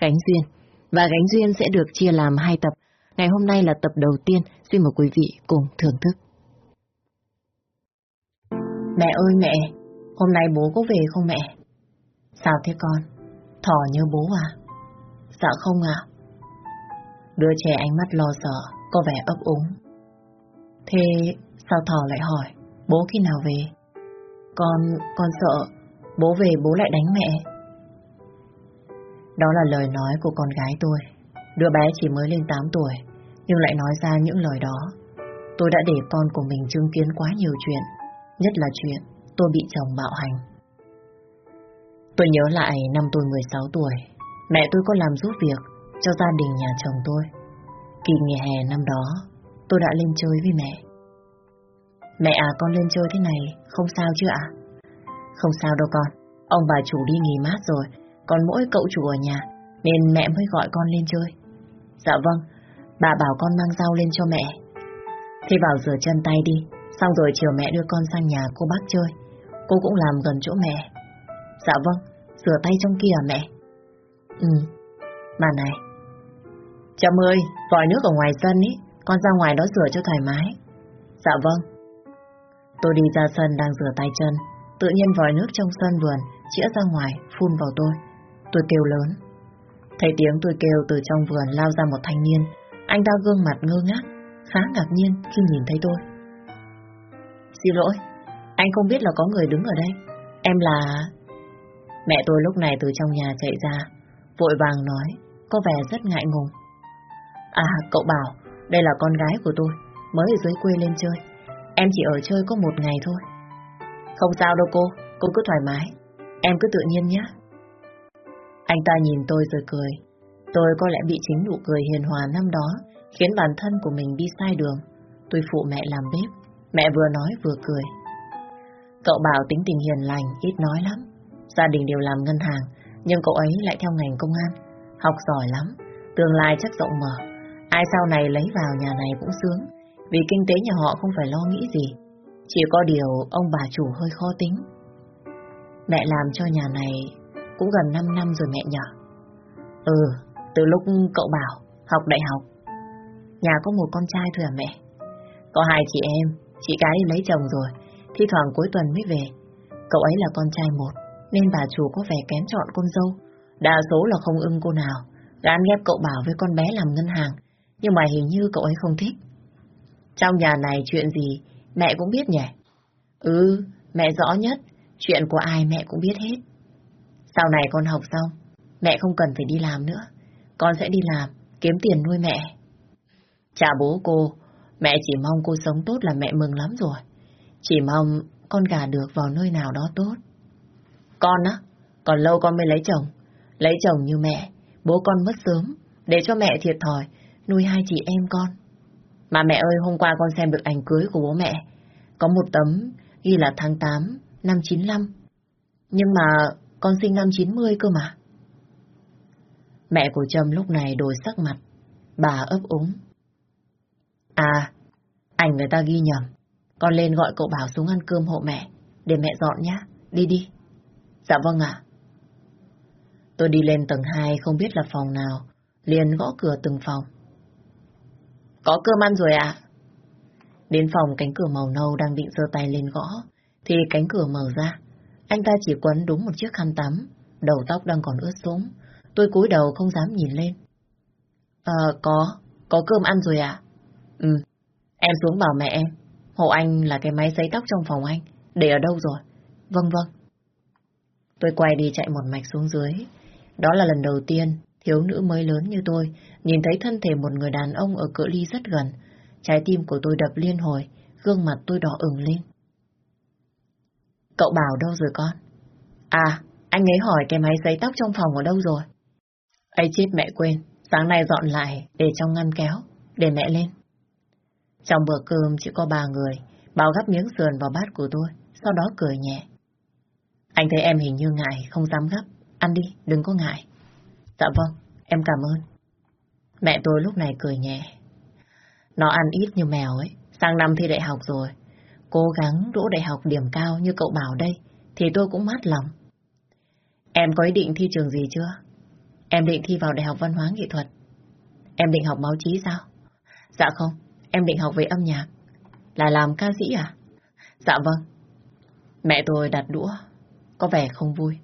Gánh Duyên. Và Gánh Duyên sẽ được chia làm hai tập. Ngày hôm nay là tập đầu tiên, xin mời quý vị cùng thưởng thức. Mẹ ơi mẹ, hôm nay bố có về không mẹ? Sao thế con? Thỏ nhớ bố à? Dạ không ạ. Đứa trẻ ánh mắt lo sợ, có vẻ ấp úng. Thế sao Thỏ lại hỏi, bố khi nào về? Con, con sợ, bố về bố lại đánh mẹ. Đó là lời nói của con gái tôi. Đứa bé chỉ mới lên 8 tuổi, nhưng lại nói ra những lời đó. Tôi đã để con của mình chứng kiến quá nhiều chuyện, nhất là chuyện tôi bị chồng bạo hành. Tôi nhớ lại năm tôi 16 tuổi, mẹ tôi có làm giúp việc cho gia đình nhà chồng tôi. Kỳ nghỉ hè năm đó, tôi đã lên chơi với mẹ. Mẹ à con lên chơi thế này, không sao chứ ạ? Không sao đâu con, ông bà chủ đi nghỉ mát rồi, còn mỗi cậu chủ ở nhà, nên mẹ mới gọi con lên chơi. Dạ vâng, bà bảo con mang rau lên cho mẹ. Thì vào rửa chân tay đi, xong rồi chiều mẹ đưa con sang nhà cô bác chơi. Cô cũng làm gần chỗ mẹ. Dạ vâng, rửa tay trong kia à mẹ? Ừ, mà này. Chậm ơi, vòi nước ở ngoài sân ý, con ra ngoài đó rửa cho thoải mái. Dạ vâng. Tôi đi ra sân đang rửa tay chân, tự nhiên vòi nước trong sân vườn chĩa ra ngoài, phun vào tôi. Tôi kêu lớn. Thấy tiếng tôi kêu từ trong vườn lao ra một thanh niên. Anh ta gương mặt ngơ ngác, khá ngạc nhiên khi nhìn thấy tôi. Xin lỗi, anh không biết là có người đứng ở đây. Em là... Mẹ tôi lúc này từ trong nhà chạy ra, vội vàng nói, có vẻ rất ngại ngùng. À, cậu bảo, đây là con gái của tôi, mới ở dưới quê lên chơi. Em chỉ ở chơi có một ngày thôi. Không sao đâu cô, cô cứ thoải mái. Em cứ tự nhiên nhé. Anh ta nhìn tôi rồi cười. Tôi có lẽ bị chính nụ cười hiền hòa năm đó khiến bản thân của mình đi sai đường. Tôi phụ mẹ làm bếp. Mẹ vừa nói vừa cười. Cậu bảo tính tình hiền lành, ít nói lắm. Gia đình đều làm ngân hàng, nhưng cậu ấy lại theo ngành công an. Học giỏi lắm, tương lai chắc rộng mở. Ai sau này lấy vào nhà này cũng sướng, vì kinh tế nhà họ không phải lo nghĩ gì. Chỉ có điều ông bà chủ hơi khó tính. Mẹ làm cho nhà này cũng gần 5 năm rồi mẹ nhỏ. Ừ, từ lúc cậu bảo học đại học. Nhà có một con trai thôi à mẹ? Có hai chị em, chị gái đi lấy chồng rồi, thi thoảng cuối tuần mới về. Cậu ấy là con trai một, nên bà chủ có vẻ kén chọn con dâu. Đa số là không ưng cô nào, gán ghép cậu bảo với con bé làm ngân hàng, nhưng mà hình như cậu ấy không thích. Trong nhà này chuyện gì mẹ cũng biết nhỉ? Ừ, mẹ rõ nhất, chuyện của ai mẹ cũng biết hết. Sau này con học xong, mẹ không cần phải đi làm nữa. Con sẽ đi làm, kiếm tiền nuôi mẹ. Chà bố cô, mẹ chỉ mong cô sống tốt là mẹ mừng lắm rồi. Chỉ mong con gà được vào nơi nào đó tốt. Con á, còn lâu con mới lấy chồng. Lấy chồng như mẹ, bố con mất sớm, để cho mẹ thiệt thòi, nuôi hai chị em con. Mà mẹ ơi, hôm qua con xem được ảnh cưới của bố mẹ. Có một tấm ghi là tháng 8 năm 95. Nhưng mà con sinh năm 90 cơ mà. Mẹ của Trâm lúc này đổi sắc mặt. Bà ấp úng. À, ảnh người ta ghi nhầm. Con lên gọi cậu Bảo xuống ăn cơm hộ mẹ. Để mẹ dọn nhá. Đi đi. Dạ vâng ạ. Tôi đi lên tầng 2 không biết là phòng nào. Liền gõ cửa từng phòng. Có cơm ăn rồi ạ. Đến phòng cánh cửa màu nâu đang định giơ tay lên gõ, thì cánh cửa mở ra. Anh ta chỉ quấn đúng một chiếc khăn tắm, đầu tóc đang còn ướt sũng. Tôi cúi đầu không dám nhìn lên. Ờ, có, có cơm ăn rồi à? Ừ, em xuống bảo mẹ em. Hộ anh là cái máy sấy tóc trong phòng anh, để ở đâu rồi? Vâng vâng. Tôi quay đi chạy một mạch xuống dưới. Đó là lần đầu tiên thiếu nữ mới lớn như tôi nhìn thấy thân thể một người đàn ông ở cự ly rất gần. Trái tim của tôi đập liên hồi, gương mặt tôi đỏ ửng lên. Cậu bảo đâu rồi con? À, anh ấy hỏi cái máy giấy tóc trong phòng ở đâu rồi? ấy chết mẹ quên, sáng nay dọn lại để trong ngăn kéo, để mẹ lên. Trong bữa cơm chỉ có ba người, bảo gắp miếng sườn vào bát của tôi, sau đó cười nhẹ. Anh thấy em hình như ngại, không dám gấp. Ăn đi, đừng có ngại. Dạ vâng, em cảm ơn. Mẹ tôi lúc này cười nhẹ. Nó ăn ít như mèo ấy, sang năm thi đại học rồi. Cố gắng đỗ đại học điểm cao như cậu bảo đây, thì tôi cũng mát lòng. Em có ý định thi trường gì chưa? Em định thi vào Đại học Văn hóa Nghệ thuật. Em định học báo chí sao? Dạ không, em định học về âm nhạc. Là làm ca sĩ à? Dạ vâng. Mẹ tôi đặt đũa, có vẻ không vui.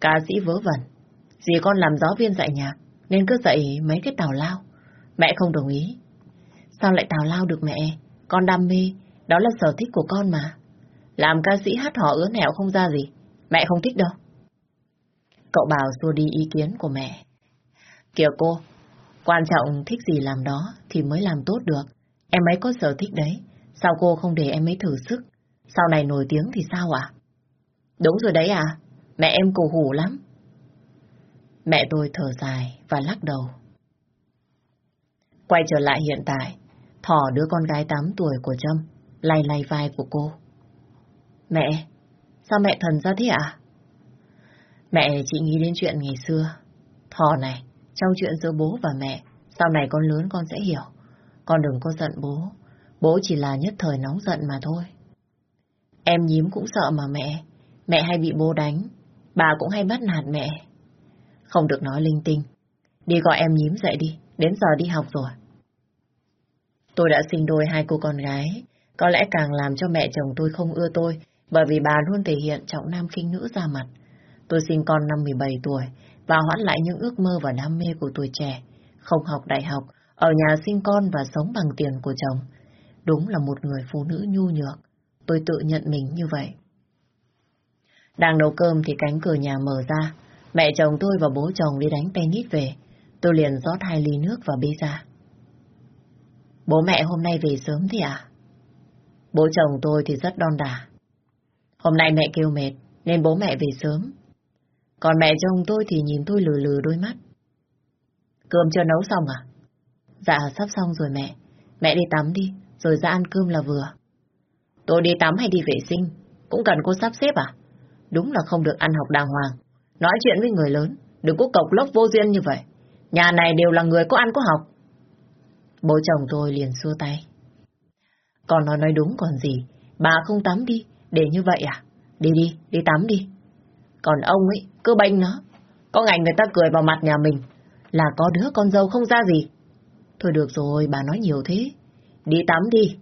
Ca sĩ vớ vẩn, dì con làm giáo viên dạy nhạc, nên cứ dạy mấy cái tào lao. Mẹ không đồng ý. Sao lại tào lao được mẹ? Con đam mê, đó là sở thích của con mà. Làm ca sĩ hát họ ứa nẻo không ra gì. Mẹ không thích đâu. Cậu bảo xua đi ý kiến của mẹ. Kìa cô, quan trọng thích gì làm đó thì mới làm tốt được. Em ấy có sở thích đấy. Sao cô không để em ấy thử sức? Sau này nổi tiếng thì sao ạ? Đúng rồi đấy à? Mẹ em cổ hủ lắm. Mẹ tôi thở dài và lắc đầu. Quay trở lại hiện tại, Thỏ đứa con gái 8 tuổi của Trâm, lay lay vai của cô. Mẹ, sao mẹ thần ra thế ạ? À? Mẹ chỉ nghĩ đến chuyện ngày xưa. Thỏ này, trong chuyện giữa bố và mẹ, sau này con lớn con sẽ hiểu. Con đừng có giận bố. Bố chỉ là nhất thời nóng giận mà thôi. Em nhím cũng sợ mà mẹ. Mẹ hay bị bố đánh. Bà cũng hay bắt nạt mẹ. Không được nói linh tinh. Đi gọi em nhím dậy đi. Đến giờ đi học rồi. Tôi đã sinh đôi hai cô con gái. Có lẽ càng làm cho mẹ chồng tôi không ưa tôi bởi vì bà luôn thể hiện trọng nam khinh nữ ra mặt. Tôi sinh con năm 17 tuổi và hoãn lại những ước mơ và đam mê của tuổi trẻ. Không học đại học, ở nhà sinh con và sống bằng tiền của chồng. Đúng là một người phụ nữ nhu nhược. Tôi tự nhận mình như vậy. Đang nấu cơm thì cánh cửa nhà mở ra. Mẹ chồng tôi và bố chồng đi đánh tennis về. Tôi liền rót hai ly nước và bê ra. Bố mẹ hôm nay về sớm thì à? Bố chồng tôi thì rất đon đả. Hôm nay mẹ kêu mệt, nên bố mẹ về sớm. Còn mẹ chồng tôi thì nhìn tôi lừ lừ đôi mắt. Cơm chưa nấu xong à? Dạ, sắp xong rồi mẹ. Mẹ đi tắm đi, rồi ra ăn cơm là vừa. Tôi đi tắm hay đi vệ sinh, cũng cần cô sắp xếp à? Đúng là không được ăn học đàng hoàng. Nói chuyện với người lớn, đừng có cộc lốc vô duyên như vậy. Nhà này đều là người có ăn có học. Bố chồng tôi liền xua tay. Con nó nói đúng còn gì, bà không tắm đi, để như vậy à? Đi đi, đi tắm đi. Còn ông ấy, cứ bênh nó. Có ngày người ta cười vào mặt nhà mình, là có đứa con dâu không ra gì. Thôi được rồi, bà nói nhiều thế. Đi tắm đi.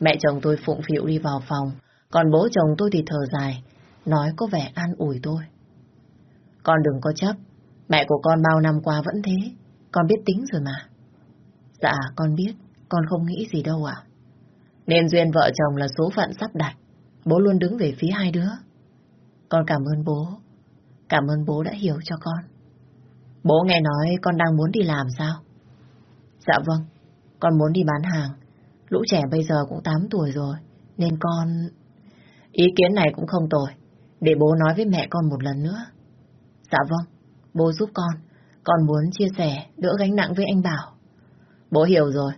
Mẹ chồng tôi phụng phịu đi vào phòng, còn bố chồng tôi thì thở dài, nói có vẻ an ủi tôi. Con đừng có chấp, mẹ của con bao năm qua vẫn thế, con biết tính rồi mà. Dạ, con biết, con không nghĩ gì đâu ạ. Nên duyên vợ chồng là số phận sắp đặt, bố luôn đứng về phía hai đứa. Con cảm ơn bố, cảm ơn bố đã hiểu cho con. Bố nghe nói con đang muốn đi làm sao? Dạ vâng, con muốn đi bán hàng. Lũ trẻ bây giờ cũng 8 tuổi rồi, nên con... Ý kiến này cũng không tồi, để bố nói với mẹ con một lần nữa. Dạ vâng, bố giúp con, con muốn chia sẻ, đỡ gánh nặng với anh Bảo. Bố hiểu rồi,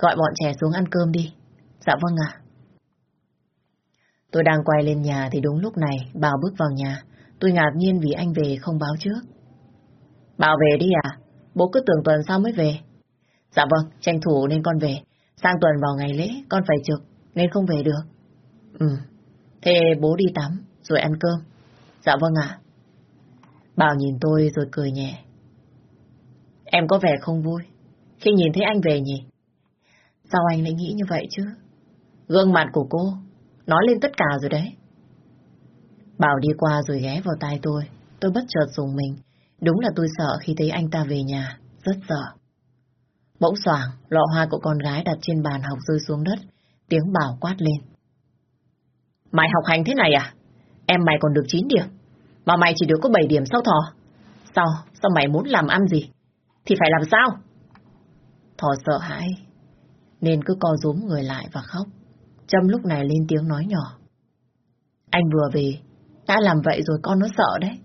gọi bọn trẻ xuống ăn cơm đi. Dạ vâng ạ. Tôi đang quay lên nhà thì đúng lúc này Bảo bước vào nhà. Tôi ngạc nhiên vì anh về không báo trước. Bảo về đi à? Bố cứ tưởng tuần sau mới về. Dạ vâng, tranh thủ nên con về. Sang tuần vào ngày lễ, con phải trực, nên không về được. Ừ, thế bố đi tắm, rồi ăn cơm. Dạ vâng ạ. Bảo nhìn tôi rồi cười nhẹ. Em có vẻ không vui, khi nhìn thấy anh về nhỉ? Sao anh lại nghĩ như vậy chứ? Gương mặt của cô, nói lên tất cả rồi đấy. Bảo đi qua rồi ghé vào tai tôi, tôi bất chợt dùng mình. Đúng là tôi sợ khi thấy anh ta về nhà, rất sợ. Bỗng soảng, lọ hoa của con gái đặt trên bàn học rơi xuống đất, tiếng bảo quát lên. Mày học hành thế này à? Em mày còn được 9 điểm, mà mày chỉ được có 7 điểm sau thỏ? Sao? Sao mày muốn làm ăn gì? Thì phải làm sao? Thỏ sợ hãi, nên cứ co rúm người lại và khóc. Trâm lúc này lên tiếng nói nhỏ. Anh vừa về, đã làm vậy rồi con nó sợ đấy.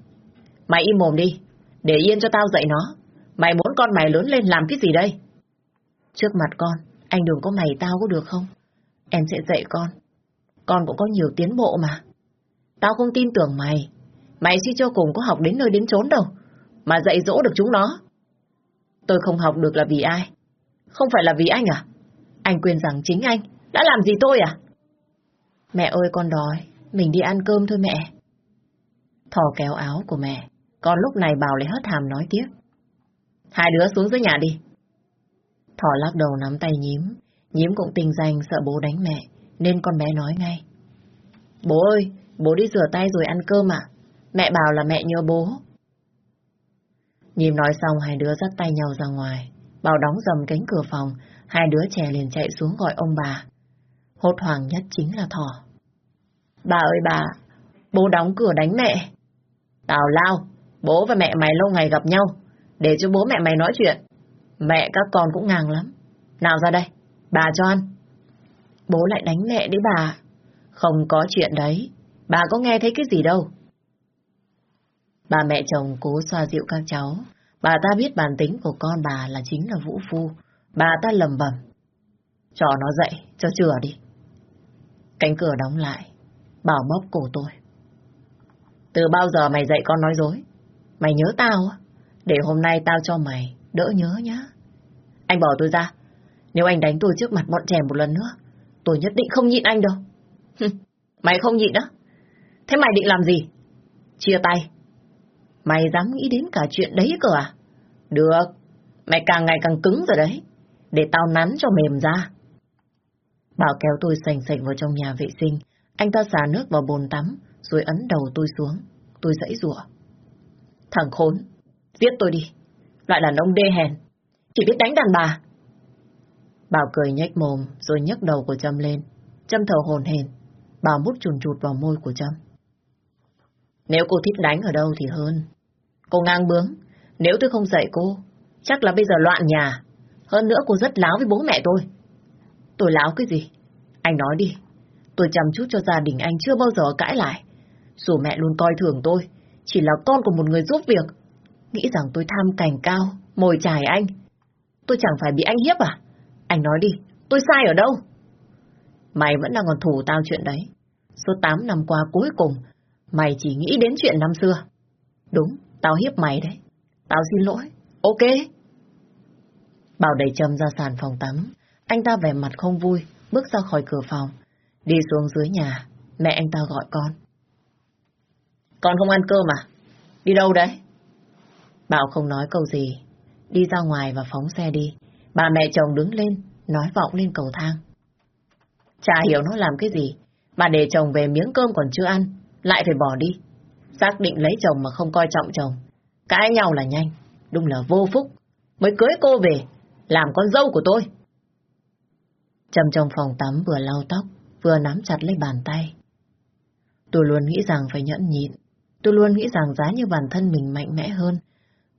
Mày im mồm đi, để yên cho tao dạy nó. Mày muốn con mày lớn lên làm cái gì đây? Trước mặt con, anh đừng có mày tao có được không? Em sẽ dạy con. Con cũng có nhiều tiến bộ mà. Tao không tin tưởng mày. Mày suy cho cùng có học đến nơi đến chốn đâu. Mà dạy dỗ được chúng nó. Tôi không học được là vì ai? Không phải là vì anh à? Anh quên rằng chính anh đã làm gì tôi à? Mẹ ơi con đói, mình đi ăn cơm thôi mẹ. Thỏ kéo áo của mẹ, Còn lúc này Bảo lại hất hàm nói tiếp. Hai đứa xuống dưới nhà đi. Thỏ lắc đầu nắm tay nhím. Nhím cũng tình danh sợ bố đánh mẹ, nên con bé nói ngay. Bố ơi, bố đi rửa tay rồi ăn cơm à? Mẹ bảo là mẹ nhớ bố. Nhím nói xong hai đứa dắt tay nhau ra ngoài. Bảo đóng dầm cánh cửa phòng, hai đứa trẻ liền chạy xuống gọi ông bà. Hốt hoảng nhất chính là Thỏ. Bà ơi bà, bố đóng cửa đánh mẹ. Tào lao, bố và mẹ mày lâu ngày gặp nhau, để cho bố mẹ mày nói chuyện. Mẹ các con cũng ngang lắm. Nào ra đây, bà cho ăn. Bố lại đánh mẹ đấy bà. Không có chuyện đấy, bà có nghe thấy cái gì đâu. Bà mẹ chồng cố xoa dịu các cháu. Bà ta biết bản tính của con bà là chính là vũ phu. Bà ta lầm bầm. Cho nó dậy, cho chừa đi. Cánh cửa đóng lại. Bảo bóp cổ tôi. Từ bao giờ mày dạy con nói dối? Mày nhớ tao á? Để hôm nay tao cho mày đỡ nhớ nhá. Anh bỏ tôi ra. Nếu anh đánh tôi trước mặt bọn trẻ một lần nữa, tôi nhất định không nhịn anh đâu. mày không nhịn á? Thế mày định làm gì? Chia tay. Mày dám nghĩ đến cả chuyện đấy cơ à? Được, mày càng ngày càng cứng rồi đấy. Để tao nắn cho mềm ra. Bảo kéo tôi sành sạch vào trong nhà vệ sinh. Anh ta xả nước vào bồn tắm, rồi ấn đầu tôi xuống. Tôi dãy rủa. Thằng khốn, giết tôi đi. Lại là ông đê hèn, chỉ biết đánh đàn bà. Bảo cười nhếch mồm, rồi nhấc đầu của Trâm lên. Trâm thở hồn hển. Bảo mút chùn chụt vào môi của Trâm. Nếu cô thích đánh ở đâu thì hơn. Cô ngang bướng. Nếu tôi không dạy cô, chắc là bây giờ loạn nhà. Hơn nữa cô rất láo với bố mẹ tôi. Tôi láo cái gì? Anh nói đi. Tôi chăm chút cho gia đình anh chưa bao giờ cãi lại. Dù mẹ luôn coi thường tôi, chỉ là con của một người giúp việc. Nghĩ rằng tôi tham cảnh cao, mồi chài anh. Tôi chẳng phải bị anh hiếp à? Anh nói đi, tôi sai ở đâu? Mày vẫn là còn thủ tao chuyện đấy. số 8 năm qua cuối cùng, mày chỉ nghĩ đến chuyện năm xưa. Đúng, tao hiếp mày đấy. Tao xin lỗi. Ok. Bảo đẩy Trâm ra sàn phòng tắm. Anh ta vẻ mặt không vui, bước ra khỏi cửa phòng. Đi xuống dưới nhà, mẹ anh ta gọi con. Con không ăn cơm à? Đi đâu đấy? Bảo không nói câu gì. Đi ra ngoài và phóng xe đi. Bà mẹ chồng đứng lên, nói vọng lên cầu thang. Chả hiểu nó làm cái gì. Bà để chồng về miếng cơm còn chưa ăn, lại phải bỏ đi. Xác định lấy chồng mà không coi trọng chồng. Cãi nhau là nhanh, đúng là vô phúc. Mới cưới cô về, làm con dâu của tôi. Trầm trong phòng tắm vừa lau tóc, vừa nắm chặt lấy bàn tay. Tôi luôn nghĩ rằng phải nhẫn nhịn. Tôi luôn nghĩ rằng giá như bản thân mình mạnh mẽ hơn,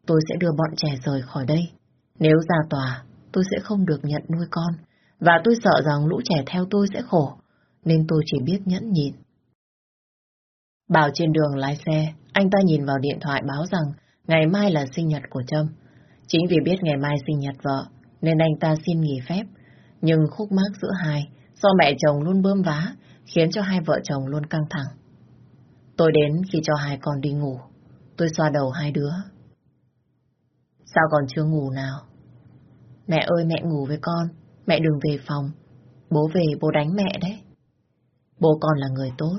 tôi sẽ đưa bọn trẻ rời khỏi đây. Nếu ra tòa, tôi sẽ không được nhận nuôi con. Và tôi sợ rằng lũ trẻ theo tôi sẽ khổ, nên tôi chỉ biết nhẫn nhịn. Bảo trên đường lái xe, anh ta nhìn vào điện thoại báo rằng ngày mai là sinh nhật của Trâm. Chính vì biết ngày mai sinh nhật vợ, nên anh ta xin nghỉ phép. Nhưng khúc mắc giữa hai, do mẹ chồng luôn bơm vá, khiến cho hai vợ chồng luôn căng thẳng. Tôi đến khi cho hai con đi ngủ. Tôi xoa đầu hai đứa. Sao còn chưa ngủ nào? Mẹ ơi mẹ ngủ với con, mẹ đừng về phòng. Bố về bố đánh mẹ đấy. Bố con là người tốt,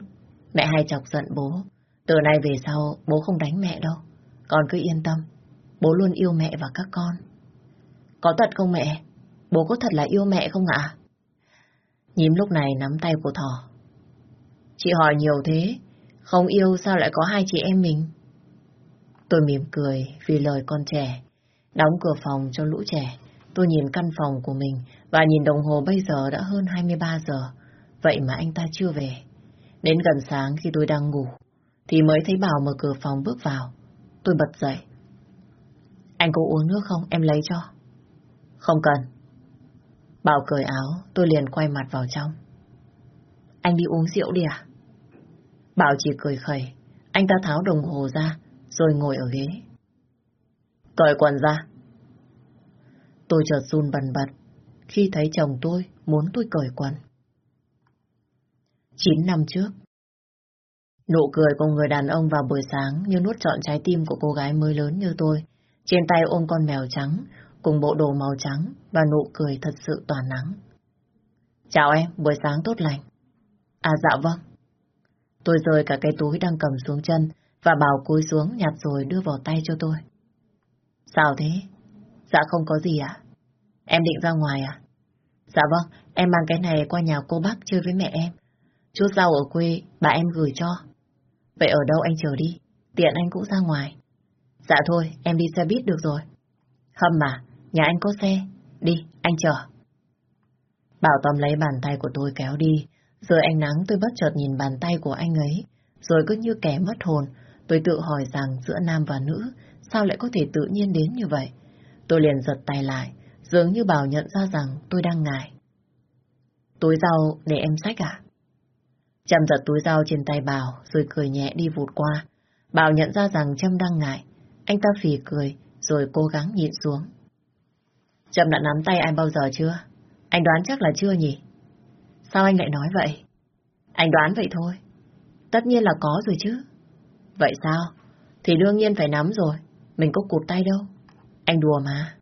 mẹ hay chọc giận bố. Từ nay về sau bố không đánh mẹ đâu. Con cứ yên tâm, bố luôn yêu mẹ và các con. Có thật không mẹ? Bố có thật là yêu mẹ không ạ? Nhím lúc này nắm tay của Thỏ. Chị hỏi nhiều thế, không yêu sao lại có hai chị em mình? Tôi mỉm cười vì lời con trẻ. Đóng cửa phòng cho lũ trẻ. Tôi nhìn căn phòng của mình và nhìn đồng hồ bây giờ đã hơn 23 giờ. Vậy mà anh ta chưa về. Đến gần sáng khi tôi đang ngủ, thì mới thấy Bảo mở cửa phòng bước vào. Tôi bật dậy. Anh có uống nước không? Em lấy cho. Không cần. Bảo cởi áo, tôi liền quay mặt vào trong. Anh đi uống rượu đi à? Bảo chỉ cười khẩy. Anh ta tháo đồng hồ ra, rồi ngồi ở ghế. Cởi quần ra. Tôi chợt run bần bật khi thấy chồng tôi muốn tôi cởi quần. Chín năm trước, nụ cười của người đàn ông vào buổi sáng như nuốt trọn trái tim của cô gái mới lớn như tôi. Trên tay ôm con mèo trắng, cùng bộ đồ màu trắng và nụ cười thật sự tỏa nắng. Chào em, buổi sáng tốt lành. À dạ vâng. Tôi rời cả cái túi đang cầm xuống chân, và bảo cúi xuống nhặt rồi đưa vào tay cho tôi. Sao thế? Dạ không có gì ạ. Em định ra ngoài à? Dạ vâng, em mang cái này qua nhà cô bác chơi với mẹ em. Chút rau ở quê, bà em gửi cho. Vậy ở đâu anh chờ đi, tiện anh cũng ra ngoài. Dạ thôi, em đi xe buýt được rồi. Hâm mà, nhà anh có xe. Đi, anh chờ. Bảo tóm lấy bàn tay của tôi kéo đi. Rồi ánh nắng tôi bất chợt nhìn bàn tay của anh ấy. Rồi cứ như kẻ mất hồn, tôi tự hỏi rằng giữa nam và nữ, sao lại có thể tự nhiên đến như vậy? Tôi liền giật tay lại, dường như Bảo nhận ra rằng tôi đang ngại. Túi rau để em sách à? Trâm giật túi rau trên tay Bảo, rồi cười nhẹ đi vụt qua. Bảo nhận ra rằng Trâm đang ngại. Anh ta phì cười, rồi cố gắng nhịn xuống. Trâm đã nắm tay anh bao giờ chưa? Anh đoán chắc là chưa nhỉ? Sao anh lại nói vậy? Anh đoán vậy thôi. Tất nhiên là có rồi chứ. Vậy sao? Thì đương nhiên phải nắm rồi. Mình có cụt tay đâu. Anh đùa mà.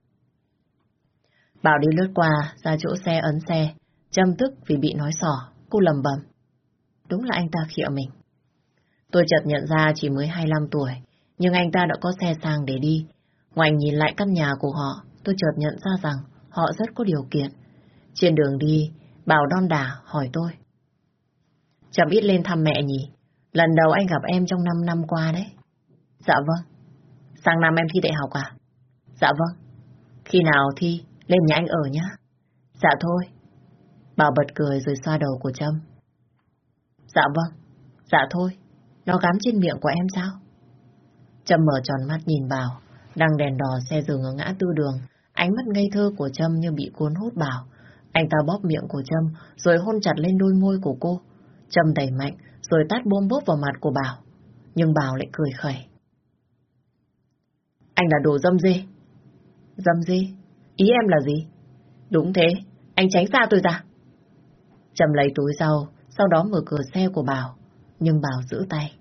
Bảo đi lướt qua, ra chỗ xe ấn xe. Trâm tức vì bị nói sỏ. Cô lầm bầm. Đúng là anh ta khịa mình. Tôi chợt nhận ra chỉ mới 25 tuổi. Nhưng anh ta đã có xe sang để đi. Ngoài nhìn lại căn nhà của họ, tôi chợt nhận ra rằng họ rất có điều kiện. Trên đường đi, Bảo đon đả hỏi tôi. Chẳng biết lên thăm mẹ nhỉ? Lần đầu anh gặp em trong 5 năm qua đấy. Dạ vâng. Sang năm em thi đại học à? Dạ vâng. Khi nào thi, lên nhà anh ở nhá. Dạ thôi. Bảo bật cười rồi xoa đầu của Trâm. Dạ vâng. Dạ thôi. Nó gắn trên miệng của em sao? Trâm mở tròn mắt nhìn Bảo. đang đèn đỏ xe dừng ở ngã tư đường. Ánh mắt ngây thơ của Trâm như bị cuốn hút Bảo. Anh ta bóp miệng của Trâm rồi hôn chặt lên đôi môi của cô. Trâm đẩy mạnh rồi tát bôm bốp vào mặt của Bảo. Nhưng Bảo lại cười khẩy. Anh là đồ dâm dê. Dâm dê? Ý em là gì? Đúng thế, anh tránh xa tôi ra. Trâm lấy túi rau, sau đó mở cửa xe của Bảo. Nhưng Bảo giữ tay.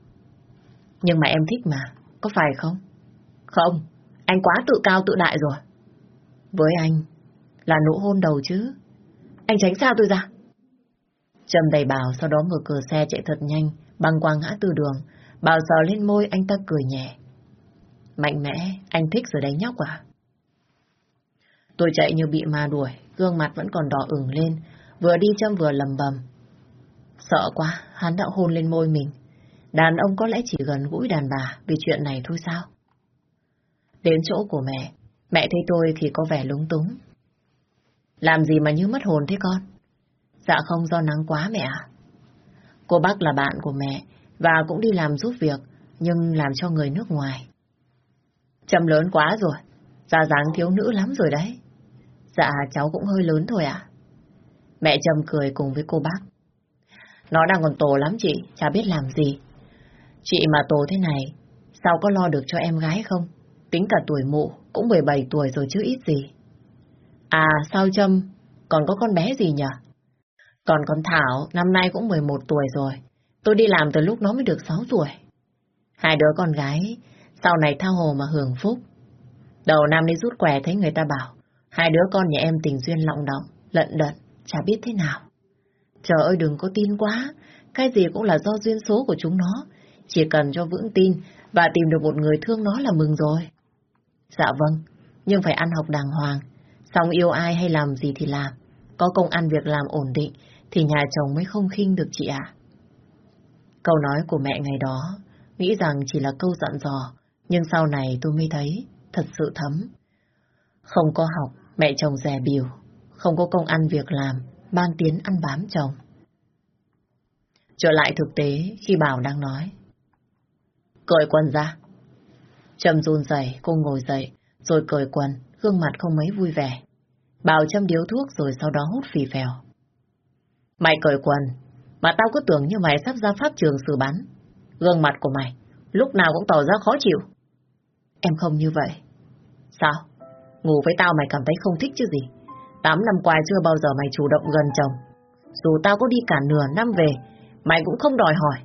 Nhưng mà em thích mà, có phải không? Không, anh quá tự cao tự đại rồi. Với anh, là nụ hôn đầu chứ. Anh tránh xa tôi ra. Trầm đầy bảo sau đó mở cửa xe chạy thật nhanh, băng qua ngã tư đường. Bảo sờ lên môi anh ta cười nhẹ. Mạnh mẽ, anh thích rồi đấy nhóc à? Tôi chạy như bị ma đuổi, gương mặt vẫn còn đỏ ửng lên, vừa đi châm vừa lầm bầm. Sợ quá, hắn đã hôn lên môi mình. Đàn ông có lẽ chỉ gần gũi đàn bà vì chuyện này thôi sao? Đến chỗ của mẹ, mẹ thấy tôi thì có vẻ lúng túng. Làm gì mà như mất hồn thế con? Dạ không do nắng quá mẹ ạ. Cô bác là bạn của mẹ và cũng đi làm giúp việc, nhưng làm cho người nước ngoài. Trầm lớn quá rồi, da dáng thiếu nữ lắm rồi đấy. Dạ cháu cũng hơi lớn thôi ạ. Mẹ Trầm cười cùng với cô bác. Nó đang còn tổ lắm chị, chả biết làm gì. Chị mà tổ thế này, sao có lo được cho em gái không? Tính cả tuổi mụ, cũng 17 tuổi rồi chứ ít gì. À, sao Trâm, còn có con bé gì nhỉ? Còn con Thảo, năm nay cũng 11 tuổi rồi. Tôi đi làm từ lúc nó mới được 6 tuổi. Hai đứa con gái, sau này tha hồ mà hưởng phúc. Đầu năm đi rút quẻ thấy người ta bảo, hai đứa con nhà em tình duyên lọng động, lận đận, chả biết thế nào. Trời ơi đừng có tin quá, cái gì cũng là do duyên số của chúng nó. Chỉ cần cho vững tin và tìm được một người thương nó là mừng rồi. Dạ vâng, nhưng phải ăn học đàng hoàng. Xong yêu ai hay làm gì thì làm. Có công ăn việc làm ổn định thì nhà chồng mới không khinh được chị ạ. Câu nói của mẹ ngày đó nghĩ rằng chỉ là câu dặn dò, nhưng sau này tôi mới thấy thật sự thấm. Không có học, mẹ chồng rẻ biểu, không có công ăn việc làm, ban tiến ăn bám chồng. Trở lại thực tế khi Bảo đang nói. Cởi quần ra. Trầm run rẩy, cô ngồi dậy, rồi cởi quần, gương mặt không mấy vui vẻ. Bảo châm điếu thuốc rồi sau đó hút phì phèo. Mày cởi quần, mà tao cứ tưởng như mày sắp ra pháp trường xử bắn. Gương mặt của mày, lúc nào cũng tỏ ra khó chịu. Em không như vậy. Sao? Ngủ với tao mày cảm thấy không thích chứ gì? Tám năm qua chưa bao giờ mày chủ động gần chồng. Dù tao có đi cả nửa năm về, mày cũng không đòi hỏi.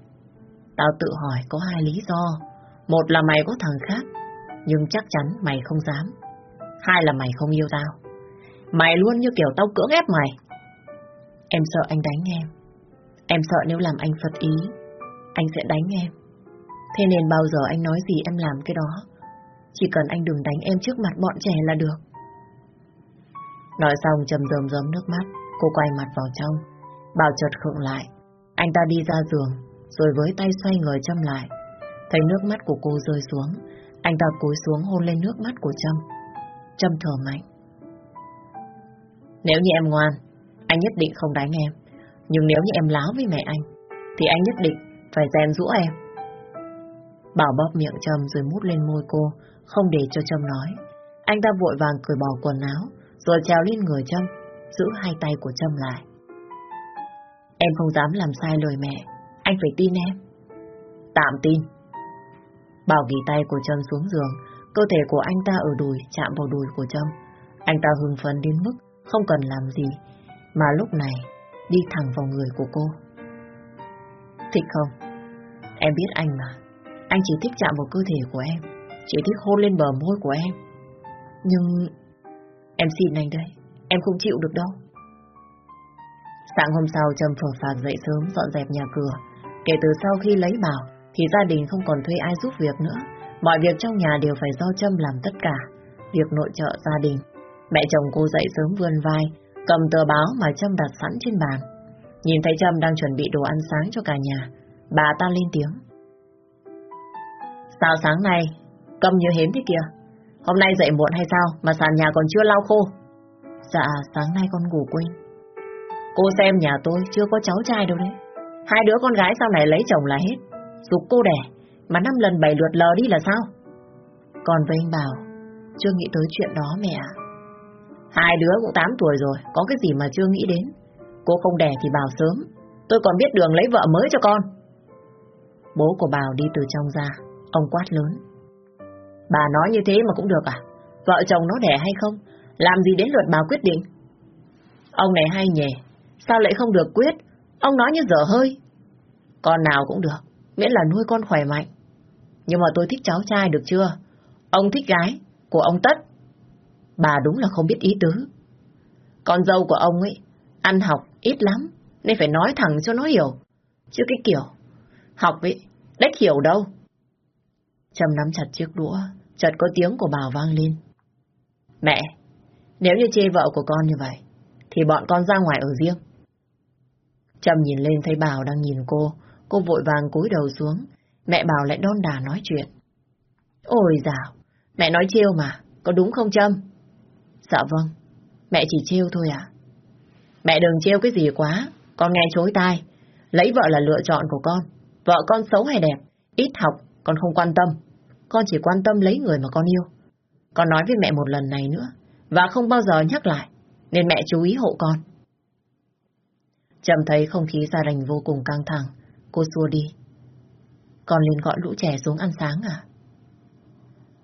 Tao tự hỏi có hai lý do. Một là mày có thằng khác, nhưng chắc chắn mày không dám. Hai là mày không yêu tao. Mày luôn như kiểu tao cưỡng ép mày. Em sợ anh đánh em. Em sợ nếu làm anh phật ý, anh sẽ đánh em. Thế nên bao giờ anh nói gì em làm cái đó. Chỉ cần anh đừng đánh em trước mặt bọn trẻ là được. Nói xong trầm rơm rớm nước mắt, cô quay mặt vào trong. Bảo chợt khựng lại. Anh ta đi ra giường, rồi với tay xoay người châm lại. Thấy nước mắt của cô rơi xuống, anh ta cúi xuống hôn lên nước mắt của Trâm. Trâm thở mạnh. Nếu như em ngoan, anh nhất định không đánh em. Nhưng nếu như em láo với mẹ anh, thì anh nhất định phải rèn rũ em. Bảo bóp miệng Trâm rồi mút lên môi cô, không để cho Trâm nói. Anh ta vội vàng cởi bỏ quần áo, rồi trèo lên người Trâm, giữ hai tay của Trâm lại. Em không dám làm sai lời mẹ, anh phải tin em. Tạm tin. Bảo ghi tay của Trâm xuống giường, cơ thể của anh ta ở đùi chạm vào đùi của Trâm. Anh ta hưng phấn đến mức không cần làm gì, mà lúc này đi thẳng vào người của cô. Thích không? Em biết anh mà. Anh chỉ thích chạm vào cơ thể của em, chỉ thích hôn lên bờ môi của em. Nhưng... Em xin anh đây, em không chịu được đâu. Sáng hôm sau Trâm phở phạt dậy sớm dọn dẹp nhà cửa. Kể từ sau khi lấy bảo, thì gia đình không còn thuê ai giúp việc nữa. Mọi việc trong nhà đều phải do Trâm làm tất cả. Việc nội trợ gia đình. Mẹ chồng cô dậy sớm vươn vai, cầm tờ báo mà Trâm đặt sẵn trên bàn. Nhìn thấy Trâm đang chuẩn bị đồ ăn sáng cho cả nhà, bà ta lên tiếng. Sao sáng nay, cầm như hến thế kìa? Hôm nay dậy muộn hay sao mà sàn nhà còn chưa lau khô? Dạ, sáng nay con ngủ quên. Cô xem nhà tôi chưa có cháu trai đâu đấy. Hai đứa con gái sau này lấy chồng là hết. Dục cô đẻ, mà năm lần bảy lượt lờ đi là sao? Còn với anh Bảo, chưa nghĩ tới chuyện đó mẹ ạ. Hai đứa cũng 8 tuổi rồi, có cái gì mà chưa nghĩ đến. Cô không đẻ thì Bảo sớm, tôi còn biết đường lấy vợ mới cho con. Bố của Bảo đi từ trong ra, ông quát lớn. Bà nói như thế mà cũng được à? Vợ chồng nó đẻ hay không? Làm gì đến lượt bà quyết định? Ông này hay nhỉ, sao lại không được quyết? Ông nói như dở hơi. Con nào cũng được, miễn là nuôi con khỏe mạnh. Nhưng mà tôi thích cháu trai được chưa? Ông thích gái, của ông Tất. Bà đúng là không biết ý tứ. Con dâu của ông ấy, ăn học ít lắm, nên phải nói thẳng cho nó hiểu. Chứ cái kiểu, học ấy, đếch hiểu đâu. Trâm nắm chặt chiếc đũa, chợt có tiếng của bà vang lên. Mẹ, nếu như chê vợ của con như vậy, thì bọn con ra ngoài ở riêng. Trâm nhìn lên thấy Bảo đang nhìn cô, cô vội vàng cúi đầu xuống, mẹ Bảo lại đôn đà nói chuyện. Ôi dào, mẹ nói trêu mà, có đúng không Trâm? Dạ vâng, mẹ chỉ trêu thôi à. Mẹ đừng trêu cái gì quá, con nghe chối tai. Lấy vợ là lựa chọn của con. Vợ con xấu hay đẹp, ít học, con không quan tâm. Con chỉ quan tâm lấy người mà con yêu. Con nói với mẹ một lần này nữa, và không bao giờ nhắc lại, nên mẹ chú ý hộ con. Trầm thấy không khí gia đình vô cùng căng thẳng, cô xua đi. Con lên gọi lũ trẻ xuống ăn sáng à?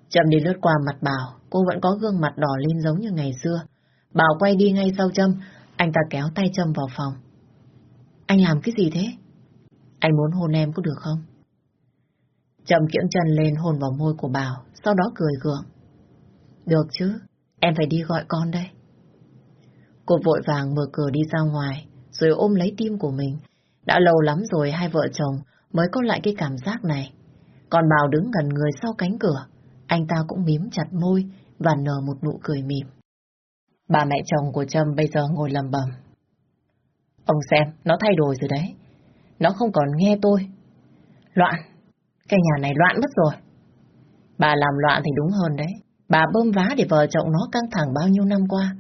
Trâm đi lướt qua mặt Bảo, cô vẫn có gương mặt đỏ lên giống như ngày xưa. Bảo quay đi ngay sau Trâm, anh ta kéo tay Trâm vào phòng. Anh làm cái gì thế? Anh muốn hôn em có được không? Trầm kiễng chân lên hôn vào môi của Bảo, sau đó cười gượng. Được chứ, em phải đi gọi con đây. Cô vội vàng mở cửa đi ra ngoài, rồi ôm lấy tim của mình. Đã lâu lắm rồi hai vợ chồng mới có lại cái cảm giác này. Còn Bảo đứng gần người sau cánh cửa, anh ta cũng mím chặt môi và nở một nụ cười mỉm. Bà mẹ chồng của Trâm bây giờ ngồi lầm bầm. Ông xem, nó thay đổi rồi đấy. Nó không còn nghe tôi. Loạn, cái nhà này loạn mất rồi. Bà làm loạn thì đúng hơn đấy. Bà bơm vá để vợ chồng nó căng thẳng bao nhiêu năm qua.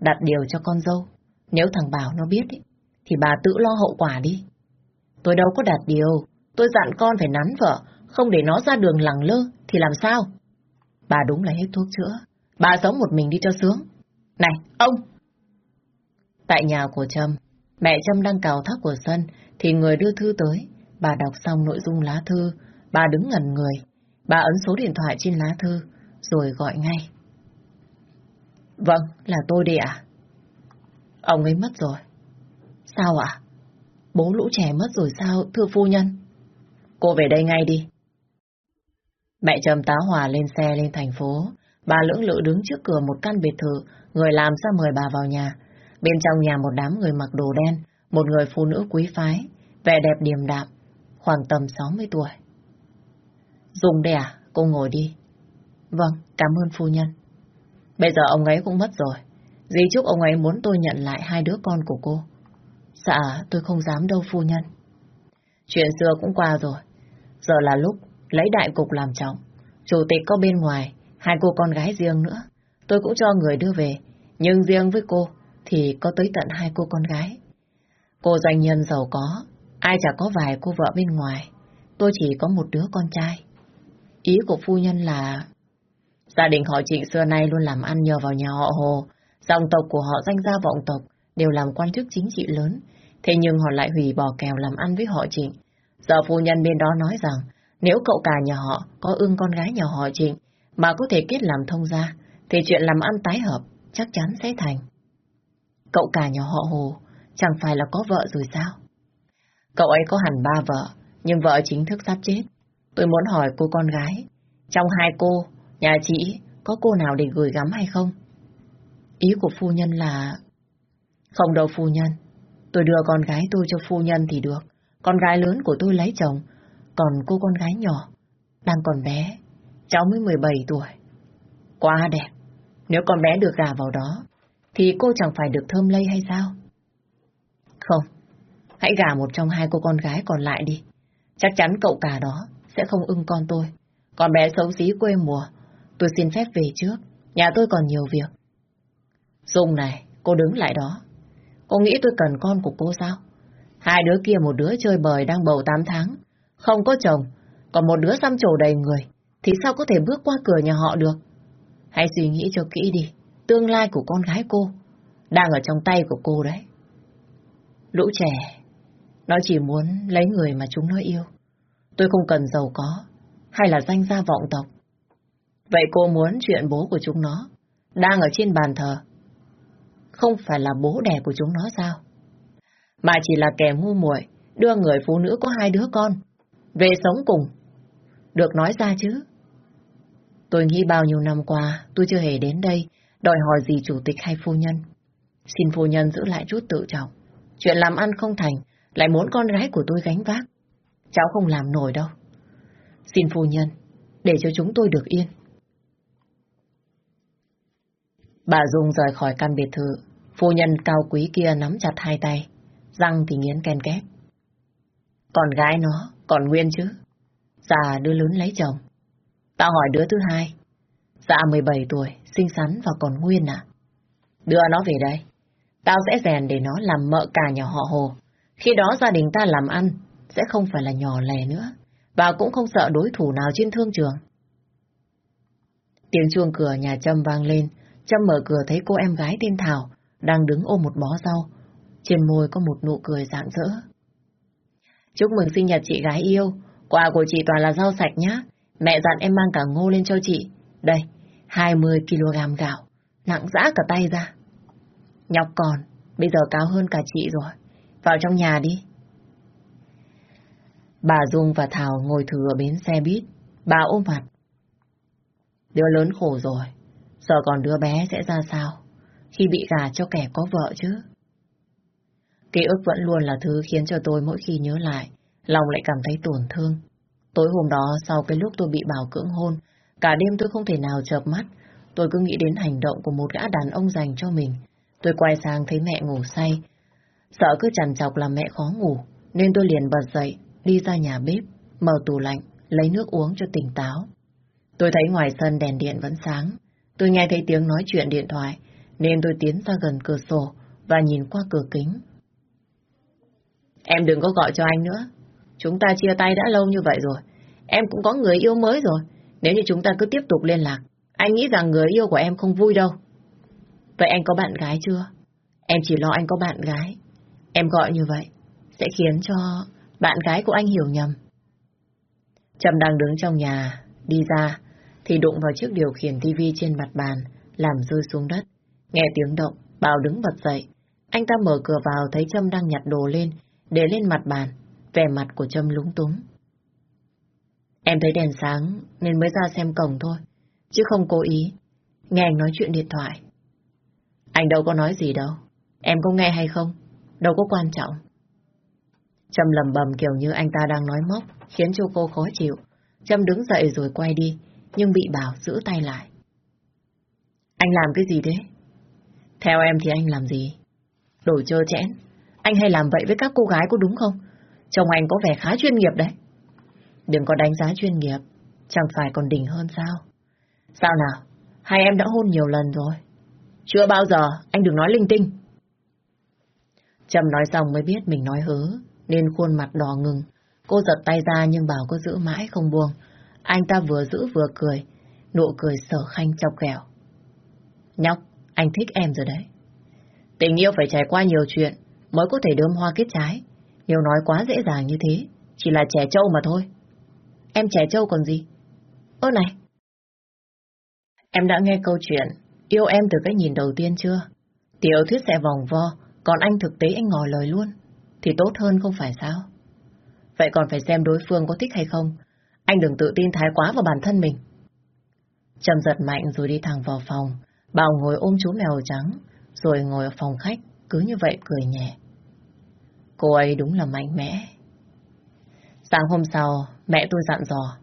Đặt điều cho con dâu. Nếu thằng Bảo nó biết ý, thì bà tự lo hậu quả đi. Tôi đâu có đặt điều. Tôi dặn con phải nắn vợ, không để nó ra đường lẳng lơ, thì làm sao? Bà đúng là hết thuốc chữa. Bà sống một mình đi cho sướng. Này, ông! Tại nhà của Trâm, mẹ Trâm đang cào thóc của sân, thì người đưa thư tới. Bà đọc xong nội dung lá thư, bà đứng ngẩn người. Bà ấn số điện thoại trên lá thư, rồi gọi ngay. Vâng, là tôi đây ạ. Ông ấy mất rồi. Sao ạ? Bố lũ trẻ mất rồi sao, thưa phu nhân? Cô về đây ngay đi. Mẹ Trầm tá hòa lên xe lên thành phố. Bà lưỡng lự đứng trước cửa một căn biệt thự, người làm ra mời bà vào nhà. Bên trong nhà một đám người mặc đồ đen, một người phụ nữ quý phái, vẻ đẹp điềm đạm, khoảng tầm 60 tuổi. Dùng đây à? Cô ngồi đi. Vâng, cảm ơn phu nhân. Bây giờ ông ấy cũng mất rồi. Dì chúc ông ấy muốn tôi nhận lại hai đứa con của cô. Dạ, tôi không dám đâu phu nhân. Chuyện xưa cũng qua rồi. Giờ là lúc lấy đại cục làm trọng. Chủ tịch có bên ngoài, hai cô con gái riêng nữa. Tôi cũng cho người đưa về. Nhưng riêng với cô thì có tới tận hai cô con gái. Cô doanh nhân giàu có, ai chả có vài cô vợ bên ngoài. Tôi chỉ có một đứa con trai. Ý của phu nhân là... Gia đình họ trịnh xưa nay luôn làm ăn nhờ vào nhà họ Hồ. Dòng tộc của họ danh gia vọng tộc đều làm quan chức chính trị lớn. Thế nhưng họ lại hủy bỏ kèo làm ăn với họ trịnh. Giờ phu nhân bên đó nói rằng nếu cậu cả nhà họ có ưng con gái nhà họ trịnh mà có thể kết làm thông gia thì chuyện làm ăn tái hợp chắc chắn sẽ thành. Cậu cả nhà họ Hồ chẳng phải là có vợ rồi sao? Cậu ấy có hẳn ba vợ, nhưng vợ chính thức sắp chết. Tôi muốn hỏi cô con gái, trong hai cô, nhà chị có cô nào để gửi gắm hay không? Ý của phu nhân là... Không đâu phu nhân, tôi đưa con gái tôi cho phu nhân thì được. Con gái lớn của tôi lấy chồng, còn cô con gái nhỏ, đang còn bé, cháu mới 17 tuổi. Quá đẹp, nếu con bé được gà vào đó, thì cô chẳng phải được thơm lây hay sao? Không, hãy gả một trong hai cô con gái còn lại đi. Chắc chắn cậu cả đó sẽ không ưng con tôi. Con bé xấu xí quê mùa, tôi xin phép về trước. Nhà tôi còn nhiều việc. Dung này, cô đứng lại đó. Cô nghĩ tôi cần con của cô sao? Hai đứa kia một đứa chơi bời đang bầu 8 tháng, không có chồng, còn một đứa xăm trổ đầy người, thì sao có thể bước qua cửa nhà họ được? Hãy suy nghĩ cho kỹ đi, tương lai của con gái cô đang ở trong tay của cô đấy. Lũ trẻ, nó chỉ muốn lấy người mà chúng nó yêu. Tôi không cần giàu có, hay là danh gia vọng tộc. Vậy cô muốn chuyện bố của chúng nó đang ở trên bàn thờ, không phải là bố đẻ của chúng nó sao? Mà chỉ là kẻ ngu muội đưa người phụ nữ có hai đứa con về sống cùng. Được nói ra chứ. Tôi nghĩ bao nhiêu năm qua tôi chưa hề đến đây đòi hỏi gì chủ tịch hay phu nhân. Xin phu nhân giữ lại chút tự trọng. Chuyện làm ăn không thành, lại muốn con gái của tôi gánh vác. Cháu không làm nổi đâu. Xin phu nhân, để cho chúng tôi được yên. Bà Dung rời khỏi căn biệt thự, phu nhân cao quý kia nắm chặt hai tay, răng thì nghiến ken két. Còn gái nó, còn nguyên chứ. Già đứa lớn lấy chồng. Tao hỏi đứa thứ hai. Dạ 17 tuổi, xinh xắn và còn nguyên à? Đưa nó về đây. Tao sẽ rèn để nó làm mợ cả nhà họ Hồ. Khi đó gia đình ta làm ăn sẽ không phải là nhỏ lẻ nữa. Và cũng không sợ đối thủ nào trên thương trường. Tiếng chuông cửa nhà Trâm vang lên. Trâm mở cửa thấy cô em gái tên Thảo đang đứng ôm một bó rau. Trên môi có một nụ cười rạng rỡ. Chúc mừng sinh nhật chị gái yêu. Quà của chị toàn là rau sạch nhá. Mẹ dặn em mang cả ngô lên cho chị. Đây, 20kg gạo. Nặng dã cả tay ra. Nhóc còn, bây giờ cao hơn cả chị rồi. Vào trong nhà đi. Bà Dung và Thảo ngồi thừa bến xe buýt. Bà ôm mặt. Đứa lớn khổ rồi. Giờ còn đứa bé sẽ ra sao? Khi bị gà cho kẻ có vợ chứ. Ký ức vẫn luôn là thứ khiến cho tôi mỗi khi nhớ lại, lòng lại cảm thấy tổn thương. Tối hôm đó, sau cái lúc tôi bị bảo cưỡng hôn, cả đêm tôi không thể nào chợp mắt, tôi cứ nghĩ đến hành động của một gã đàn ông dành cho mình. Tôi quay sang thấy mẹ ngủ say. Sợ cứ chằn chọc làm mẹ khó ngủ, nên tôi liền bật dậy, đi ra nhà bếp, mở tủ lạnh, lấy nước uống cho tỉnh táo. Tôi thấy ngoài sân đèn điện vẫn sáng. Tôi nghe thấy tiếng nói chuyện điện thoại, nên tôi tiến ra gần cửa sổ và nhìn qua cửa kính. Em đừng có gọi cho anh nữa. Chúng ta chia tay đã lâu như vậy rồi. Em cũng có người yêu mới rồi. Nếu như chúng ta cứ tiếp tục liên lạc, anh nghĩ rằng người yêu của em không vui đâu. Vậy anh có bạn gái chưa? Em chỉ lo anh có bạn gái. Em gọi như vậy sẽ khiến cho bạn gái của anh hiểu nhầm. Trầm đang đứng trong nhà, đi ra, thì đụng vào chiếc điều khiển tivi trên mặt bàn, làm rơi xuống đất. Nghe tiếng động, Bảo đứng bật dậy. Anh ta mở cửa vào thấy Trâm đang nhặt đồ lên, để lên mặt bàn, vẻ mặt của Trâm lúng túng. Em thấy đèn sáng nên mới ra xem cổng thôi, chứ không cố ý. Nghe anh nói chuyện điện thoại. Anh đâu có nói gì đâu. Em có nghe hay không? Đâu có quan trọng. Trâm lầm bầm kiểu như anh ta đang nói móc, khiến cho cô khó chịu. Trâm đứng dậy rồi quay đi, nhưng bị Bảo giữ tay lại. Anh làm cái gì thế? Theo em thì anh làm gì? Đồ chơ chẽn. Anh hay làm vậy với các cô gái có đúng không? Chồng anh có vẻ khá chuyên nghiệp đấy. Đừng có đánh giá chuyên nghiệp, chẳng phải còn đỉnh hơn sao? Sao nào? Hai em đã hôn nhiều lần rồi. Chưa bao giờ, anh đừng nói linh tinh. Trầm nói xong mới biết mình nói hớ, nên khuôn mặt đỏ ngừng. Cô giật tay ra nhưng bảo cô giữ mãi không buông. Anh ta vừa giữ vừa cười, nụ cười sở khanh chọc ghẹo. Nhóc, anh thích em rồi đấy. Tình yêu phải trải qua nhiều chuyện mới có thể đơm hoa kết trái. Nếu nói quá dễ dàng như thế, chỉ là trẻ trâu mà thôi. Em trẻ trâu còn gì? Ơ này! Em đã nghe câu chuyện yêu em từ cái nhìn đầu tiên chưa? Tiểu thuyết sẽ vòng vo, còn anh thực tế anh ngỏ lời luôn. Thì tốt hơn không phải sao? Vậy còn phải xem đối phương có thích hay không. Anh đừng tự tin thái quá vào bản thân mình. Trầm giật mạnh rồi đi thẳng vào phòng. Bảo ngồi ôm chú mèo trắng, rồi ngồi ở phòng khách, cứ như vậy cười nhẹ. Cô ấy đúng là mạnh mẽ. Sáng hôm sau, mẹ tôi dặn dò.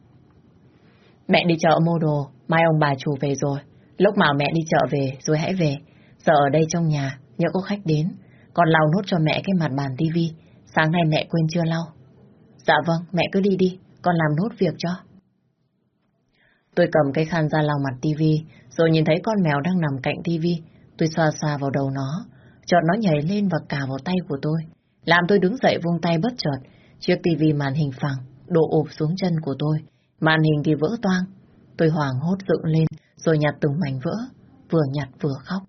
Mẹ đi chợ mua đồ, mai ông bà chủ về rồi. Lúc nào mẹ đi chợ về rồi hãy về. giờ ở đây trong nhà, nhớ có khách đến. Còn lau nốt cho mẹ cái mặt bàn tivi. Sáng nay mẹ quên chưa lau. Dạ vâng, mẹ cứ đi đi, con làm nốt việc cho. Tôi cầm cái khăn ra lau mặt tivi, rồi nhìn thấy con mèo đang nằm cạnh tivi. Tôi xoa xoa vào đầu nó, chọn nó nhảy lên và cào vào tay của tôi. Làm tôi đứng dậy vung tay bất chợt, chiếc tivi màn hình phẳng, đổ ụp xuống chân của tôi. Màn hình thì vỡ toang. Tôi hoảng hốt dựng lên, rồi nhặt từng mảnh vỡ, vừa nhặt vừa khóc.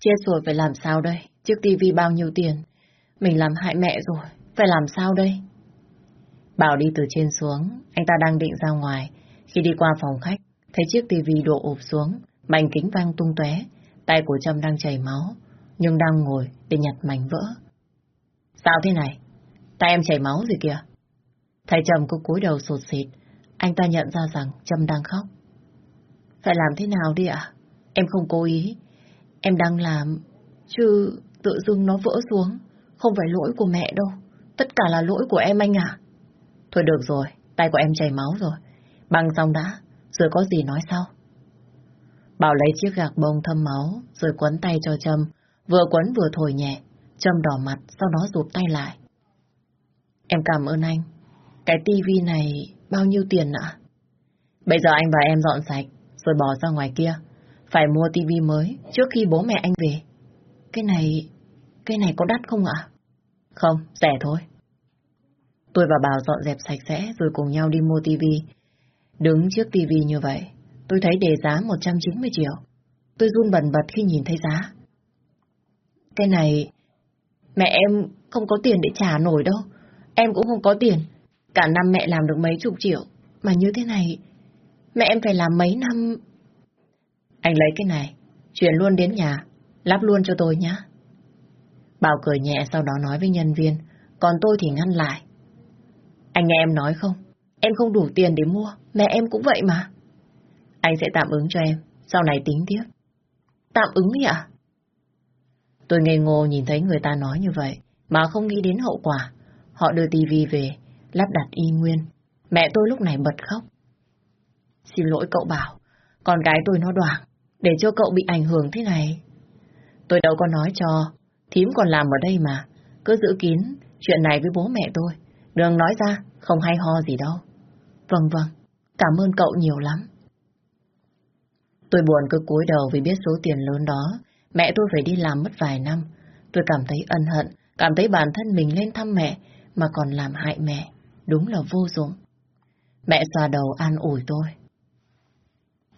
Chết rồi phải làm sao đây? Chiếc tivi bao nhiêu tiền? Mình làm hại mẹ rồi, phải làm sao đây? Bảo đi từ trên xuống, anh ta đang định ra ngoài. Khi đi qua phòng khách, thấy chiếc tivi đổ ụp xuống, mảnh kính vang tung tóe, tay của Trâm đang chảy máu, nhưng đang ngồi để nhặt mảnh vỡ. Sao thế này? Tay em chảy máu gì kìa? Thầy Trầm cứ cúi đầu sụt xịt, anh ta nhận ra rằng Trâm đang khóc. Phải làm thế nào đi ạ? Em không cố ý. Em đang làm, chứ tự dưng nó vỡ xuống. Không phải lỗi của mẹ đâu. Tất cả là lỗi của em anh ạ. Thôi được rồi, tay của em chảy máu rồi. Băng xong đã, rồi có gì nói sau. Bảo lấy chiếc gạc bông thâm máu, rồi quấn tay cho Trâm. Vừa quấn vừa thổi nhẹ. Trâm đỏ mặt, sau đó rụt tay lại. Em cảm ơn anh. Cái tivi này bao nhiêu tiền ạ? Bây giờ anh và em dọn sạch, rồi bỏ ra ngoài kia. Phải mua tivi mới trước khi bố mẹ anh về. Cái này, cái này có đắt không ạ? Không, rẻ thôi. Tôi và Bảo dọn dẹp sạch sẽ rồi cùng nhau đi mua tivi. Đứng trước tivi như vậy, tôi thấy đề giá 190 triệu. Tôi run bần bật khi nhìn thấy giá. Cái này, mẹ em không có tiền để trả nổi đâu. Em cũng không có tiền. Cả năm mẹ làm được mấy chục triệu. Mà như thế này, mẹ em phải làm mấy năm... Anh lấy cái này, chuyển luôn đến nhà, lắp luôn cho tôi nhé. Bảo cười nhẹ sau đó nói với nhân viên, còn tôi thì ngăn lại. Anh nghe em nói không? Em không đủ tiền để mua, mẹ em cũng vậy mà. Anh sẽ tạm ứng cho em, sau này tính tiếp. Tạm ứng nhỉ ạ? Tôi ngây ngô nhìn thấy người ta nói như vậy, mà không nghĩ đến hậu quả. Họ đưa tivi về, lắp đặt y nguyên. Mẹ tôi lúc này bật khóc. Xin lỗi cậu bảo, con gái tôi nó đoảng, để cho cậu bị ảnh hưởng thế này. Tôi đâu có nói cho, thím còn làm ở đây mà, cứ giữ kín chuyện này với bố mẹ tôi. Đừng nói ra, không hay ho gì đâu. Vâng vâng, cảm ơn cậu nhiều lắm. Tôi buồn cứ cúi đầu vì biết số tiền lớn đó, mẹ tôi phải đi làm mất vài năm. Tôi cảm thấy ân hận, cảm thấy bản thân mình lên thăm mẹ mà còn làm hại mẹ. Đúng là vô dụng. Mẹ xoa đầu an ủi tôi.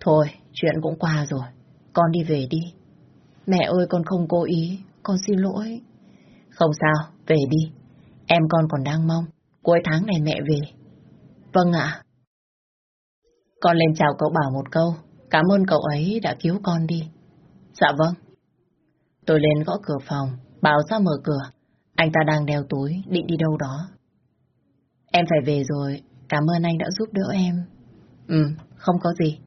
Thôi, chuyện cũng qua rồi. Con đi về đi. Mẹ ơi, con không cố ý. Con xin lỗi. Không sao, về đi. Em con còn đang mong. Cuối tháng này mẹ về. Vâng ạ. Con lên chào cậu Bảo một câu. Cảm ơn cậu ấy đã cứu con đi. Dạ vâng. Tôi lên gõ cửa phòng. Bảo ra mở cửa. Anh ta đang đeo túi, định đi đâu đó. Em phải về rồi. Cảm ơn anh đã giúp đỡ em. Ừ, không có gì.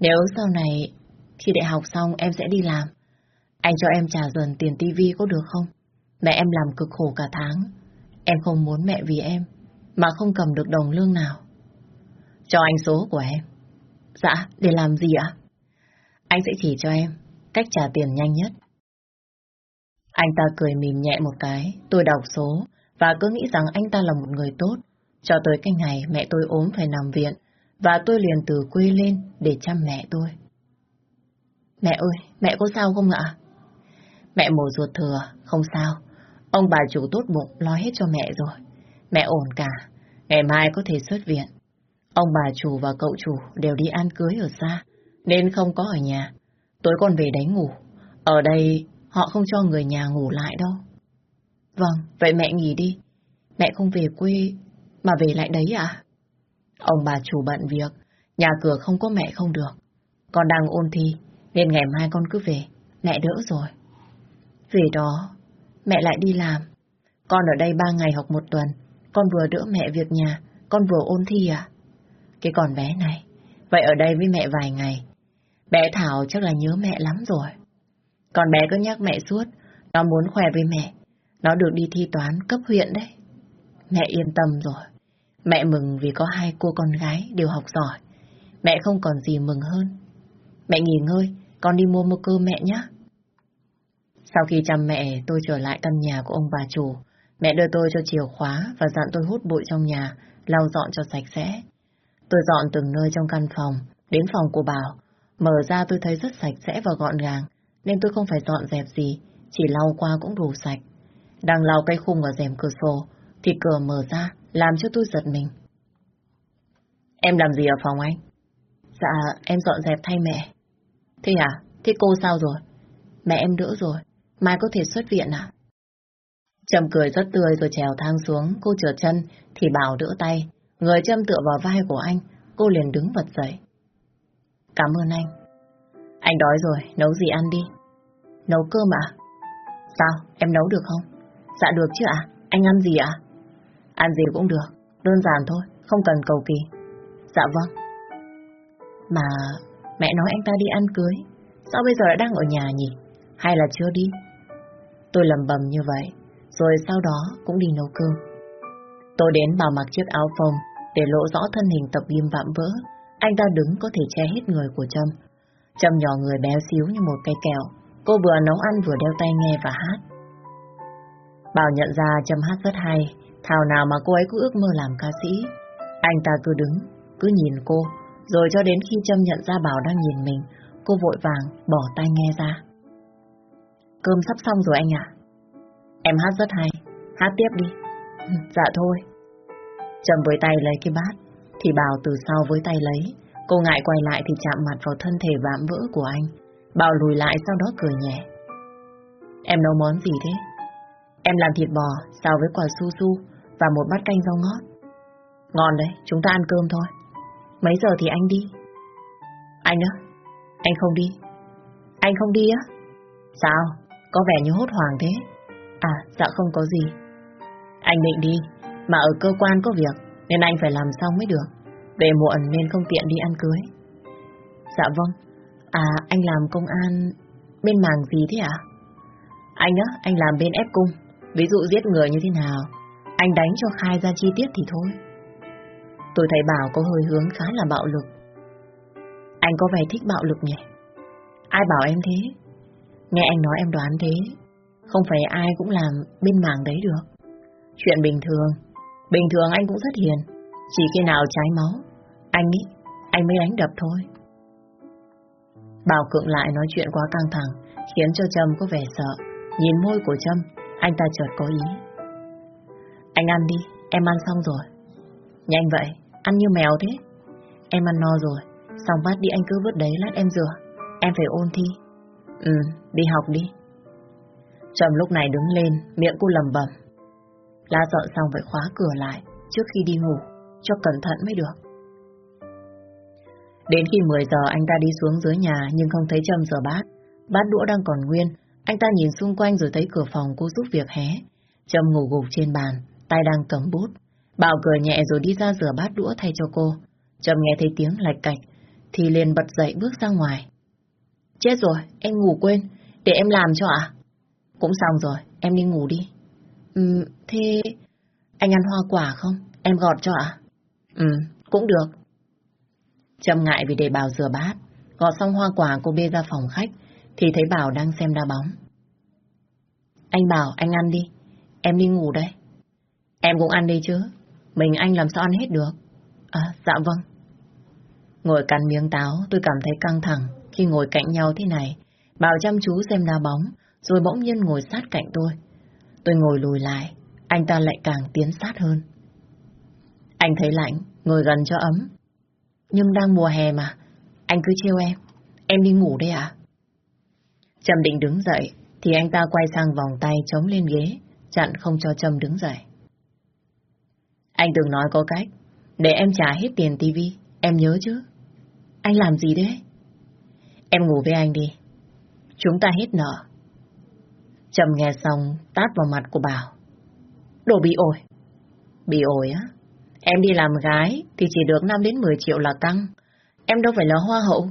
Nếu sau này, khi đại học xong em sẽ đi làm, anh cho em trả dần tiền tivi có được không? Mẹ em làm cực khổ cả tháng. Em không muốn mẹ vì em, mà không cầm được đồng lương nào. Cho anh số của em. Dạ, để làm gì ạ? Anh sẽ chỉ cho em cách trả tiền nhanh nhất. Anh ta cười mỉm nhẹ một cái, tôi đọc số và cứ nghĩ rằng anh ta là một người tốt. Cho tới cái ngày mẹ tôi ốm phải nằm viện và tôi liền từ quê lên để chăm mẹ tôi. Mẹ ơi, mẹ có sao không ạ? Mẹ mổ ruột thừa, không sao. Ông bà chủ tốt bụng lo hết cho mẹ rồi. Mẹ ổn cả, ngày mai có thể xuất viện. Ông bà chủ và cậu chủ đều đi ăn cưới ở xa, nên không có ở nhà. Tối con về đánh ngủ. Ở đây họ không cho người nhà ngủ lại đâu. Vâng, vậy mẹ nghỉ đi. Mẹ không về quê, mà về lại đấy à? Ông bà chủ bận việc, nhà cửa không có mẹ không được. Con đang ôn thi, nên ngày mai con cứ về, mẹ đỡ rồi. Về đó, mẹ lại đi làm. Con ở đây ba ngày học một tuần, con vừa đỡ mẹ việc nhà, con vừa ôn thi à? Cái con bé này, vậy ở đây với mẹ vài ngày. Bé Thảo chắc là nhớ mẹ lắm rồi. Con bé cứ nhắc mẹ suốt, nó muốn khoe với mẹ. Nó được đi thi toán cấp huyện đấy. Mẹ yên tâm rồi. Mẹ mừng vì có hai cô con gái đều học giỏi. Mẹ không còn gì mừng hơn. Mẹ nghỉ ngơi, con đi mua một cơm mẹ nhé. Sau khi chăm mẹ, tôi trở lại căn nhà của ông bà chủ. Mẹ đưa tôi cho chìa khóa và dặn tôi hút bụi trong nhà, lau dọn cho sạch sẽ. Tôi dọn từng nơi trong căn phòng, đến phòng của Bảo. Mở ra tôi thấy rất sạch sẽ và gọn gàng, nên tôi không phải dọn dẹp gì, chỉ lau qua cũng đủ sạch. Đang lau cây khung ở rèm cửa sổ, thì cửa mở ra, làm cho tôi giật mình. Em làm gì ở phòng anh? Dạ, em dọn dẹp thay mẹ. Thế à? Thế cô sao rồi? Mẹ em đỡ rồi, mai có thể xuất viện à? Trầm cười rất tươi rồi trèo thang xuống, cô trượt chân, thì Bảo đỡ tay. Người châm tựa vào vai của anh, cô liền đứng bật dậy. Cảm ơn anh. Anh đói rồi, nấu gì ăn đi. Nấu cơm à? Sao, em nấu được không? Dạ được chứ ạ, anh ăn gì ạ? Ăn gì cũng được, đơn giản thôi, không cần cầu kỳ. Dạ vâng. Mà mẹ nói anh ta đi ăn cưới, sao bây giờ lại đang ở nhà nhỉ? Hay là chưa đi? Tôi lầm bầm như vậy, rồi sau đó cũng đi nấu cơm. Tôi đến bảo mặc chiếc áo phông để lộ rõ thân hình tập viêm vạm vỡ. Anh ta đứng có thể che hết người của Trâm. Trâm nhỏ người béo xíu như một cây kẹo. Cô vừa nấu ăn vừa đeo tai nghe và hát. Bảo nhận ra Trâm hát rất hay, thảo nào mà cô ấy cứ ước mơ làm ca sĩ. Anh ta cứ đứng, cứ nhìn cô, rồi cho đến khi Trâm nhận ra Bảo đang nhìn mình, cô vội vàng bỏ tai nghe ra. Cơm sắp xong rồi anh ạ. Em hát rất hay, hát tiếp đi. Dạ thôi. Trâm với tay lấy cái bát, thì Bảo từ sau với tay lấy. Cô ngại quay lại thì chạm mặt vào thân thể vạm vỡ của anh. Bảo lùi lại sau đó cười nhẹ. Em nấu món gì thế? Em làm thịt bò, xào với quả su su và một bát canh rau ngót. Ngon đấy, chúng ta ăn cơm thôi. Mấy giờ thì anh đi? Anh á? Anh không đi. Anh không đi á? Sao? Có vẻ như hốt hoảng thế. À, dạ không có gì. Anh định đi, mà ở cơ quan có việc, nên anh phải làm xong mới được. Về muộn nên không tiện đi ăn cưới. Dạ vâng. À, anh làm công an bên mảng gì thế ạ? Anh á, anh làm bên ép cung. Ví dụ giết người như thế nào, anh đánh cho khai ra chi tiết thì thôi. Tôi thấy Bảo có hơi hướng khá là bạo lực. Anh có vẻ thích bạo lực nhỉ? Ai bảo em thế? Nghe anh nói em đoán thế. Không phải ai cũng làm bên mảng đấy được. Chuyện bình thường. Bình thường anh cũng rất hiền. Chỉ khi nào trái máu, anh nghĩ anh mới đánh đập thôi. Bảo cưỡng lại nói chuyện quá căng thẳng, khiến cho Trâm có vẻ sợ. Nhìn môi của Trâm, anh ta chợt có ý. Anh ăn đi, em ăn xong rồi. Nhanh vậy, ăn như mèo thế. Em ăn no rồi, xong bát đi anh cứ vứt đấy lát em rửa. Em phải ôn thi. Ừ, đi học đi. Trầm lúc này đứng lên, miệng cô lầm bầm. La dọn xong phải khóa cửa lại trước khi đi ngủ, cho cẩn thận mới được. Đến khi 10 giờ anh ta đi xuống dưới nhà nhưng không thấy Trâm rửa bát. Bát đũa đang còn nguyên, anh ta nhìn xung quanh rồi thấy cửa phòng cô giúp việc hé. Trâm ngủ gục trên bàn, tay đang cầm bút. Bảo cười nhẹ rồi đi ra rửa bát đũa thay cho cô. Trâm nghe thấy tiếng lạch cạch, thì liền bật dậy bước ra ngoài. Chết rồi, em ngủ quên, để em làm cho ạ. Cũng xong rồi, em đi ngủ đi. Ừ, thế anh ăn hoa quả không? Em gọt cho ạ? Ừ, cũng được. Trâm ngại vì để Bảo rửa bát, gọt xong hoa quả cô bê ra phòng khách, thì thấy Bảo đang xem đá bóng. Anh Bảo, anh ăn đi, em đi ngủ đây. Em cũng ăn đi chứ, mình anh làm sao ăn hết được. À, dạ vâng. Ngồi cắn miếng táo, tôi cảm thấy căng thẳng khi ngồi cạnh nhau thế này. Bảo chăm chú xem đá bóng, rồi bỗng nhiên ngồi sát cạnh tôi. Tôi ngồi lùi lại, anh ta lại càng tiến sát hơn. Anh thấy lạnh, ngồi gần cho ấm. Nhưng đang mùa hè mà, anh cứ trêu em. Em đi ngủ đây à? Trầm định đứng dậy, thì anh ta quay sang vòng tay chống lên ghế, chặn không cho Trầm đứng dậy. Anh từng nói có cách, để em trả hết tiền tivi, em nhớ chứ? Anh làm gì đấy? Em ngủ với anh đi. Chúng ta hết nợ. Trầm nghe xong, tát vào mặt của Bảo. Đồ bị ổi. Bị ổi á? Em đi làm gái thì chỉ được 5 đến 10 triệu là căng. Em đâu phải là hoa hậu.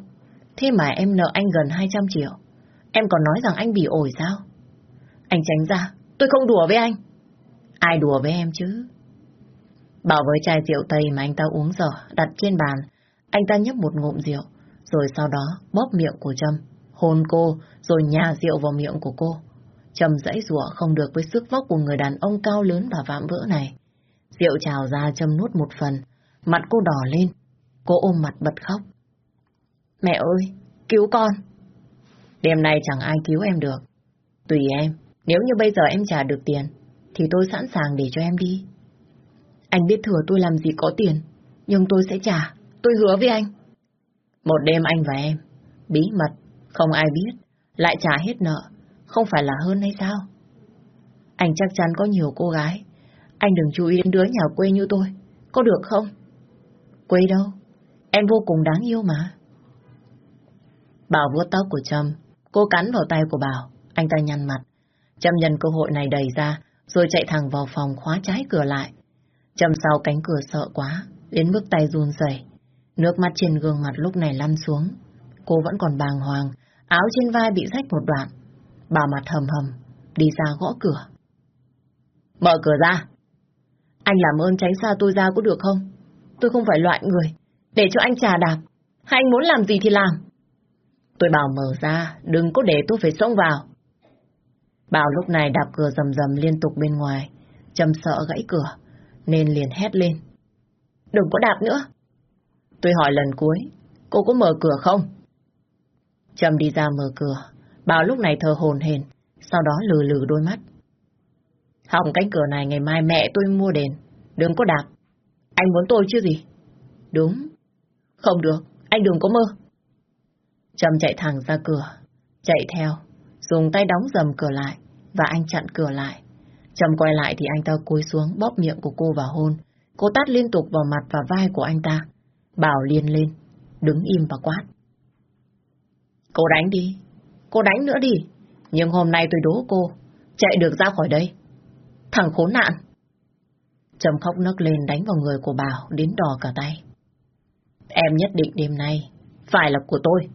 Thế mà em nợ anh gần 200 triệu. Em còn nói rằng anh bị ổi sao? Anh tránh ra, tôi không đùa với anh. Ai đùa với em chứ? Bảo với chai rượu tây mà anh ta uống dở, đặt trên bàn. Anh ta nhấp một ngụm rượu, rồi sau đó bóp miệng của Trâm, hôn cô, rồi nhả rượu vào miệng của cô. Trầm dãy rủa không được với sức vóc của người đàn ông cao lớn và vạm vỡ này. Rượu trào ra Trâm nuốt một phần, mặt cô đỏ lên, cô ôm mặt bật khóc. Mẹ ơi, cứu con! Đêm nay chẳng ai cứu em được. Tùy em, nếu như bây giờ em trả được tiền, thì tôi sẵn sàng để cho em đi. Anh biết thừa tôi làm gì có tiền, nhưng tôi sẽ trả, tôi hứa với anh. Một đêm anh và em, bí mật, không ai biết, lại trả hết nợ, không phải là hơn hay sao? Anh chắc chắn có nhiều cô gái, anh đừng chú ý đến đứa nhà quê như tôi, có được không? Quê đâu? Em vô cùng đáng yêu mà. Bảo vuốt tóc của Trâm, cô cắn vào tay của Bảo, anh ta nhăn mặt. Trâm nhân cơ hội này đẩy ra, rồi chạy thẳng vào phòng khóa trái cửa lại. Trâm sau cánh cửa sợ quá, đến mức tay run rẩy. Nước mắt trên gương mặt lúc này lăn xuống. Cô vẫn còn bàng hoàng, áo trên vai bị rách một đoạn. Bà mặt hầm hầm, đi ra gõ cửa. Mở cửa ra! Anh làm ơn tránh xa tôi ra có được không? Tôi không phải loại người, để cho anh trà đạp. Hay anh muốn làm gì thì làm. Tôi bảo mở ra, đừng có để tôi phải xông vào. Bảo lúc này đạp cửa rầm rầm liên tục bên ngoài, châm sợ gãy cửa, nên liền hét lên. Đừng có đạp nữa. Tôi hỏi lần cuối, cô có mở cửa không? Trâm đi ra mở cửa, Bảo lúc này thờ hồn hền, sau đó lừ lừ đôi mắt. Hỏng cánh cửa này ngày mai mẹ tôi mua đền, đừng có đạp. Anh muốn tôi chứ gì? Đúng. Không được, anh đừng có mơ. Trâm chạy thẳng ra cửa, chạy theo, dùng tay đóng dầm cửa lại, và anh chặn cửa lại. Trâm quay lại thì anh ta cúi xuống bóp miệng của cô và hôn. Cô tát liên tục vào mặt và vai của anh ta. Bảo liền lên, đứng im và quát. Cô đánh đi, cô đánh nữa đi. Nhưng hôm nay tôi đố cô, chạy được ra khỏi đây. Thằng khốn nạn. Trầm khóc nấc lên đánh vào người của Bảo đến đỏ cả tay. Em nhất định đêm nay phải là của tôi.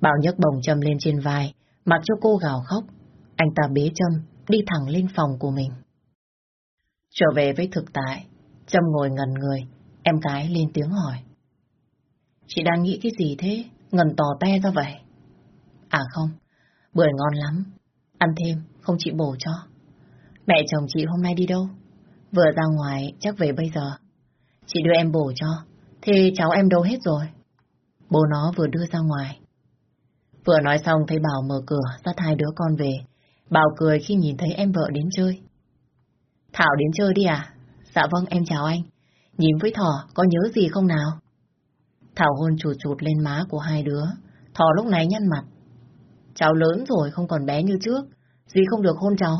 Bảo nhấc bồng Trâm lên trên vai, mặc cho cô gào khóc. Anh ta bế Trâm, đi thẳng lên phòng của mình. Trở về với thực tại, Trâm ngồi ngần người, em gái lên tiếng hỏi. Chị đang nghĩ cái gì thế? Ngần tò te ra vậy? À không, bưởi ngon lắm. Ăn thêm, không chị bổ cho. Mẹ chồng chị hôm nay đi đâu? Vừa ra ngoài, chắc về bây giờ. Chị đưa em bổ cho. Thế cháu em đâu hết rồi? Bố nó vừa đưa ra ngoài. Vừa nói xong thấy Bảo mở cửa, dắt hai đứa con về. Bảo cười khi nhìn thấy em vợ đến chơi. Thảo đến chơi đi à? Dạ vâng, em chào anh. Nhìn với Thỏ, có nhớ gì không nào? Thảo hôn chụt chụt lên má của hai đứa. Thỏ lúc này nhăn mặt. Cháu lớn rồi, không còn bé như trước. Dì không được hôn cháu.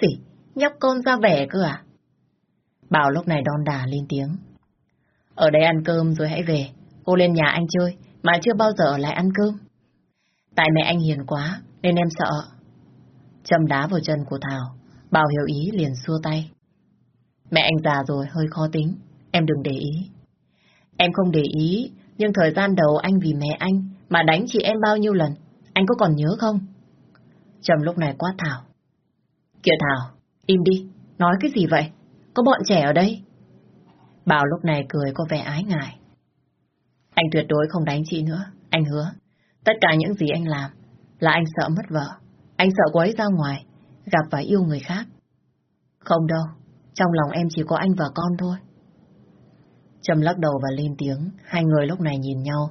Dì, nhóc con ra vẻ cơ à? Bảo lúc này đon đà lên tiếng. Ở đây ăn cơm rồi hãy về. Cô lên nhà anh chơi, mà chưa bao giờ ở lại ăn cơm. Tại mẹ anh hiền quá, nên em sợ. Châm đá vào chân của Thảo, Bảo hiểu ý liền xua tay. Mẹ anh già rồi, hơi khó tính, em đừng để ý. Em không để ý, nhưng thời gian đầu anh vì mẹ anh mà đánh chị em bao nhiêu lần, anh có còn nhớ không? Trầm lúc này quát Thảo. Kìa Thảo, im đi, nói cái gì vậy? Có bọn trẻ ở đây. Bảo lúc này cười có vẻ ái ngại. Anh tuyệt đối không đánh chị nữa. Anh hứa. Tất cả những gì anh làm là anh sợ mất vợ. Anh sợ cô ấy ra ngoài, gặp và yêu người khác. Không đâu, trong lòng em chỉ có anh và con thôi. Trầm lắc đầu và lên tiếng, hai người lúc này nhìn nhau,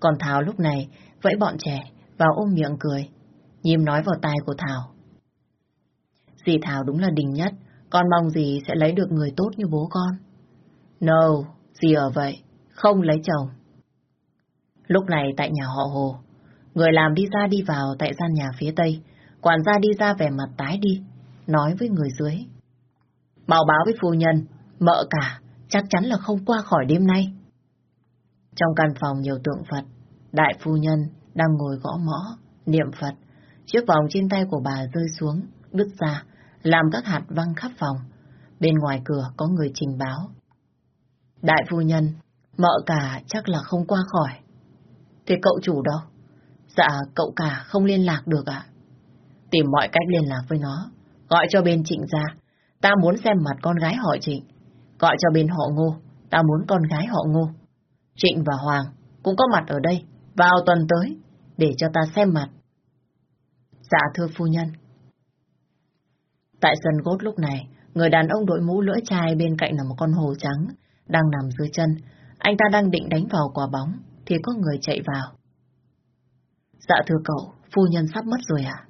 còn Thảo lúc này vẫy bọn trẻ vào ôm miệng cười. Nhím nói vào tai của Thảo. Dì Thảo đúng là đình nhất, con mong gì sẽ lấy được người tốt như bố con. No, dì ở vậy, không lấy chồng. Lúc này tại nhà họ Hồ, người làm đi ra đi vào tại gian nhà phía tây, quản gia đi ra vẻ mặt tái đi, nói với người dưới. Bảo báo với phu nhân, mợ cả, chắc chắn là không qua khỏi đêm nay. Trong căn phòng nhiều tượng Phật, đại phu nhân đang ngồi gõ mõ, niệm Phật. Chiếc vòng trên tay của bà rơi xuống, đứt ra, làm các hạt văng khắp phòng. Bên ngoài cửa có người trình báo. Đại phu nhân, mợ cả chắc là không qua khỏi. Thế cậu chủ đâu? Dạ, cậu cả không liên lạc được ạ. Tìm mọi cách liên lạc với nó. Gọi cho bên trịnh ra. Ta muốn xem mặt con gái họ trịnh. Gọi cho bên họ ngô. Ta muốn con gái họ ngô. Trịnh và Hoàng cũng có mặt ở đây. Vào tuần tới. Để cho ta xem mặt. Dạ thưa phu nhân. Tại sân gốt lúc này, người đàn ông đội mũ lưỡi chai bên cạnh là một con hồ trắng, đang nằm dưới chân. Anh ta đang định đánh vào quả bóng, thì có người chạy vào. Dạ thưa cậu, phu nhân sắp mất rồi à?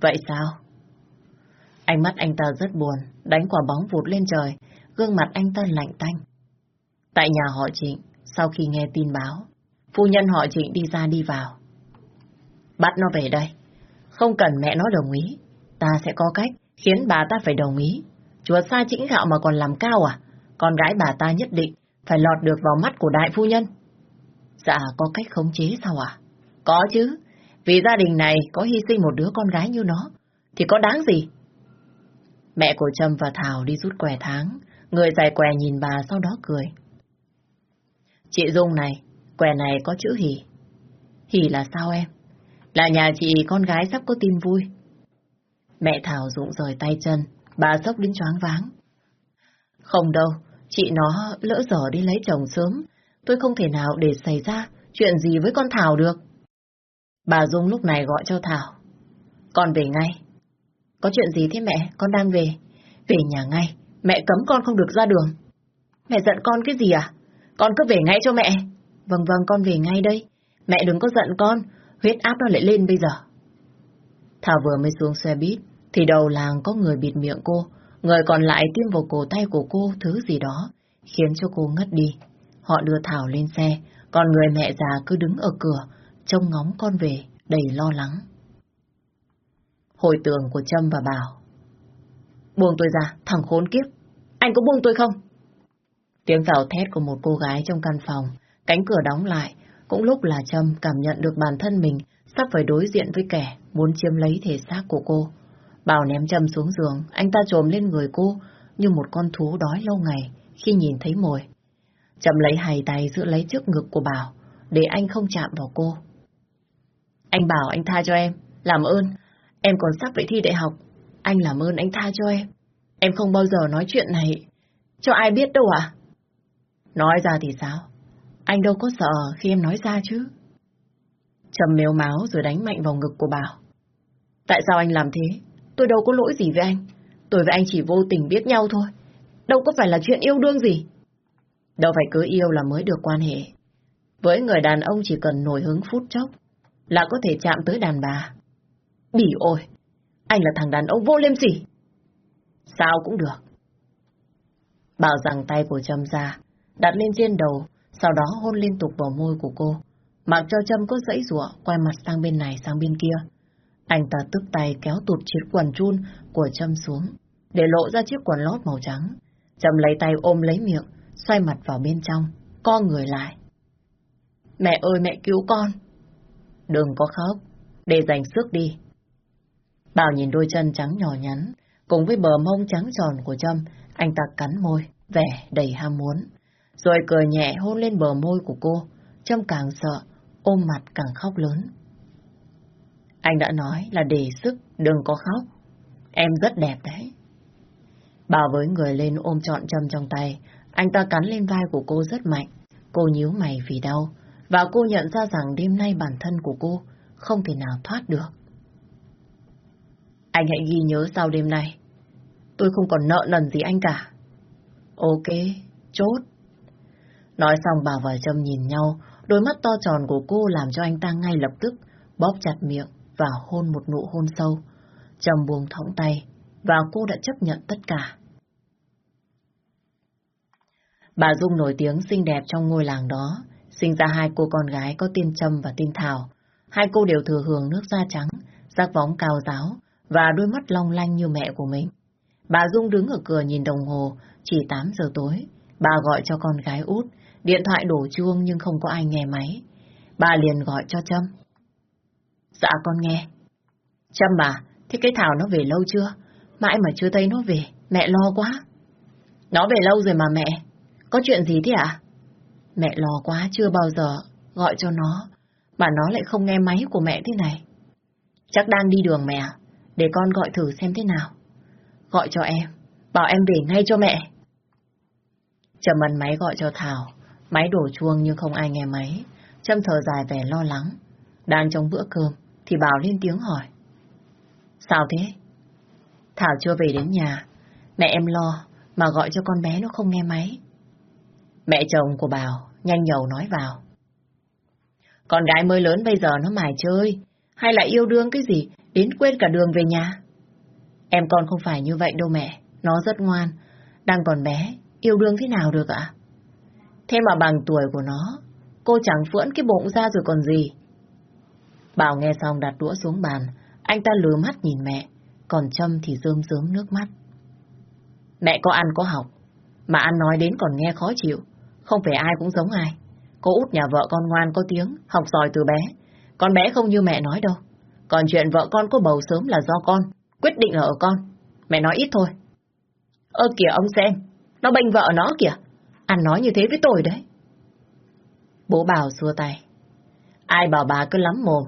Vậy sao? Ánh mắt anh ta rất buồn, đánh quả bóng vụt lên trời, gương mặt anh ta lạnh tanh. Tại nhà họ Trịnh, sau khi nghe tin báo, phu nhân họ Trịnh đi ra đi vào. Bắt nó về đây. Không cần mẹ nó đồng ý, ta sẽ có cách khiến bà ta phải đồng ý. Chúa xa chĩnh gạo mà còn làm cao à? Con gái bà ta nhất định phải lọt được vào mắt của đại phu nhân. Dạ, có cách khống chế sao à? Có chứ, vì gia đình này có hy sinh một đứa con gái như nó, thì có đáng gì? Mẹ của Trâm và Thảo đi rút què tháng, người dài què nhìn bà sau đó cười. Chị Dung này, què này có chữ hỉ. Hỉ là sao em? Là nhà chị con gái sắp có tin vui. Mẹ Thảo rụng rời tay chân, bà sốc đến choáng váng. Không đâu, chị nó lỡ dở đi lấy chồng sớm, tôi không thể nào để xảy ra chuyện gì với con Thảo được. Bà Dung lúc này gọi cho Thảo. Con về ngay. Có chuyện gì thế mẹ? Con đang về. Về nhà ngay. Mẹ cấm con không được ra đường. Mẹ giận con cái gì à? Con cứ về ngay cho mẹ. Vâng vâng con về ngay đây. Mẹ đừng có giận con. Huyết áp nó lại lên bây giờ. Thảo vừa mới xuống xe buýt, thì đầu làng có người bịt miệng cô. Người còn lại tiêm vào cổ tay của cô thứ gì đó, khiến cho cô ngất đi. Họ đưa Thảo lên xe, còn người mẹ già cứ đứng ở cửa, trông ngóng con về, đầy lo lắng. Hồi tưởng của Trâm và Bảo. Buông tôi ra, thằng khốn kiếp. Anh có buông tôi không? Tiếng gào thét của một cô gái trong căn phòng, cánh cửa đóng lại, cũng lúc là Trâm cảm nhận được bản thân mình sắp phải đối diện với kẻ muốn chiếm lấy thể xác của cô. Bảo ném Trâm xuống giường, anh ta trồm lên người cô như một con thú đói lâu ngày khi nhìn thấy mồi. Trâm lấy hai tay giữ lấy trước ngực của Bảo để anh không chạm vào cô. Anh bảo anh tha cho em, làm ơn. Em còn sắp phải thi đại học. Anh làm ơn anh tha cho em. Em không bao giờ nói chuyện này cho ai biết đâu à? Nói ra thì sao? Anh đâu có sợ khi em nói ra chứ. Trầm mếu máu rồi đánh mạnh vào ngực của Bảo. Tại sao anh làm thế? Tôi đâu có lỗi gì với anh. Tôi với anh chỉ vô tình biết nhau thôi. Đâu có phải là chuyện yêu đương gì. Đâu phải cứ yêu là mới được quan hệ. Với người đàn ông chỉ cần nổi hứng phút chốc là có thể chạm tới đàn bà. Bỉ ôi, anh là thằng đàn ông vô liêm sỉ. Sao cũng được. Bảo rằng tay của Trâm ra, đặt lên trên đầu, sau đó hôn liên tục vào môi của cô. Mặc cho Trâm có dãy rủa quay mặt sang bên này sang bên kia. Anh ta tức tay kéo tụt chiếc quần chun của Trâm xuống, để lộ ra chiếc quần lót màu trắng. Trâm lấy tay ôm lấy miệng, xoay mặt vào bên trong, co người lại. Mẹ ơi mẹ cứu con! Đừng có khóc, để dành sức đi. Bảo nhìn đôi chân trắng nhỏ nhắn, cùng với bờ mông trắng tròn của Trâm, anh ta cắn môi, vẻ đầy ham muốn. Rồi cười nhẹ hôn lên bờ môi của cô, Trâm càng sợ, ôm mặt càng khóc lớn. Anh đã nói là để sức, đừng có khóc. Em rất đẹp đấy. Bảo với người lên ôm trọn Trâm trong tay, anh ta cắn lên vai của cô rất mạnh, Cô nhíu mày vì đau, và cô nhận ra rằng đêm nay bản thân của cô không thể nào thoát được. Anh hãy ghi nhớ sau đêm nay, tôi không còn nợ nần gì anh cả. Ok, chốt. Nói xong bà và Trâm nhìn nhau, đôi mắt to tròn của cô làm cho anh ta ngay lập tức bóp chặt miệng và hôn một nụ hôn sâu. Trâm buông thõng tay và cô đã chấp nhận tất cả. Bà Dung nổi tiếng xinh đẹp trong ngôi làng đó, sinh ra hai cô con gái có tên Trâm và tên Thảo. Hai cô đều thừa hưởng nước da trắng, sắc bóng cao giáo và đôi mắt long lanh như mẹ của mình. Bà Dung đứng ở cửa nhìn đồng hồ, chỉ 8 giờ tối. Bà gọi cho con gái út, điện thoại đổ chuông nhưng không có ai nghe máy. Bà liền gọi cho Trâm. Dạ con nghe. Trâm bà, thế cái Thảo nó về lâu chưa? Mãi mà chưa thấy nó về, mẹ lo quá. Nó về lâu rồi mà mẹ. Có chuyện gì thế ạ? Mẹ lo quá, chưa bao giờ gọi cho nó, mà nó lại không nghe máy của mẹ thế này. Chắc đang đi đường mẹ, à? để con gọi thử xem thế nào. Gọi cho em, bảo em về ngay cho mẹ. Trầm ấn máy gọi cho Thảo, máy đổ chuông nhưng không ai nghe máy. Trâm thở dài vẻ lo lắng. Đang trong bữa cơm, thì Bảo lên tiếng hỏi. Sao thế? Thảo chưa về đến nhà, mẹ em lo, mà gọi cho con bé nó không nghe máy. Mẹ chồng của Bảo nhanh nhầu nói vào. Con gái mới lớn bây giờ nó mải chơi, hay là yêu đương cái gì, đến quên cả đường về nhà. Em con không phải như vậy đâu mẹ, nó rất ngoan, đang còn bé, yêu đương thế nào được ạ? Thế mà bằng tuổi của nó, cô chẳng phưỡn cái bụng ra rồi còn gì. Bảo nghe xong đặt đũa xuống bàn, anh ta lừa mắt nhìn mẹ, còn Trâm thì rơm rớm nước mắt. Mẹ có ăn có học, mà ăn nói đến còn nghe khó chịu, không phải ai cũng giống ai. Cô út nhà vợ con ngoan có tiếng, học giỏi từ bé. Con bé không như mẹ nói đâu. Còn chuyện vợ con có bầu sớm là do con, quyết định là ở con. Mẹ nói ít thôi. Ơ kìa ông xem, nó bênh vợ nó kìa. Ăn nói như thế với tôi đấy. Bố bảo xua tay. Ai bảo bà cứ lắm mồm.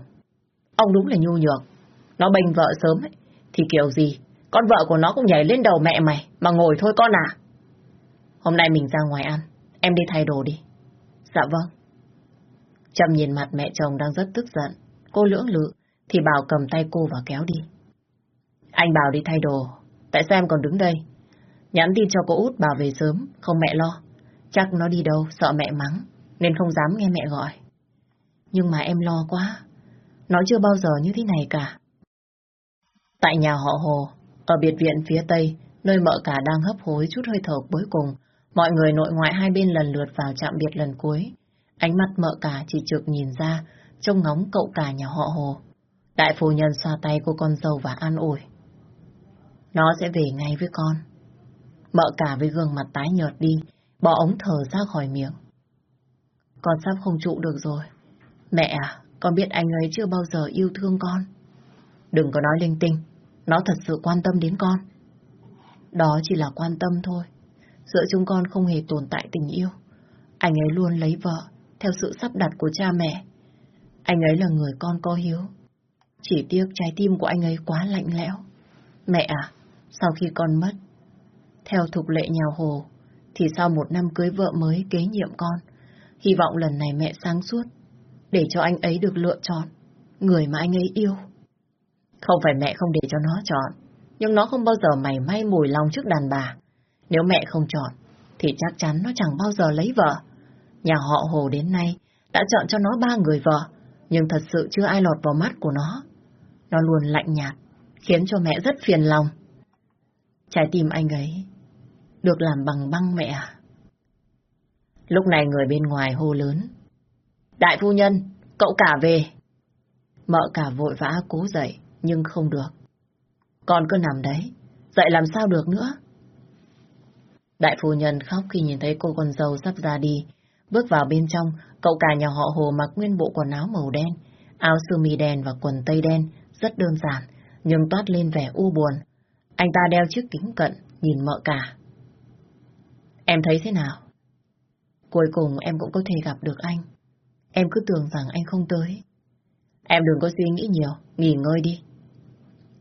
Ông đúng là nhu nhược. Nó bênh vợ sớm ấy, thì kiểu gì, con vợ của nó cũng nhảy lên đầu mẹ mày, mà ngồi thôi con à. Hôm nay mình ra ngoài ăn, em đi thay đồ đi. Dạ vâng. Trầm nhìn mặt mẹ chồng đang rất tức giận. Cô lưỡng lự, thì Bảo cầm tay cô và kéo đi. Anh bảo đi thay đồ, tại sao em còn đứng đây? Nhắn tin cho cô út bảo về sớm, không mẹ lo. Chắc nó đi đâu, sợ mẹ mắng, nên không dám nghe mẹ gọi. Nhưng mà em lo quá, nó chưa bao giờ như thế này cả. Tại nhà họ Hồ, ở biệt viện phía Tây, nơi mợ cả đang hấp hối chút hơi thở cuối cùng, mọi người nội ngoại hai bên lần lượt vào chạm biệt lần cuối. Ánh mắt mợ cả chỉ trực nhìn ra, trông ngóng cậu cả nhà họ Hồ. Đại phu nhân xoa tay cô con dâu và an ủi. Nó sẽ về ngay với con. Mợ cả với gương mặt tái nhợt đi, bỏ ống thở ra khỏi miệng. Con sắp không trụ được rồi. Mẹ à, con biết anh ấy chưa bao giờ yêu thương con. Đừng có nói linh tinh, nó thật sự quan tâm đến con. Đó chỉ là quan tâm thôi. Giữa chúng con không hề tồn tại tình yêu. Anh ấy luôn lấy vợ, theo sự sắp đặt của cha mẹ. Anh ấy là người con có hiếu. Chỉ tiếc trái tim của anh ấy quá lạnh lẽo. Mẹ à, sau khi con mất, theo thục lệ nhà Hồ, thì sau một năm cưới vợ mới kế nhiệm con, hy vọng lần này mẹ sáng suốt, để cho anh ấy được lựa chọn, người mà anh ấy yêu. Không phải mẹ không để cho nó chọn, nhưng nó không bao giờ mày may mùi lòng trước đàn bà. Nếu mẹ không chọn, thì chắc chắn nó chẳng bao giờ lấy vợ. Nhà họ Hồ đến nay đã chọn cho nó ba người vợ, nhưng thật sự chưa ai lọt vào mắt của nó. Nó luôn lạnh nhạt, khiến cho mẹ rất phiền lòng. Trái tim anh ấy được làm bằng băng mẹ à? Lúc này người bên ngoài hô lớn. Đại phu nhân, cậu cả về. Mợ cả vội vã cố dậy, nhưng không được. Con cứ nằm đấy, dậy làm sao được nữa. Đại phu nhân khóc khi nhìn thấy cô con dâu sắp ra đi. Bước vào bên trong, cậu cả nhà họ Hồ mặc nguyên bộ quần áo màu đen, áo sơ mi đen và quần tây đen, rất đơn giản, nhưng toát lên vẻ u buồn. Anh ta đeo chiếc kính cận, nhìn mợ cả. Em thấy thế nào? Cuối cùng em cũng có thể gặp được anh. Em cứ tưởng rằng anh không tới. Em đừng có suy nghĩ nhiều, nghỉ ngơi đi.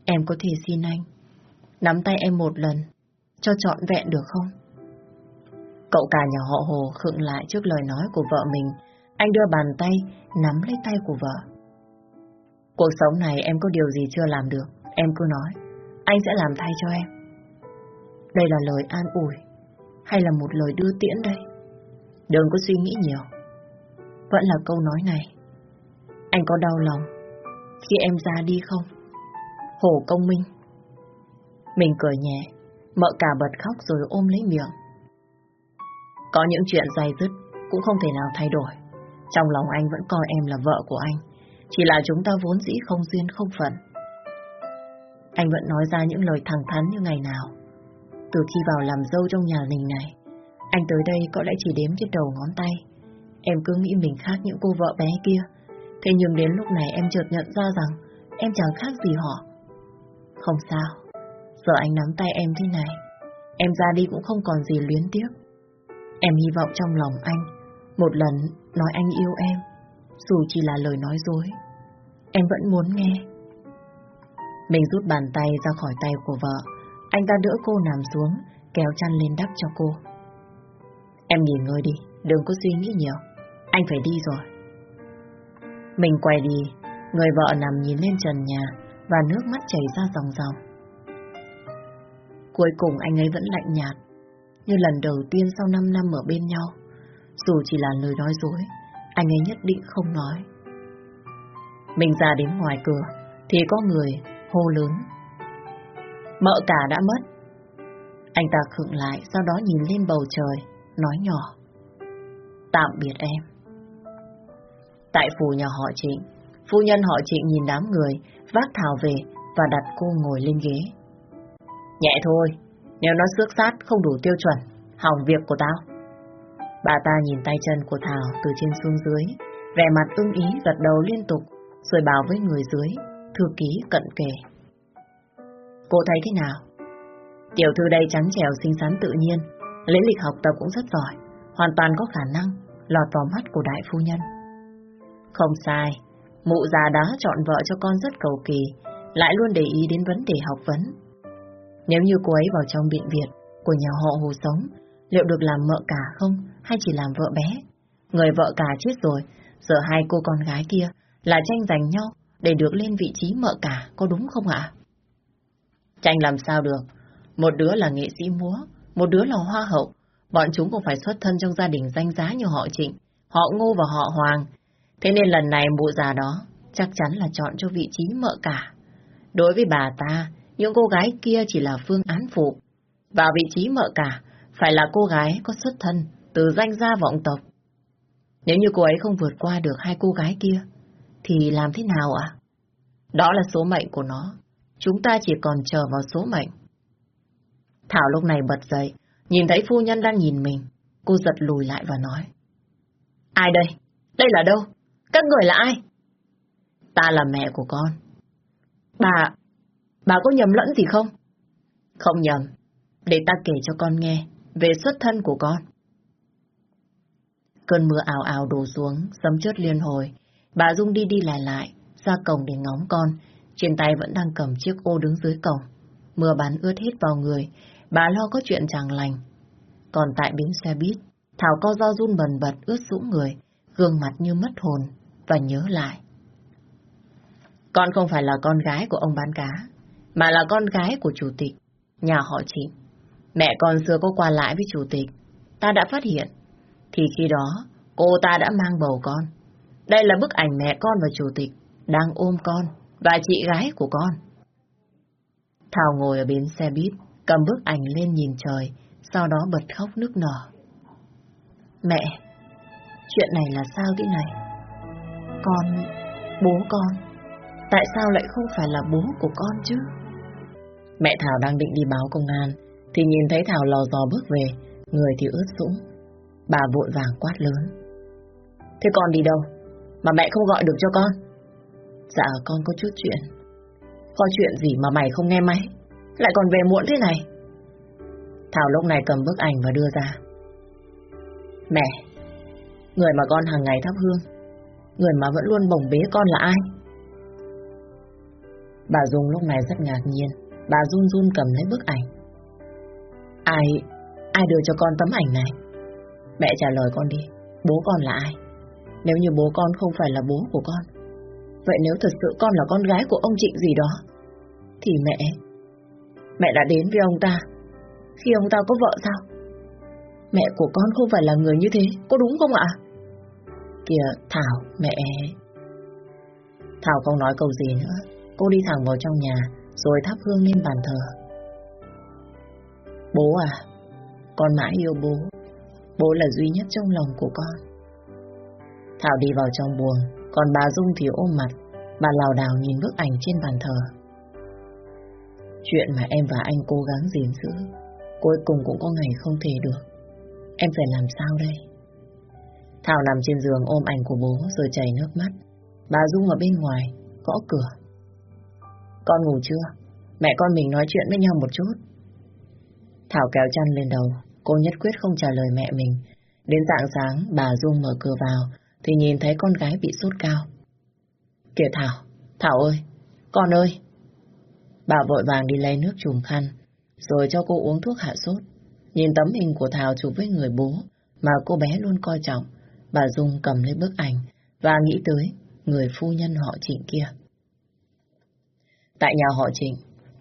Em có thể xin anh, nắm tay em một lần, cho trọn vẹn được không? Cậu cả nhà họ Hồ khựng lại trước lời nói của vợ mình. Anh đưa bàn tay, nắm lấy tay của vợ. Cuộc sống này em có điều gì chưa làm được, em cứ nói. Anh sẽ làm thay cho em. Đây là lời an ủi, hay là một lời đưa tiễn đây? Đừng có suy nghĩ nhiều. Vẫn là câu nói này. Anh có đau lòng khi em ra đi không? Hồ công minh. Mình cười nhẹ, mợ cả bật khóc rồi ôm lấy miệng. Có những chuyện dày dứt cũng không thể nào thay đổi. Trong lòng anh vẫn coi em là vợ của anh. Chỉ là chúng ta vốn dĩ không duyên không phận. Anh vẫn nói ra những lời thẳng thắn như ngày nào. Từ khi vào làm dâu trong nhà mình này, anh tới đây có lẽ chỉ đếm trên đầu ngón tay. Em cứ nghĩ mình khác những cô vợ bé kia. Thế nhưng đến lúc này em chợt nhận ra rằng em chẳng khác gì họ. Không sao, giờ anh nắm tay em thế này, em ra đi cũng không còn gì luyến tiếc. Em hy vọng trong lòng anh, một lần nói anh yêu em, dù chỉ là lời nói dối. Em vẫn muốn nghe. Mình rút bàn tay ra khỏi tay của vợ, anh ta đỡ cô nằm xuống, kéo chăn lên đắp cho cô. Em nghỉ ngơi đi, đừng có suy nghĩ nhiều. Anh phải đi rồi. Mình quay đi, người vợ nằm nhìn lên trần nhà và nước mắt chảy ra dòng dòng. Cuối cùng anh ấy vẫn lạnh nhạt, như lần đầu tiên sau 5 năm ở bên nhau. Dù chỉ là lời nói dối, anh ấy nhất định không nói. Mình ra đến ngoài cửa, thì có người hô lớn. Mợ cả đã mất. Anh ta khựng lại, sau đó nhìn lên bầu trời, nói nhỏ. Tạm biệt em. Tại phủ nhà họ Trịnh, phu nhân họ Trịnh nhìn đám người, vác Thảo về và đặt cô ngồi lên ghế. Nhẹ thôi, nếu nó xước sát không đủ tiêu chuẩn, hỏng việc của tao. Bà ta nhìn tay chân của Thảo từ trên xuống dưới, vẻ mặt ưng ý gật đầu liên tục, rồi bảo với người dưới, thư ký cận kề. Cô thấy thế nào? Tiểu thư đây trắng trẻo xinh xắn tự nhiên, lấy lịch học tập cũng rất giỏi, hoàn toàn có khả năng lọt vào mắt của đại phu nhân. Không sai, mụ già đó chọn vợ cho con rất cầu kỳ, lại luôn để ý đến vấn đề học vấn. Nếu như cô ấy vào trong bệnh viện của nhà họ Hồ sống, liệu được làm mợ cả không, hay chỉ làm vợ bé? Người vợ cả chết rồi, giờ hai cô con gái kia là tranh giành nhau để được lên vị trí mợ cả, có đúng không ạ? Tranh làm sao được, một đứa là nghệ sĩ múa, một đứa là hoa hậu, bọn chúng cũng phải xuất thân trong gia đình danh giá như họ Trịnh, họ Ngô và họ Hoàng. Thế nên lần này mụ già đó chắc chắn là chọn cho vị trí mợ cả. Đối với bà ta, những cô gái kia chỉ là phương án phụ. Vào vị trí mợ cả, phải là cô gái có xuất thân từ danh gia vọng tộc. Nếu như cô ấy không vượt qua được hai cô gái kia, thì làm thế nào ạ? Đó là số mệnh của nó. Chúng ta chỉ còn chờ vào số mệnh. Thảo lúc này bật dậy, nhìn thấy phu nhân đang nhìn mình. Cô giật lùi lại và nói. Ai đây? Đây là đâu? Các người là ai? Ta là mẹ của con. Bà, bà có nhầm lẫn gì không? Không nhầm. Để ta kể cho con nghe về xuất thân của con. Cơn mưa ào ào đổ xuống, sấm chớp liên hồi. Bà Dung đi đi lại lại, ra cổng để ngóng con. Trên tay vẫn đang cầm chiếc ô đứng dưới cổng. Mưa bắn ướt hết vào người, bà lo có chuyện chẳng lành. Còn tại bến xe buýt, Thảo co do run bần bật ướt sũng người, gương mặt như mất hồn, và nhớ lại. Con không phải là con gái của ông bán cá, mà là con gái của chủ tịch, nhà họ chị Mẹ con xưa có qua lại với chủ tịch, ta đã phát hiện, thì khi đó cô ta đã mang bầu con. Đây là bức ảnh mẹ con và chủ tịch đang ôm con và chị gái của con. Thảo ngồi ở bến xe buýt, cầm bức ảnh lên nhìn trời, sau đó bật khóc nức nở. Mẹ, chuyện này là sao thế này? Con, bố con, tại sao lại không phải là bố của con chứ? Mẹ Thảo đang định đi báo công an, thì nhìn thấy Thảo lò dò bước về, người thì ướt sũng. Bà vội vàng quát lớn. Thế con đi đâu? Mà mẹ không gọi được cho con? Dạ con có chút chuyện. Có chuyện gì mà mày không nghe máy? Lại còn về muộn thế này? Thảo lúc này cầm bức ảnh và đưa ra. Mẹ, người mà con hàng ngày thắp hương, người mà vẫn luôn bồng bế con là ai? Bà Dung lúc này rất ngạc nhiên, bà run run cầm lấy bức ảnh. Ai, ai đưa cho con tấm ảnh này? Mẹ trả lời con đi, bố con là ai? Nếu như bố con không phải là bố của con, vậy nếu thật sự con là con gái của ông Trịnh gì đó, thì mẹ, mẹ đã đến với ông ta khi ông ta có vợ sao? Mẹ của con không phải là người như thế, có đúng không ạ? Kìa, Thảo, mẹ... Thảo không nói câu gì nữa, cô đi thẳng vào trong nhà, rồi thắp hương lên bàn thờ. Bố à, con mãi yêu bố, bố là duy nhất trong lòng của con. Thảo đi vào trong buồng, còn bà Dung thì ôm mặt, bà lào đảo nhìn bức ảnh trên bàn thờ. Chuyện mà em và anh cố gắng gìn giữ, cuối cùng cũng có ngày không thể được. Em phải làm sao đây? Thảo nằm trên giường ôm ảnh của bố rồi chảy nước mắt. Bà Dung ở bên ngoài, gõ cửa. Con ngủ chưa? Mẹ con mình nói chuyện với nhau một chút. Thảo kéo chăn lên đầu, cô nhất quyết không trả lời mẹ mình. Đến dạng sáng, bà Dung mở cửa vào, thì nhìn thấy con gái bị sốt cao. Kìa Thảo, Thảo ơi, con ơi. Bà vội vàng đi lấy nước trùm khăn, rồi cho cô uống thuốc hạ sốt. Nhìn tấm hình của Thảo chụp với người bố mà cô bé luôn coi trọng, bà Dung cầm lấy bức ảnh và nghĩ tới người phu nhân họ trịnh kia. Tại nhà họ trịnh,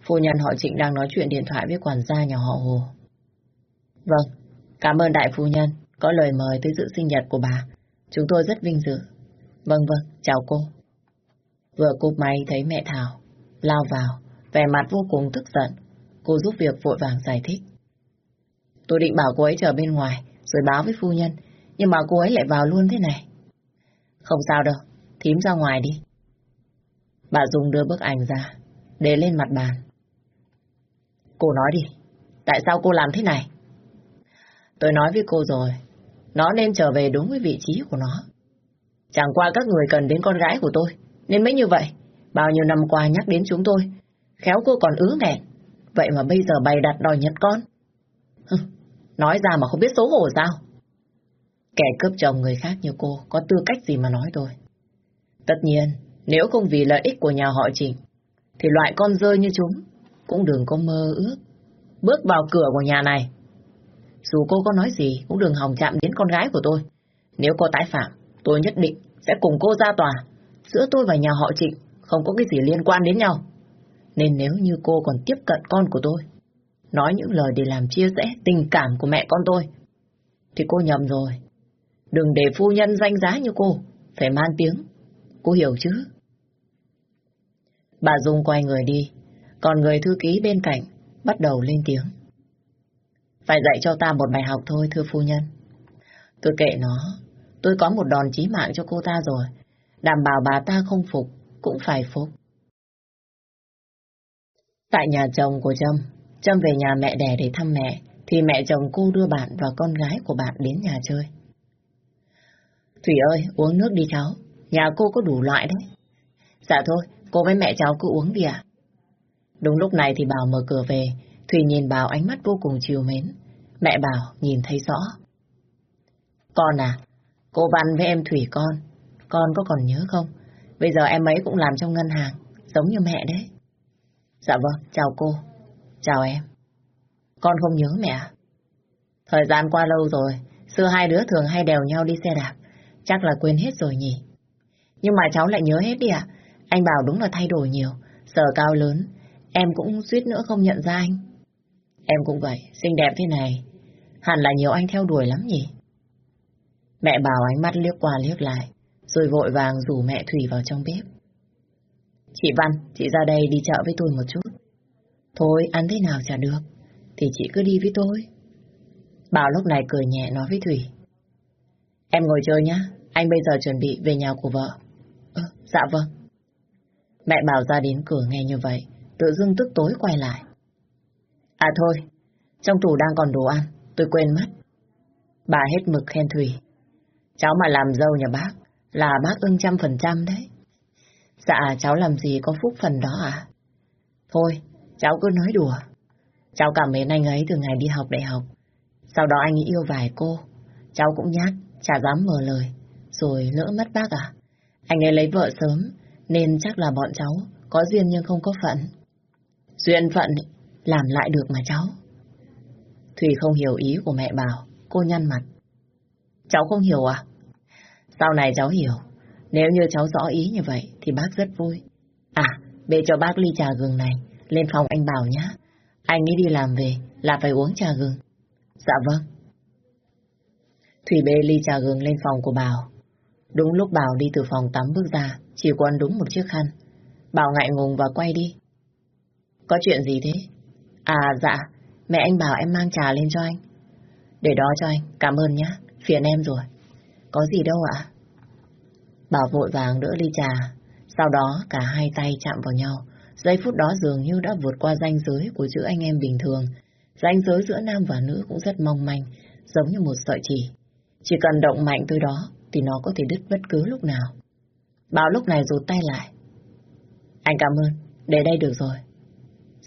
phu nhân họ trịnh đang nói chuyện điện thoại với quản gia nhà họ Hồ. Vâng, cảm ơn đại phu nhân, có lời mời tới dự sinh nhật của bà. Chúng tôi rất vinh dự. Vâng vâng, chào cô. Vừa cúp máy thấy mẹ Thảo, lao vào, vẻ mặt vô cùng tức giận. Cô giúp việc vội vàng giải thích. Tôi định bảo cô ấy chờ bên ngoài, rồi báo với phu nhân, nhưng mà cô ấy lại vào luôn thế này. Không sao đâu, thím ra ngoài đi. Bà Dung đưa bức ảnh ra, để lên mặt bàn. Cô nói đi, tại sao cô làm thế này? Tôi nói với cô rồi, nó nên trở về đúng với vị trí của nó. Chẳng qua các người cần đến con gái của tôi, nên mới như vậy. Bao nhiêu năm qua nhắc đến chúng tôi, khéo cô còn ứ nghẹn. Vậy mà bây giờ bày đặt đòi nhật con. Hừ, nói ra mà không biết xấu hổ sao? Kẻ cướp chồng người khác như cô có tư cách gì mà nói tôi. Tất nhiên, nếu không vì lợi ích của nhà họ Trịnh, thì loại con rơi như chúng cũng đừng có mơ ước. Bước vào cửa của nhà này, dù cô có nói gì cũng đừng hòng chạm đến con gái của tôi. Nếu cô tái phạm, tôi nhất định sẽ cùng cô ra tòa. Giữa tôi và nhà họ Trịnh không có cái gì liên quan đến nhau. Nên nếu như cô còn tiếp cận con của tôi, nói những lời để làm chia rẽ tình cảm của mẹ con tôi, thì cô nhầm rồi. Đừng để phu nhân danh giá như cô, phải man tiếng. Cô hiểu chứ? Bà Dung quay người đi, còn người thư ký bên cạnh bắt đầu lên tiếng. Phải dạy cho ta một bài học thôi, thưa phu nhân. Tôi kệ nó, tôi có một đòn chí mạng cho cô ta rồi. Đảm bảo bà ta không phục, cũng phải phục. Tại nhà chồng của Trâm, Trâm về nhà mẹ đẻ để thăm mẹ, thì mẹ chồng cô đưa bạn và con gái của bạn đến nhà chơi. Thủy ơi, uống nước đi cháu, nhà cô có đủ loại đấy. Dạ thôi, cô với mẹ cháu cứ uống đi ạ. Đúng lúc này thì Bảo mở cửa về, Thủy nhìn Bảo ánh mắt vô cùng chiều mến. Mẹ Bảo nhìn thấy rõ. Con à, cô Văn với em Thủy con, con có còn nhớ không? Bây giờ em ấy cũng làm trong ngân hàng, giống như mẹ đấy. Dạ vâng, chào cô. Chào em. Con không nhớ mẹ? À? Thời gian qua lâu rồi, xưa hai đứa thường hay đèo nhau đi xe đạp, chắc là quên hết rồi nhỉ. Nhưng mà cháu lại nhớ hết đi ạ. Anh bảo đúng là thay đổi nhiều, sở cao lớn, em cũng suýt nữa không nhận ra anh. Em cũng vậy, xinh đẹp thế này. Hẳn là nhiều anh theo đuổi lắm nhỉ? Mẹ bảo ánh mắt liếc qua liếc lại, rồi vội vàng rủ mẹ Thủy vào trong bếp. Chị Văn, chị ra đây đi chợ với tôi một chút. Thôi, ăn thế nào chả được, thì chị cứ đi với tôi. Bảo lúc này cười nhẹ nói với Thủy. Em ngồi chơi nhá, anh bây giờ chuẩn bị về nhà của vợ. Ừ, dạ vâng. Mẹ bảo ra đến cửa nghe như vậy, tự dưng tức tối quay lại. À thôi, trong tủ đang còn đồ ăn, tôi quên mất. Bà hết mực khen Thùy, Cháu mà làm dâu nhà bác, là bác ưng trăm phần trăm đấy. Dạ, cháu làm gì có phúc phần đó à? Thôi, cháu cứ nói đùa. Cháu cảm mến anh ấy từ ngày đi học đại học. Sau đó anh ấy yêu vài cô. Cháu cũng nhát, chả dám mở lời. Rồi lỡ mất bác à? Anh ấy lấy vợ sớm, nên chắc là bọn cháu có duyên nhưng không có phận. Duyên phận làm lại được mà cháu. Thủy không hiểu ý của mẹ bảo, cô nhăn mặt. Cháu không hiểu à? Sau này cháu hiểu. Nếu như cháu rõ ý như vậy thì bác rất vui. À, bê cho bác ly trà gừng này. Lên phòng anh Bảo nhá. Anh ấy đi làm về là phải uống trà gừng. Dạ vâng. Thủy bê ly trà gừng lên phòng của Bảo. Đúng lúc Bảo đi từ phòng tắm bước ra, chỉ quấn đúng một chiếc khăn. Bảo ngại ngùng và quay đi. Có chuyện gì thế? À dạ, mẹ anh bảo em mang trà lên cho anh. Để đó cho anh, cảm ơn nhá, phiền em rồi. Có gì đâu ạ? Bảo vội vàng đỡ ly trà, sau đó cả hai tay chạm vào nhau. Giây phút đó dường như đã vượt qua ranh giới của chữ anh em bình thường. Ranh giới giữa nam và nữ cũng rất mong manh, giống như một sợi chỉ. Chỉ cần động mạnh tới đó thì nó có thể đứt bất cứ lúc nào. Bảo lúc này rụt tay lại. Anh cảm ơn, để đây được rồi.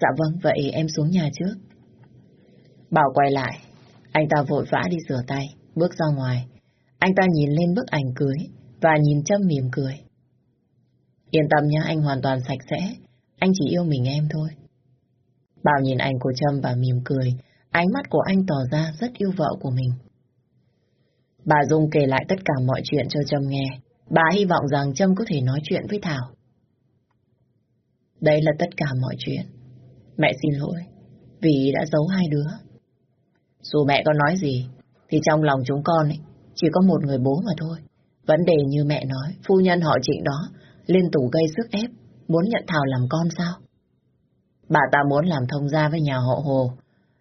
Dạ vâng, vậy em xuống nhà trước. Bảo quay lại, anh ta vội vã đi rửa tay, bước ra ngoài. Anh ta nhìn lên bức ảnh cưới và nhìn Trâm mỉm cười. Yên tâm nhé, anh hoàn toàn sạch sẽ, anh chỉ yêu mình em thôi. Bảo nhìn ảnh của Trâm và mỉm cười, ánh mắt của anh tỏ ra rất yêu vợ của mình. Bà Dung kể lại tất cả mọi chuyện cho Trâm nghe. Bà hy vọng rằng Trâm có thể nói chuyện với Thảo. Đây là tất cả mọi chuyện. Mẹ xin lỗi, vì đã giấu hai đứa. Dù mẹ có nói gì, thì trong lòng chúng con ấy, chỉ có một người bố mà thôi. Vấn đề như mẹ nói, phu nhân họ trịnh đó, liên tục gây sức ép, muốn nhận Thảo làm con sao? Bà ta muốn làm thông gia với nhà họ Hồ.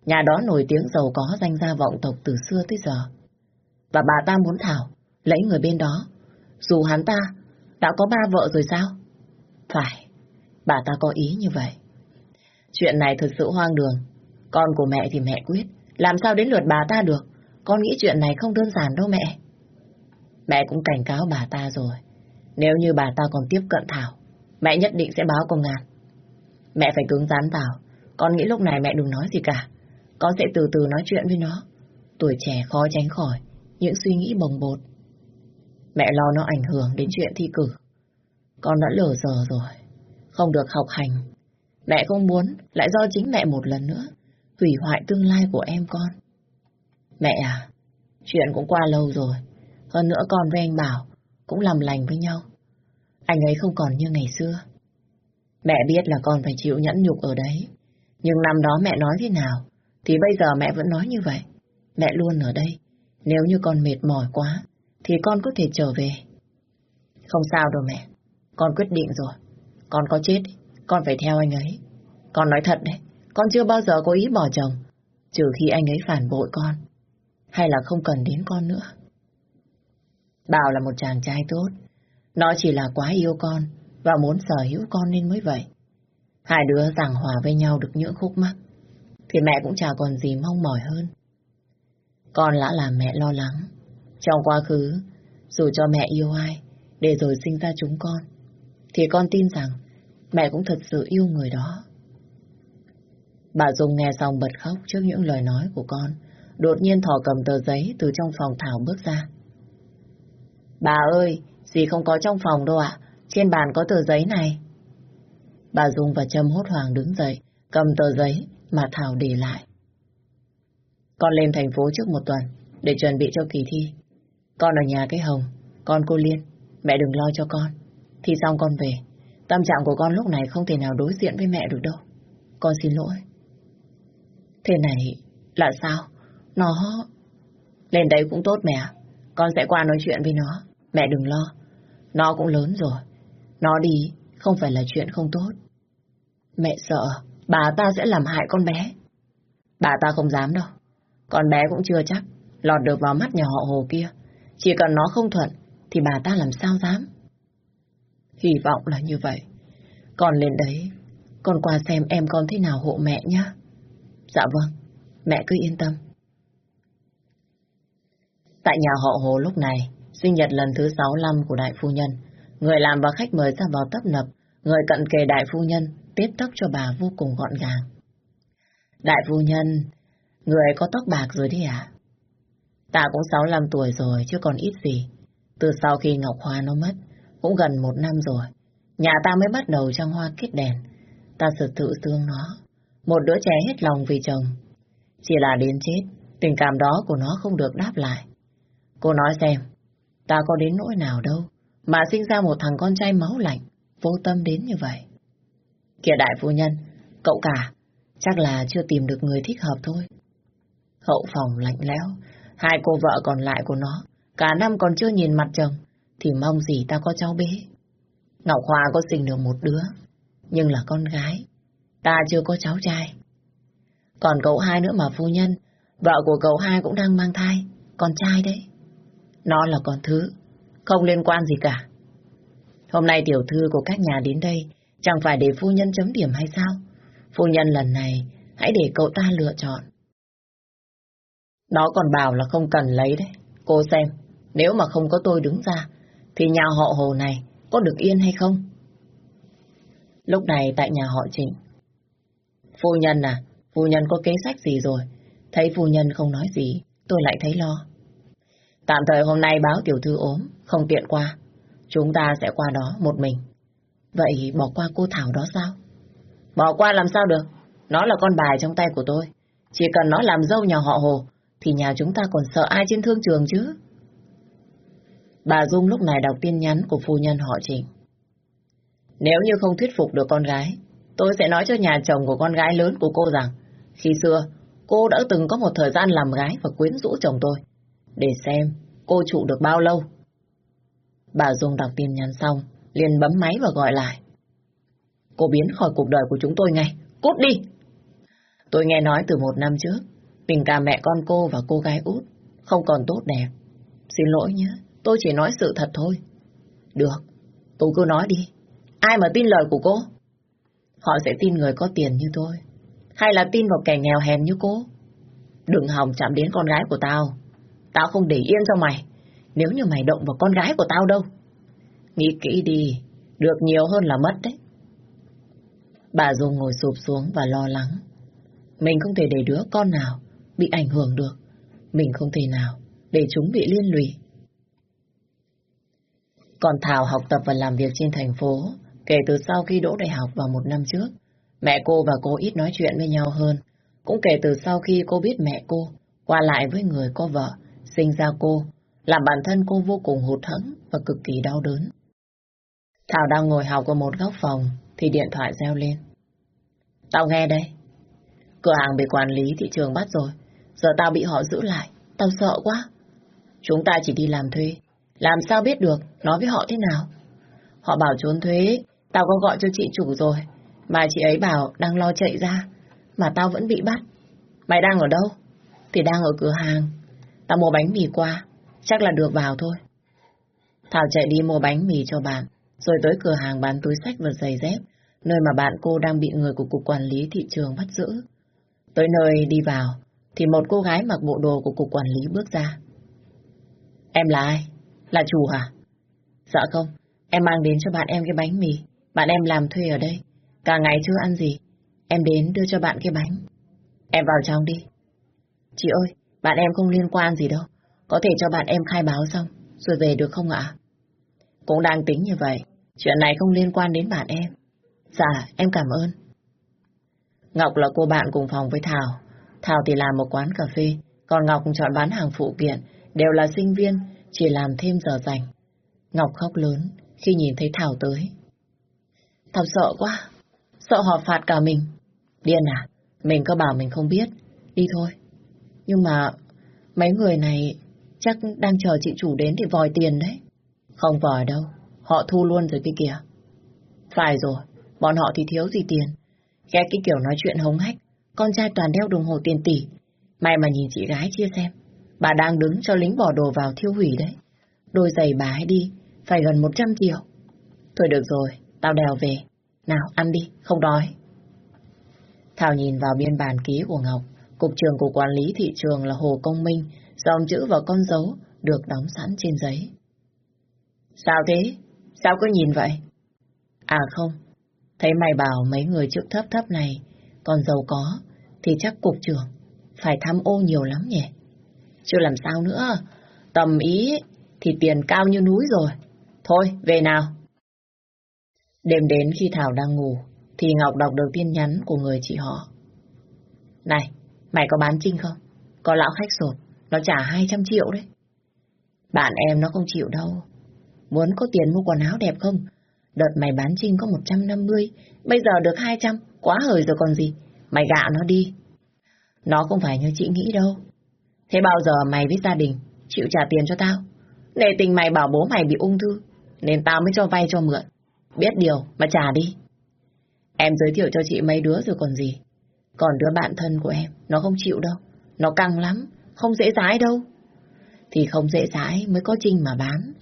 Nhà đó nổi tiếng giàu có danh gia vọng tộc từ xưa tới giờ. Và bà ta muốn Thảo lấy người bên đó. Dù hắn ta đã có ba vợ rồi sao? Phải, bà ta có ý như vậy. Chuyện này thực sự hoang đường. Con của mẹ thì mẹ quyết. Làm sao đến lượt bà ta được? Con nghĩ chuyện này không đơn giản đâu mẹ. Mẹ cũng cảnh cáo bà ta rồi. Nếu như bà ta còn tiếp cận Thảo, mẹ nhất định sẽ báo công an. Mẹ phải cứng rắn vào. Con nghĩ lúc này mẹ đừng nói gì cả. Con sẽ từ từ nói chuyện với nó. Tuổi trẻ khó tránh khỏi những suy nghĩ bồng bột. Mẹ lo nó ảnh hưởng đến chuyện thi cử. Con đã lỡ giờ rồi. Không được học hành. Mẹ không muốn lại do chính mẹ một lần nữa hủy hoại tương lai của em con. Mẹ à, chuyện cũng qua lâu rồi. Hơn nữa con với anh Bảo cũng làm lành với nhau. Anh ấy không còn như ngày xưa. Mẹ biết là con phải chịu nhẫn nhục ở đấy. Nhưng năm đó mẹ nói thế nào, thì bây giờ mẹ vẫn nói như vậy. Mẹ luôn ở đây. Nếu như con mệt mỏi quá, thì con có thể trở về. Không sao đâu mẹ. Con quyết định rồi. Con có chết, con phải theo anh ấy. Con nói thật đấy, con chưa bao giờ có ý bỏ chồng, trừ khi anh ấy phản bội con, hay là không cần đến con nữa. Bảo là một chàng trai tốt, nó chỉ là quá yêu con và muốn sở hữu con nên mới vậy. Hai đứa giảng hòa với nhau được những khúc mắc, thì mẹ cũng chả còn gì mong mỏi hơn. Con đã làm mẹ lo lắng. Trong quá khứ, dù cho mẹ yêu ai, để rồi sinh ra chúng con, thì con tin rằng mẹ cũng thật sự yêu người đó. Bà Dung nghe xong bật khóc trước những lời nói của con, đột nhiên thò cầm tờ giấy từ trong phòng Thảo bước ra. Bà ơi, gì không có trong phòng đâu ạ, trên bàn có tờ giấy này. Bà Dung và Trâm hốt hoảng đứng dậy, cầm tờ giấy mà Thảo để lại. Con lên thành phố trước một tuần để chuẩn bị cho kỳ thi. Con ở nhà cái Hồng, con cô Liên, mẹ đừng lo cho con. Thi xong con về, tâm trạng của con lúc này không thể nào đối diện với mẹ được đâu. Con xin lỗi. Thế này là sao? Nó... Lên đấy cũng tốt mẹ. Con sẽ qua nói chuyện với nó. Mẹ đừng lo. Nó cũng lớn rồi. Nó đi không phải là chuyện không tốt. Mẹ sợ bà ta sẽ làm hại con bé. Bà ta không dám đâu. Con bé cũng chưa chắc lọt được vào mắt nhà họ hồ kia. Chỉ cần nó không thuận thì bà ta làm sao dám. Hy vọng là như vậy. Còn lên đấy, con qua xem em con thế nào hộ mẹ nhé. Dạ vâng, mẹ cứ yên tâm. Tại nhà họ Hồ lúc này, sinh nhật lần thứ 65 của đại phu nhân. Người làm và khách mời ra vào tấp nập, người cận kề đại phu nhân tiếp tóc cho bà vô cùng gọn gàng. Đại phu nhân, người có tóc bạc rồi đi à? Ta cũng 65 tuổi rồi chứ còn ít gì. Từ sau khi Ngọc Hoa nó mất, cũng gần một năm rồi. Nhà ta mới bắt đầu trăng hoa kết đèn. Ta sự tự thương nó. Một đứa trẻ hết lòng vì chồng. Chỉ là đến chết, tình cảm đó của nó không được đáp lại. Cô nói xem, ta có đến nỗi nào đâu, mà sinh ra một thằng con trai máu lạnh, vô tâm đến như vậy. Kìa đại phu nhân, cậu cả, chắc là chưa tìm được người thích hợp thôi. Hậu phòng lạnh lẽo, hai cô vợ còn lại của nó, cả năm còn chưa nhìn mặt chồng, thì mong gì ta có cháu bé. Ngọc Hoa có sinh được một đứa, nhưng là con gái, ta chưa có cháu trai. Còn cậu hai nữa mà phu nhân, vợ của cậu hai cũng đang mang thai, con trai đấy. Nó là con thứ, không liên quan gì cả. Hôm nay tiểu thư của các nhà đến đây, chẳng phải để phu nhân chấm điểm hay sao? Phu nhân lần này, hãy để cậu ta lựa chọn. Nó còn bảo là không cần lấy đấy. Cô xem, nếu mà không có tôi đứng ra, thì nhà họ Hồ này có được yên hay không? Lúc này tại nhà họ Trịnh. Phu nhân à, phu nhân có kế sách gì rồi? Thấy phu nhân không nói gì, tôi lại thấy lo. Tạm thời hôm nay báo tiểu thư ốm, không tiện qua. Chúng ta sẽ qua đó một mình. Vậy bỏ qua cô Thảo đó sao? Bỏ qua làm sao được? Nó là con bài trong tay của tôi. Chỉ cần nó làm dâu nhà họ Hồ, thì nhà chúng ta còn sợ ai trên thương trường chứ? Bà Dung lúc này đọc tin nhắn của phu nhân họ Trịnh. Nếu như không thuyết phục được con gái, tôi sẽ nói cho nhà chồng của con gái lớn của cô rằng, khi xưa, cô đã từng có một thời gian làm gái và quyến rũ chồng tôi, để xem cô trụ được bao lâu. Bà Dung đọc tin nhắn xong, liền bấm máy và gọi lại. Cô biến khỏi cuộc đời của chúng tôi ngay, cút đi! Tôi nghe nói từ một năm trước, tình cảm mẹ con cô và cô gái út không còn tốt đẹp. Xin lỗi nhé, tôi chỉ nói sự thật thôi. Được, tôi cứ nói đi. Ai mà tin lời của cô? Họ sẽ tin người có tiền như tôi. Hay là tin vào kẻ nghèo hèn như cô? Đừng hòng chạm đến con gái của tao. Tao không để yên cho mày. Nếu như mày động vào con gái của tao đâu. Nghĩ kỹ đi, được nhiều hơn là mất đấy. Bà Dung ngồi sụp xuống và lo lắng. Mình không thể để đứa con nào bị ảnh hưởng được. Mình không thể nào để chúng bị liên lụy. Còn Thảo học tập và làm việc trên thành phố kể từ sau khi đỗ đại học vào một năm trước. Mẹ cô và cô ít nói chuyện với nhau hơn. Cũng kể từ sau khi cô biết mẹ cô qua lại với người có vợ, sinh ra cô, làm bản thân cô vô cùng hụt hẫng và cực kỳ đau đớn. Thảo đang ngồi học ở một góc phòng thì điện thoại reo lên. Tao nghe đây. Cửa hàng bị quản lý thị trường bắt rồi. Giờ tao bị họ giữ lại. Tao sợ quá. Chúng ta chỉ đi làm thuê. Làm sao biết được nói với họ thế nào? Họ bảo trốn thuế. Tao có gọi cho chị chủ rồi. Mà chị ấy bảo đang lo chạy ra. Mà tao vẫn bị bắt. Mày đang ở đâu? Thì đang ở cửa hàng. Tao mua bánh mì qua. Chắc là được vào thôi. Thảo chạy đi mua bánh mì cho bạn. Rồi tới cửa hàng bán túi sách và giày dép. Nơi mà bạn cô đang bị người của Cục Quản lý Thị trường bắt giữ. Tới nơi đi vào, thì một cô gái mặc bộ đồ của cục quản lý bước ra. Em là ai? Là chủ hả? Dạ không, em mang đến cho bạn em cái bánh mì. Bạn em làm thuê ở đây. Cả ngày chưa ăn gì. Em đến đưa cho bạn cái bánh. Em vào trong đi. Chị ơi, bạn em không liên quan gì đâu. Có thể cho bạn em khai báo xong, rồi về được không ạ? Cũng đang tính như vậy. Chuyện này không liên quan đến bạn em. Dạ, em cảm ơn. Ngọc là cô bạn cùng phòng với Thảo. Thảo thì làm một quán cà phê, còn Ngọc chọn bán hàng phụ kiện, đều là sinh viên, chỉ làm thêm giờ rảnh. Ngọc khóc lớn khi nhìn thấy Thảo tới. Thảo sợ quá, sợ họ phạt cả mình. Điên à, mình có bảo mình không biết, đi thôi. Nhưng mà mấy người này chắc đang chờ chị chủ đến thì vòi tiền đấy. Không vòi đâu, họ thu luôn rồi kia kìa. Phải rồi, bọn họ thì thiếu gì tiền. Ghét cái kiểu nói chuyện hống hách, con trai toàn đeo đồng hồ tiền tỷ. May mà nhìn chị gái chia xem, bà đang đứng cho lính bỏ đồ vào thiêu hủy đấy. Đôi giày bà ấy đi, phải gần 100 triệu. Thôi được rồi, tao đèo về. Nào, ăn đi, không đói. Thảo nhìn vào biên bản ký của Ngọc, cục trưởng của quản lý thị trường là Hồ Công Minh, dòng chữ và con dấu được đóng sẵn trên giấy. Sao thế? Sao cứ nhìn vậy? À không, Thấy mày bảo mấy người chức thấp thấp này còn giàu có, thì chắc cục trưởng phải tham ô nhiều lắm nhỉ? Chưa làm sao nữa, tầm ý thì tiền cao như núi rồi. Thôi, về nào. Đêm đến khi Thảo đang ngủ, thì Ngọc đọc được tin nhắn của người chị họ. Này, mày có bán trinh không? Có lão khách sột, nó trả 200 triệu đấy. Bạn em nó không chịu đâu. Muốn có tiền mua quần áo đẹp không? Đợt mày bán trinh có 150, bây giờ được 200, quá hời rồi còn gì. Mày gạ nó đi. Nó không phải như chị nghĩ đâu. Thế bao giờ mày với gia đình chịu trả tiền cho tao? Nể tình mày bảo bố mày bị ung thư, nên tao mới cho vay cho mượn. Biết điều mà trả đi. Em giới thiệu cho chị mấy đứa rồi còn gì. Còn đứa bạn thân của em, nó không chịu đâu. Nó căng lắm, không dễ dãi đâu. Thì không dễ dãi mới có Trinh mà bán.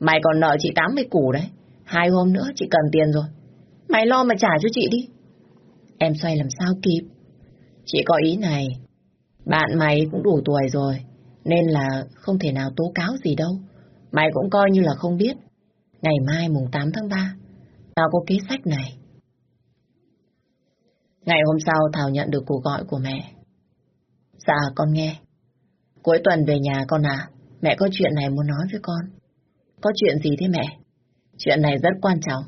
Mày còn nợ chị 80 củ đấy. Hai hôm nữa chị cần tiền rồi. Mày lo mà trả cho chị đi. Em xoay làm sao kịp. Chị có ý này. Bạn mày cũng đủ tuổi rồi. Nên là không thể nào tố cáo gì đâu. Mày cũng coi như là không biết. Ngày mai mùng 8 tháng 3, tao có kế sách này. Ngày hôm sau Thảo nhận được cuộc gọi của mẹ. Dạ con nghe. Cuối tuần về nhà con à, mẹ có chuyện này muốn nói với con. Có chuyện gì thế mẹ? Chuyện này rất quan trọng.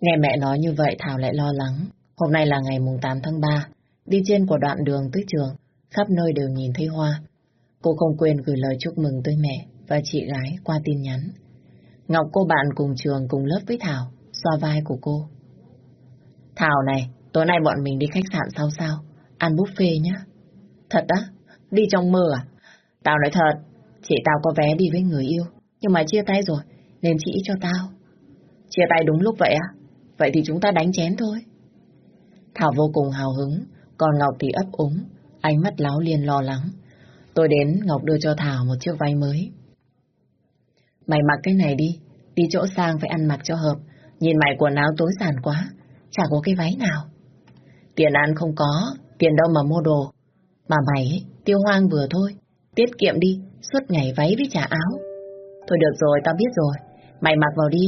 Nghe mẹ nói như vậy Thảo lại lo lắng. Hôm nay là ngày mùng 8 tháng 3, đi trên của đoạn đường tới trường, khắp nơi đều nhìn thấy hoa. Cô không quên gửi lời chúc mừng tới mẹ và chị gái qua tin nhắn. Ngọc cô bạn cùng trường cùng lớp với Thảo, xoa vai của cô. Thảo này, tối nay bọn mình đi khách sạn sao sao, ăn buffet nhá. Thật á? Đi trong mơ à? Tao nói thật, chị tao có vé đi với người yêu, nhưng mà chia tay rồi, nên chị cho tao. Chia tay đúng lúc vậy á? Vậy thì chúng ta đánh chén thôi. Thảo vô cùng hào hứng, còn Ngọc thì ấp úng, ánh mắt láo liền lo lắng. Tôi đến Ngọc đưa cho Thảo một chiếc váy mới. Mày mặc cái này đi, đi chỗ sang phải ăn mặc cho hợp. Nhìn mày quần áo tối giản quá, chả có cái váy nào. Tiền ăn không có, tiền đâu mà mua đồ. Mà mày tiêu hoang vừa thôi, tiết kiệm đi, suốt ngày váy với trả áo. Thôi được rồi, tao biết rồi, mày mặc vào đi.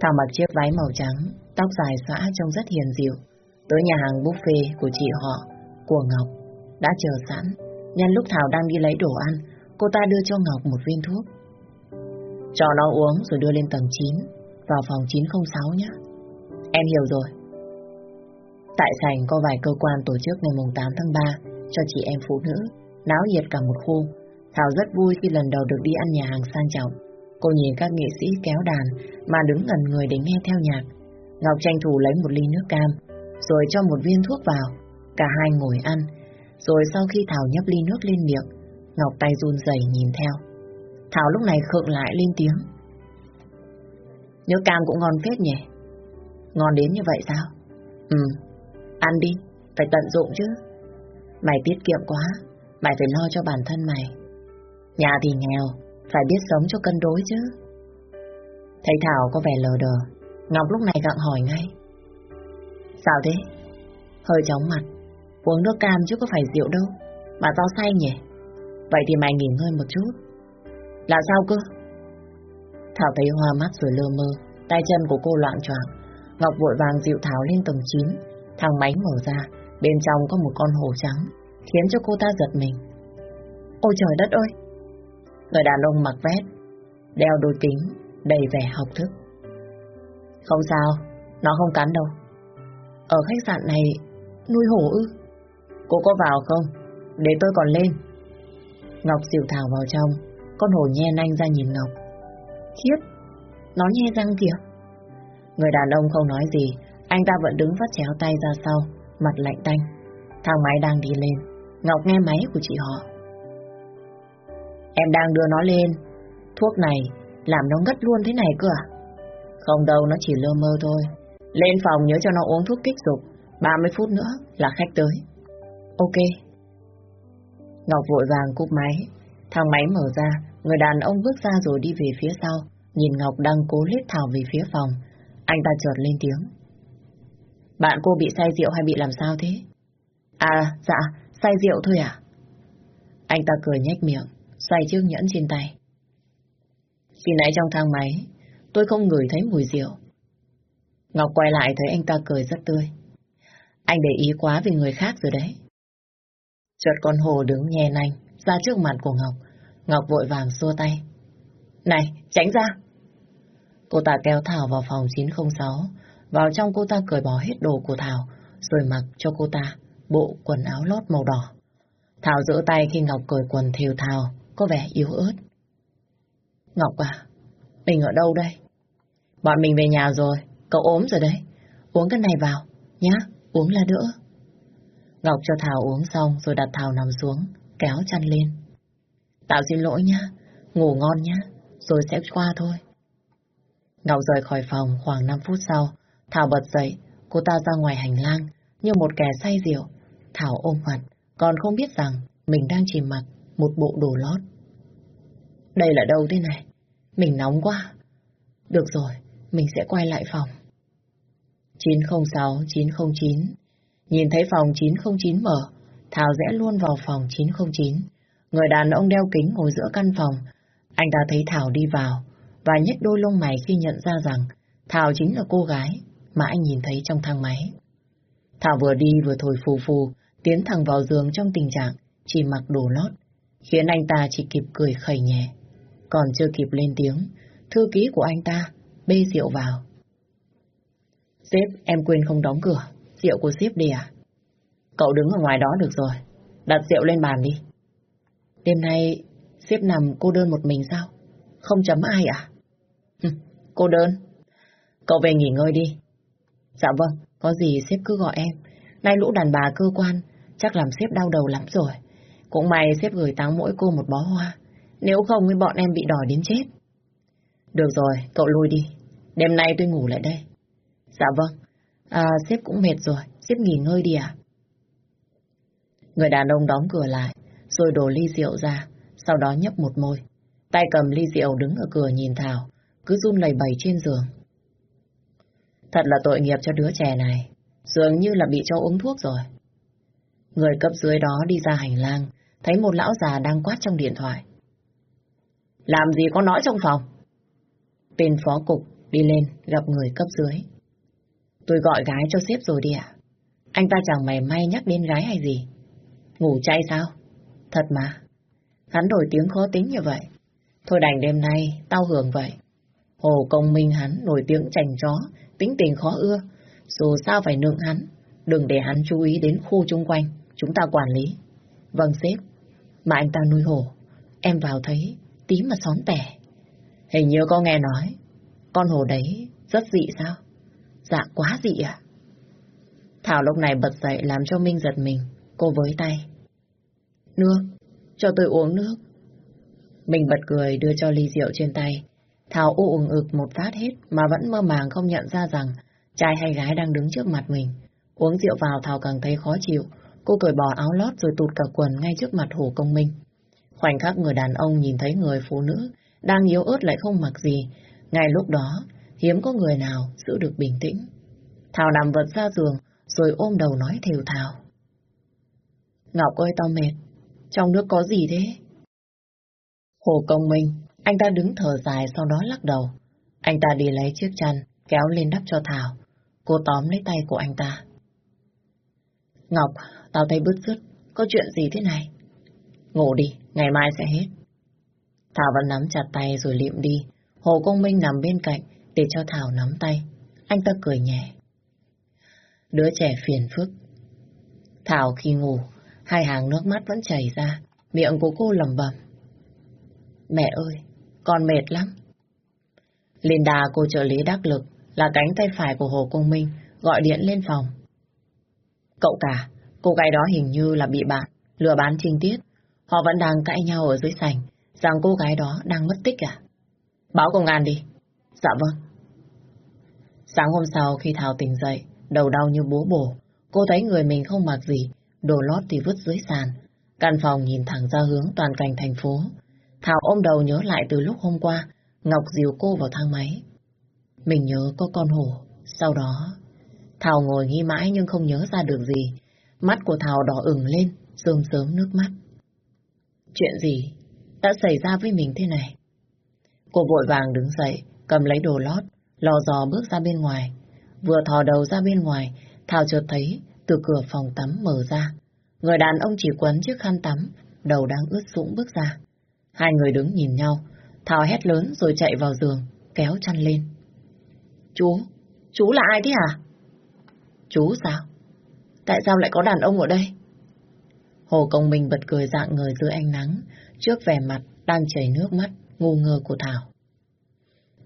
Thảo mặc chiếc váy màu trắng, tóc dài xõa trông rất hiền dịu. Tới nhà hàng buffet của chị họ, của Ngọc, đã chờ sẵn. Nhân lúc Thảo đang đi lấy đồ ăn, cô ta đưa cho Ngọc một viên thuốc. Cho nó uống rồi đưa lên tầng 9, vào phòng 906 nhé. Em hiểu rồi. Tại sảnh có vài cơ quan tổ chức ngày 8 tháng 3 cho chị em phụ nữ, náo nhiệt cả một khu. Thảo rất vui khi lần đầu được đi ăn nhà hàng sang trọng. Cô nhìn các nghệ sĩ kéo đàn mà đứng gần người để nghe theo nhạc. Ngọc tranh thủ lấy một ly nước cam, rồi cho một viên thuốc vào. Cả hai ngồi ăn, rồi sau khi Thảo nhấp ly nước lên miệng, Ngọc tay run rẩy nhìn theo. Thảo lúc này khựng lại lên tiếng. Nước cam cũng ngon phết nhỉ? Ngon đến như vậy sao? Ừ, ăn đi, phải tận dụng chứ. Mày tiết kiệm quá, mày phải lo cho bản thân mày. Nhà thì nghèo, phải biết sống cho cân đối chứ. Thấy Thảo có vẻ lờ đờ, Ngọc lúc này gặng hỏi ngay. Sao thế? Hơi chóng mặt, uống nước cam chứ có phải rượu đâu, mà do say nhỉ? Vậy thì mày nghỉ ngơi một chút. Là sao cơ? Thảo thấy hoa mắt rồi lơ mơ, tay chân của cô loạn choạng. Ngọc vội vàng dịu Thảo lên tầng 9, thang máy mở ra, bên trong có một con hổ trắng, khiến cho cô ta giật mình. Ôi trời đất ơi! Người đàn ông mặc vest, đeo đôi kính, đầy vẻ học thức. Không sao, nó không cắn đâu. Ở khách sạn này, nuôi hổ ư? Cô có vào không? Để tôi còn lên. Ngọc dịu Thảo vào trong, con hổ nhe nanh ra nhìn Ngọc. Khiếp, nó nhe răng kìa. Người đàn ông không nói gì, anh ta vẫn đứng vắt chéo tay ra sau, mặt lạnh tanh. Thang máy đang đi lên, Ngọc nghe máy của chị họ. Em đang đưa nó lên, thuốc này làm nó ngất luôn thế này cơ à? Không đâu, nó chỉ lơ mơ thôi. Lên phòng nhớ cho nó uống thuốc kích dục, 30 phút nữa là khách tới. Ok. Ngọc vội vàng cúp máy, thang máy mở ra, người đàn ông bước ra rồi đi về phía sau, nhìn Ngọc đang cố lết Thảo về phía phòng. Anh ta chợt lên tiếng. Bạn cô bị say rượu hay bị làm sao thế? À, dạ, say rượu thôi à? Anh ta cười nhếch miệng, xoay chiếc nhẫn trên tay. Khi nãy trong thang máy, tôi không ngửi thấy mùi rượu. Ngọc quay lại thấy anh ta cười rất tươi. Anh để ý quá về người khác rồi đấy. Chợt con hồ đứng nhè nanh ra trước mặt của Ngọc. Ngọc vội vàng xua tay. Này, tránh ra! Cô ta kéo Thảo vào phòng 906. Vào trong cô ta cởi bỏ hết đồ của Thảo, rồi mặc cho cô ta bộ quần áo lót màu đỏ. Thảo giữ tay khi Ngọc cởi quần thều thào, có vẻ yếu ớt. Ngọc à, mình ở đâu đây? Bọn mình về nhà rồi, cậu ốm rồi đấy. Uống cái này vào, nhá, uống là đỡ. Ngọc cho Thảo uống xong rồi đặt Thảo nằm xuống, kéo chăn lên. Tạo xin lỗi nhá, ngủ ngon nhá, rồi sẽ qua thôi. Ngọc rời khỏi phòng khoảng 5 phút sau, Thảo bật dậy, cô ta ra ngoài hành lang, như một kẻ say rượu. Thảo ôm mặt, còn không biết rằng mình đang chỉ mặc một bộ đồ lót. Đây là đâu thế này? Mình nóng quá. Được rồi, mình sẽ quay lại phòng. 906, 909. Nhìn thấy phòng 909 mở, Thảo rẽ luôn vào phòng 909. Người đàn ông đeo kính ngồi giữa căn phòng. Anh ta thấy Thảo đi vào và nhếch đôi lông mày khi nhận ra rằng Thảo chính là cô gái mà anh nhìn thấy trong thang máy. Thảo vừa đi vừa thổi phù phù, tiến thẳng vào giường trong tình trạng chỉ mặc đồ lót, khiến anh ta chỉ kịp cười khẩy nhẹ. Còn chưa kịp lên tiếng, thư ký của anh ta bê rượu vào. Sếp, em quên không đóng cửa, rượu của sếp đi à? Cậu đứng ở ngoài đó được rồi, đặt rượu lên bàn đi. Đêm nay, sếp nằm cô đơn một mình sao? Không chấm ai à? cô đơn. Cậu về nghỉ ngơi đi. Dạ vâng, có gì sếp cứ gọi em. Nay lũ đàn bà cơ quan, chắc làm sếp đau đầu lắm rồi. Cũng may sếp gửi táng mỗi cô một bó hoa. Nếu không với bọn em bị đòi đến chết. Được rồi, cậu lui đi. Đêm nay tôi ngủ lại đây. Dạ vâng. À, sếp cũng mệt rồi, sếp nghỉ ngơi đi à? Người đàn ông đóng cửa lại, rồi đổ ly rượu ra, sau đó nhấp một môi. Tay cầm ly rượu đứng ở cửa nhìn Thảo, cứ run lẩy bẩy trên giường. Thật là tội nghiệp cho đứa trẻ này, dường như là bị cho uống thuốc rồi. Người cấp dưới đó đi ra hành lang, thấy một lão già đang quát trong điện thoại. Làm gì có nói trong phòng? Tên phó cục đi lên gặp người cấp dưới. Tôi gọi gái cho sếp rồi đi ạ. Anh ta chẳng mày may nhắc đến gái hay gì. Ngủ chay sao? Thật mà. Hắn đổi tiếng khó tính như vậy. Thôi đành đêm nay, tao hưởng vậy. Hồ công minh hắn nổi tiếng chành chó, tính tình khó ưa. Dù sao phải nượng hắn, đừng để hắn chú ý đến khu chung quanh, chúng ta quản lý. Vâng sếp, mà anh ta nuôi hổ, em vào thấy tí mà xón tẻ. Hình như có nghe nói, con hổ đấy rất dị sao? Dạ quá dị à? Thảo lúc này bật dậy làm cho Minh giật mình, cô với tay. Nước, cho tôi uống nước. Mình bật cười đưa cho ly rượu trên tay. Thảo u ủng ực một phát hết mà vẫn mơ màng không nhận ra rằng trai hay gái đang đứng trước mặt mình. Uống rượu vào Thảo càng thấy khó chịu. Cô cởi bỏ áo lót rồi tụt cả quần ngay trước mặt Hồ Công Minh. Khoảnh khắc người đàn ông nhìn thấy người phụ nữ đang yếu ớt lại không mặc gì. Ngay lúc đó, hiếm có người nào giữ được bình tĩnh. Thảo nằm vật ra giường rồi ôm đầu nói thều thào. Ngọc ơi tao mệt, trong nước có gì thế? Hồ Công Minh, anh ta đứng thở dài sau đó lắc đầu. Anh ta đi lấy chiếc chăn, kéo lên đắp cho Thảo. Cô tóm lấy tay của anh ta. Ngọc, tao thấy bứt rứt, có chuyện gì thế này? Ngủ đi, ngày mai sẽ hết. Thảo vẫn nắm chặt tay rồi liệm đi. Hồ Công Minh nằm bên cạnh để cho Thảo nắm tay. Anh ta cười nhẹ. Đứa trẻ phiền phức. Thảo khi ngủ, hai hàng nước mắt vẫn chảy ra, miệng của cô lầm bầm. Mẹ ơi, con mệt lắm. Linda, cô trợ lý đắc lực, là cánh tay phải của Hồ Công Minh, gọi điện lên phòng. Cậu cả, cô gái đó hình như là bị bạn, lừa bán trinh tiết. Họ vẫn đang cãi nhau ở dưới sảnh, rằng cô gái đó đang mất tích à? Báo công an đi. Dạ vâng. Sáng hôm sau khi Thảo tỉnh dậy, đầu đau như búa bổ, cô thấy người mình không mặc gì, đồ lót thì vứt dưới sàn. Căn phòng nhìn thẳng ra hướng toàn cảnh thành phố. Thảo ôm đầu nhớ lại từ lúc hôm qua, Ngọc dìu cô vào thang máy. Mình nhớ có con hổ, sau đó... Thảo ngồi nghi mãi nhưng không nhớ ra được gì. Mắt của Thảo đỏ ửng lên, sớm sớm nước mắt. Chuyện gì đã xảy ra với mình thế này? Cô vội vàng đứng dậy, cầm lấy đồ lót, lò dò bước ra bên ngoài. Vừa thò đầu ra bên ngoài, Thảo chợt thấy từ cửa phòng tắm mở ra. Người đàn ông chỉ quấn chiếc khăn tắm, đầu đang ướt sũng bước ra. Hai người đứng nhìn nhau, Thảo hét lớn rồi chạy vào giường, kéo chăn lên. Chú, chú là ai thế hả? Chú sao? Tại sao lại có đàn ông ở đây? Hồ Công Minh bật cười dạng người dưới ánh nắng, trước vẻ mặt đang chảy nước mắt, ngu ngơ của Thảo.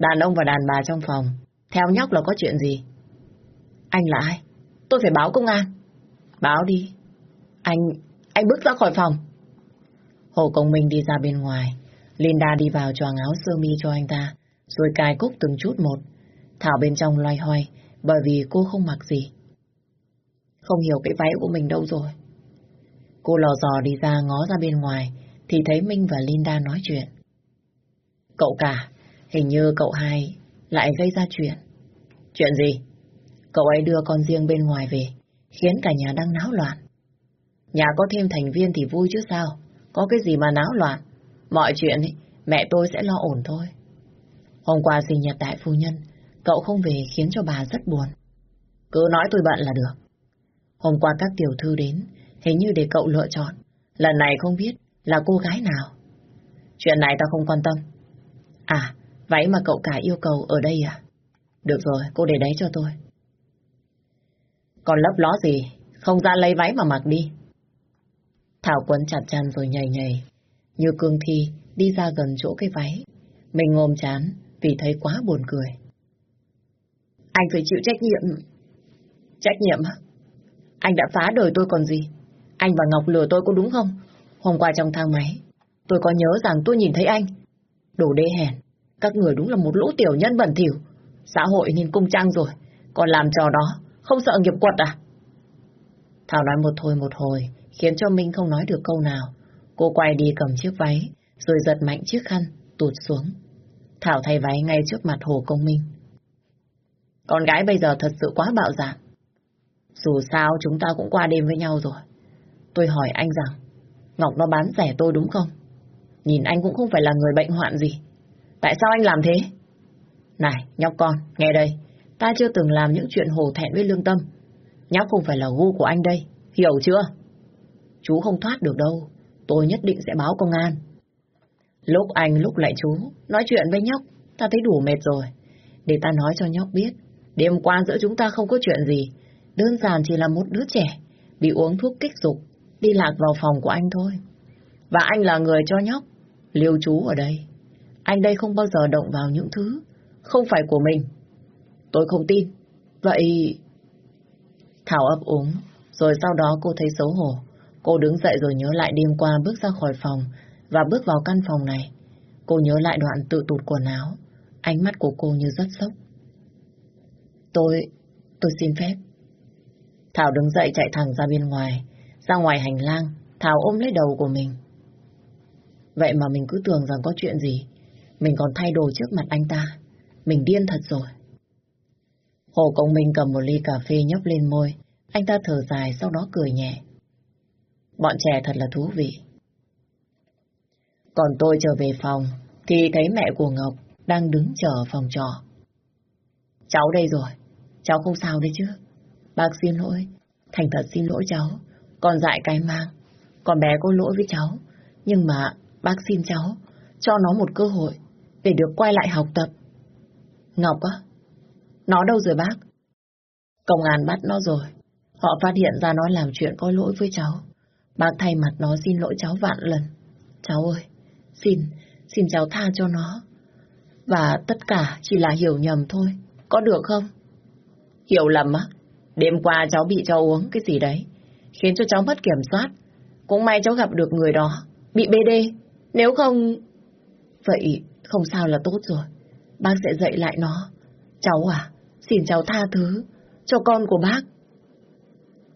Đàn ông và đàn bà trong phòng, theo nhóc là có chuyện gì? Anh là ai? Tôi phải báo công an. Báo đi. Anh, anh bước ra khỏi phòng. Hồ Công Minh đi ra bên ngoài. Linda đi vào choàng áo sơ mi cho anh ta, rồi cài cúc từng chút một. Thảo bên trong loay hoay, bởi vì cô không mặc gì. Không hiểu cái váy của mình đâu rồi. Cô lò dò đi ra ngó ra bên ngoài, thì thấy Minh và Linda nói chuyện. Cậu cả, hình như cậu hai lại gây ra chuyện. Chuyện gì? Cậu ấy đưa con riêng bên ngoài về, khiến cả nhà đang náo loạn. Nhà có thêm thành viên thì vui chứ sao? Có cái gì mà náo loạn? Mọi chuyện ấy, mẹ tôi sẽ lo ổn thôi. Hôm qua sinh nhật đại phu nhân, cậu không về khiến cho bà rất buồn. Cứ nói tôi bận là được. Hôm qua các tiểu thư đến, hình như để cậu lựa chọn. Lần này không biết là cô gái nào. Chuyện này ta không quan tâm. À, váy mà cậu cả yêu cầu ở đây à? Được rồi, cô để đấy cho tôi. Còn lấp ló gì, không ra lấy váy mà mặc đi. Thảo quấn chặt chăn rồi nhảy nhảy, như cương thi đi ra gần chỗ cái váy. Mình ngồm chán vì thấy quá buồn cười. Anh phải chịu trách nhiệm. Trách nhiệm Anh đã phá đời tôi còn gì? Anh và Ngọc lừa tôi có đúng không? Hôm qua trong thang máy, tôi có nhớ rằng tôi nhìn thấy anh. Đồ đê hèn, các người đúng là một lũ tiểu nhân bẩn thỉu. Xã hội nên cung trăng rồi, còn làm trò đó, không sợ nghiệp quật à? Thảo nói một thôi một hồi, khiến cho Minh không nói được câu nào. Cô quay đi cầm chiếc váy, rồi giật mạnh chiếc khăn, tụt xuống. Thảo thay váy ngay trước mặt Hồ Công Minh. Con gái bây giờ thật sự quá bạo dạn. Dù sao chúng ta cũng qua đêm với nhau rồi. Tôi hỏi anh rằng, Ngọc nó bán rẻ tôi đúng không? Nhìn anh cũng không phải là người bệnh hoạn gì. Tại sao anh làm thế? Này, nhóc con, nghe đây. Ta chưa từng làm những chuyện hồ thẹn với lương tâm. Nhóc không phải là gu của anh đây. Hiểu chưa? Chú không thoát được đâu. Tôi nhất định sẽ báo công an. Lúc anh lúc lại chú, nói chuyện với nhóc, ta thấy đủ mệt rồi. Để ta nói cho nhóc biết, đêm qua giữa chúng ta không có chuyện gì. Đơn giản chỉ là một đứa trẻ, bị uống thuốc kích dục, đi lạc vào phòng của anh thôi. Và anh là người cho nhóc, liêu chú ở đây. Anh đây không bao giờ động vào những thứ không phải của mình. Tôi không tin. Vậy... Thảo ấp úng, rồi sau đó cô thấy xấu hổ. Cô đứng dậy rồi nhớ lại đêm qua bước ra khỏi phòng và bước vào căn phòng này. Cô nhớ lại đoạn tự tụt quần áo. Ánh mắt của cô như rất sốc. Tôi... tôi xin phép. Thảo đứng dậy chạy thẳng ra bên ngoài. Ra ngoài hành lang, Thảo ôm lấy đầu của mình. Vậy mà mình cứ tưởng rằng có chuyện gì. Mình còn thay đổi trước mặt anh ta. Mình điên thật rồi. Hồ Công Minh cầm một ly cà phê nhấp lên môi. Anh ta thở dài sau đó cười nhẹ. Bọn trẻ thật là thú vị. Còn tôi trở về phòng, thì thấy mẹ của Ngọc đang đứng chờ ở phòng trọ. Cháu đây rồi, cháu không sao đấy chứ. Bác xin lỗi, thành thật xin lỗi cháu. Con dại cái mang, con bé có lỗi với cháu. Nhưng mà bác xin cháu, cho nó một cơ hội để được quay lại học tập. Ngọc á? Nó đâu rồi bác? Công an bắt nó rồi. Họ phát hiện ra nó làm chuyện có lỗi với cháu. Bác thay mặt nó xin lỗi cháu vạn lần. Cháu ơi, xin, xin cháu tha cho nó. Và tất cả chỉ là hiểu nhầm thôi, có được không? Hiểu lầm á? Đêm qua cháu bị cho uống cái gì đấy, khiến cho cháu mất kiểm soát. Cũng may cháu gặp được người đó, bị bê đê. Nếu không... Vậy không sao là tốt rồi. Bác sẽ dạy lại nó. Cháu à, xin cháu tha thứ cho con của bác.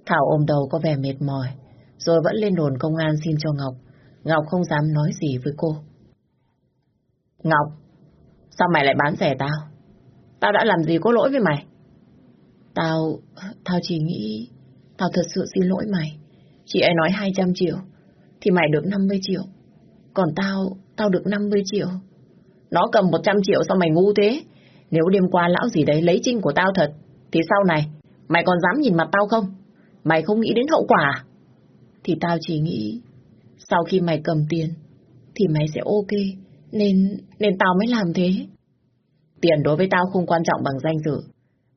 Thảo ôm đầu có vẻ mệt mỏi, rồi vẫn lên đồn công an xin cho Ngọc. Ngọc không dám nói gì với cô. Ngọc, sao mày lại bán rẻ tao? Tao đã làm gì có lỗi với mày? Tao, tao chỉ nghĩ, tao thật sự xin lỗi mày. Chị ấy nói 200 triệu, thì mày được 50 triệu. Còn tao, tao được 50 triệu. Nó cầm 100 triệu sao mày ngu thế? Nếu đêm qua lão gì đấy lấy trinh của tao thật, thì sau này, mày còn dám nhìn mặt tao không? Mày không nghĩ đến hậu quả? À? Thì tao chỉ nghĩ, sau khi mày cầm tiền, thì mày sẽ ok, nên nên tao mới làm thế. Tiền đối với tao không quan trọng bằng danh dự.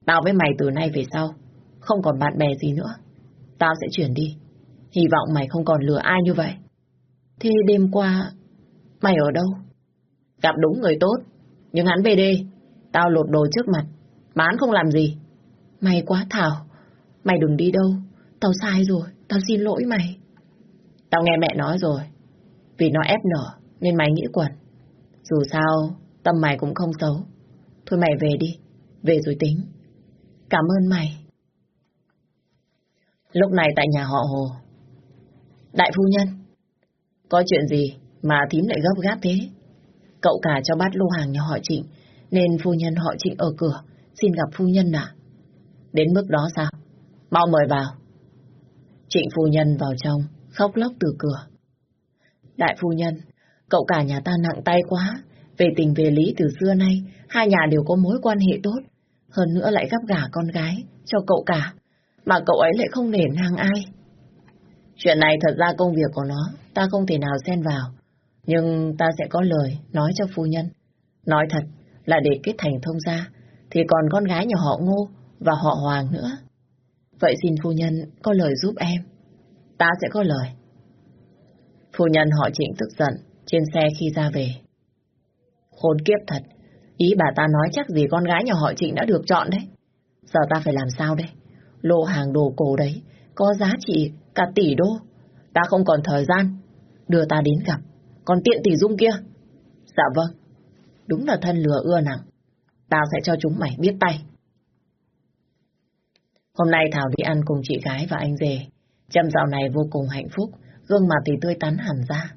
Tao với mày từ nay về sau, không còn bạn bè gì nữa. Tao sẽ chuyển đi. Hy vọng mày không còn lừa ai như vậy. Thế đêm qua, mày ở đâu? Gặp đúng người tốt, nhưng hắn về đi. Tao lột đồ trước mặt, mà hắn không làm gì. may quá Thảo, mày đừng đi đâu. Tao sai rồi, tao xin lỗi mày. Tao nghe mẹ nói rồi, vì nó ép nở nên mày nghĩ quẩn. Dù sao, tâm mày cũng không xấu. Thôi mày về đi, về rồi tính. Cảm ơn mày. Lúc này tại nhà họ Hồ. Đại phu nhân, có chuyện gì mà thím lại gấp gáp thế? Cậu cả cho bắt lô hàng nhà họ Trịnh, nên phu nhân họ Trịnh ở cửa, xin gặp phu nhân à? Đến mức đó sao? Mau mời vào. Trịnh phu nhân vào trong, khóc lóc từ cửa. Đại phu nhân, cậu cả nhà ta nặng tay quá, về tình về lý từ xưa nay, hai nhà đều có mối quan hệ tốt, hơn nữa lại gắp gả con gái cho cậu cả, mà cậu ấy lại không nể nang ai. Chuyện này thật ra công việc của nó, ta không thể nào xen vào, nhưng ta sẽ có lời nói cho phu nhân. Nói thật là để kết thành thông gia, thì còn con gái nhà họ Ngô và họ Hoàng nữa. Vậy xin phu nhân có lời giúp em. Ta sẽ có lời. Phu nhân họ trịnh tức giận trên xe khi ra về. Khốn kiếp thật, ý bà ta nói chắc gì con gái nhà họ trịnh đã được chọn đấy. Giờ ta phải làm sao đây? Lô hàng đồ cổ đấy, có giá trị cả tỷ đô. Ta không còn thời gian, đưa ta đến gặp. Còn tiện tỷ dung kia? Dạ vâng, đúng là thân lừa ưa nặng. Tao sẽ cho chúng mày biết tay. Hôm nay Thảo đi ăn cùng chị gái và anh rể. Trâm dạo này vô cùng hạnh phúc, gương mặt thì tươi tắn hẳn ra.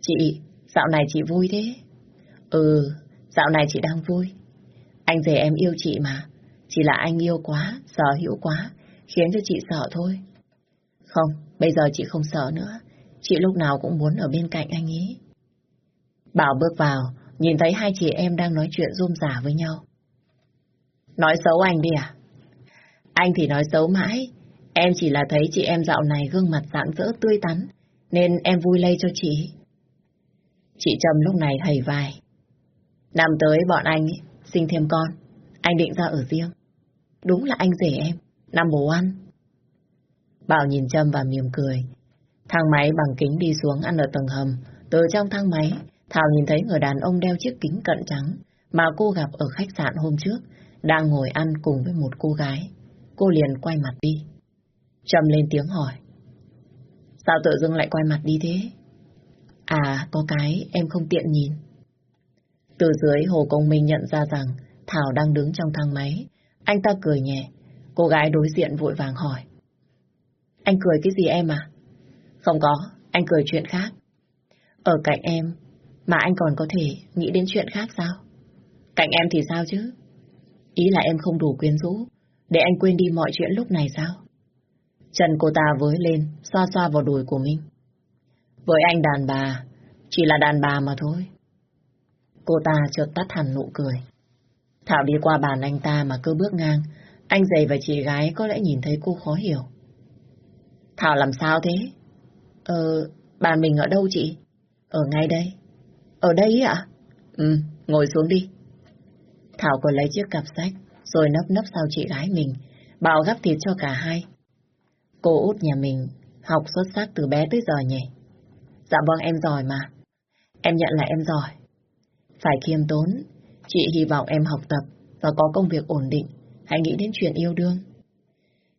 Chị, dạo này chị vui thế? Ừ, dạo này chị đang vui. Anh rể em yêu chị mà, chỉ là anh yêu quá, sở hữu quá, khiến cho chị sợ thôi. Không, bây giờ chị không sợ nữa. Chị lúc nào cũng muốn ở bên cạnh anh ấy. Bảo bước vào, nhìn thấy hai chị em đang nói chuyện rôm rả với nhau. Nói xấu anh đi à? Anh thì nói xấu mãi. Em chỉ là thấy chị em dạo này gương mặt rạng rỡ tươi tắn, nên em vui lây cho chị. Chị Trầm lúc này thầy vai. Năm tới bọn anh ấy, sinh thêm con, anh định ra ở riêng. Đúng là anh rể em, năm bố ăn. Bảo nhìn Trâm và mỉm cười. Thang máy bằng kính đi xuống ăn ở tầng hầm. Từ trong thang máy, Thảo nhìn thấy người đàn ông đeo chiếc kính cận trắng mà cô gặp ở khách sạn hôm trước, đang ngồi ăn cùng với một cô gái. Cô liền quay mặt đi. Trầm lên tiếng hỏi. Sao tự dưng lại quay mặt đi thế? À, có cái em không tiện nhìn. Từ dưới Hồ Công Minh nhận ra rằng Thảo đang đứng trong thang máy. Anh ta cười nhẹ. Cô gái đối diện vội vàng hỏi. Anh cười cái gì em à? Không có, anh cười chuyện khác. Ở cạnh em, mà anh còn có thể nghĩ đến chuyện khác sao? Cạnh em thì sao chứ? Ý là em không đủ quyến rũ, để anh quên đi mọi chuyện lúc này sao? Chân cô ta với lên, xoa xoa vào đùi của mình. Với anh đàn bà, chỉ là đàn bà mà thôi. Cô ta chợt tắt hẳn nụ cười. Thảo đi qua bàn anh ta mà cứ bước ngang, anh giày và chị gái có lẽ nhìn thấy cô khó hiểu. Thảo làm sao thế? Ờ, bàn mình ở đâu chị? Ở ngay đây. Ở đây ạ? Ừ, ngồi xuống đi. Thảo còn lấy chiếc cặp sách, rồi nấp nấp sau chị gái mình, bảo gắp thịt cho cả hai. Cô út nhà mình học xuất sắc từ bé tới giờ nhỉ? Dạ vâng em giỏi mà. Em nhận là em giỏi. Phải khiêm tốn, chị hy vọng em học tập và có công việc ổn định, hãy nghĩ đến chuyện yêu đương.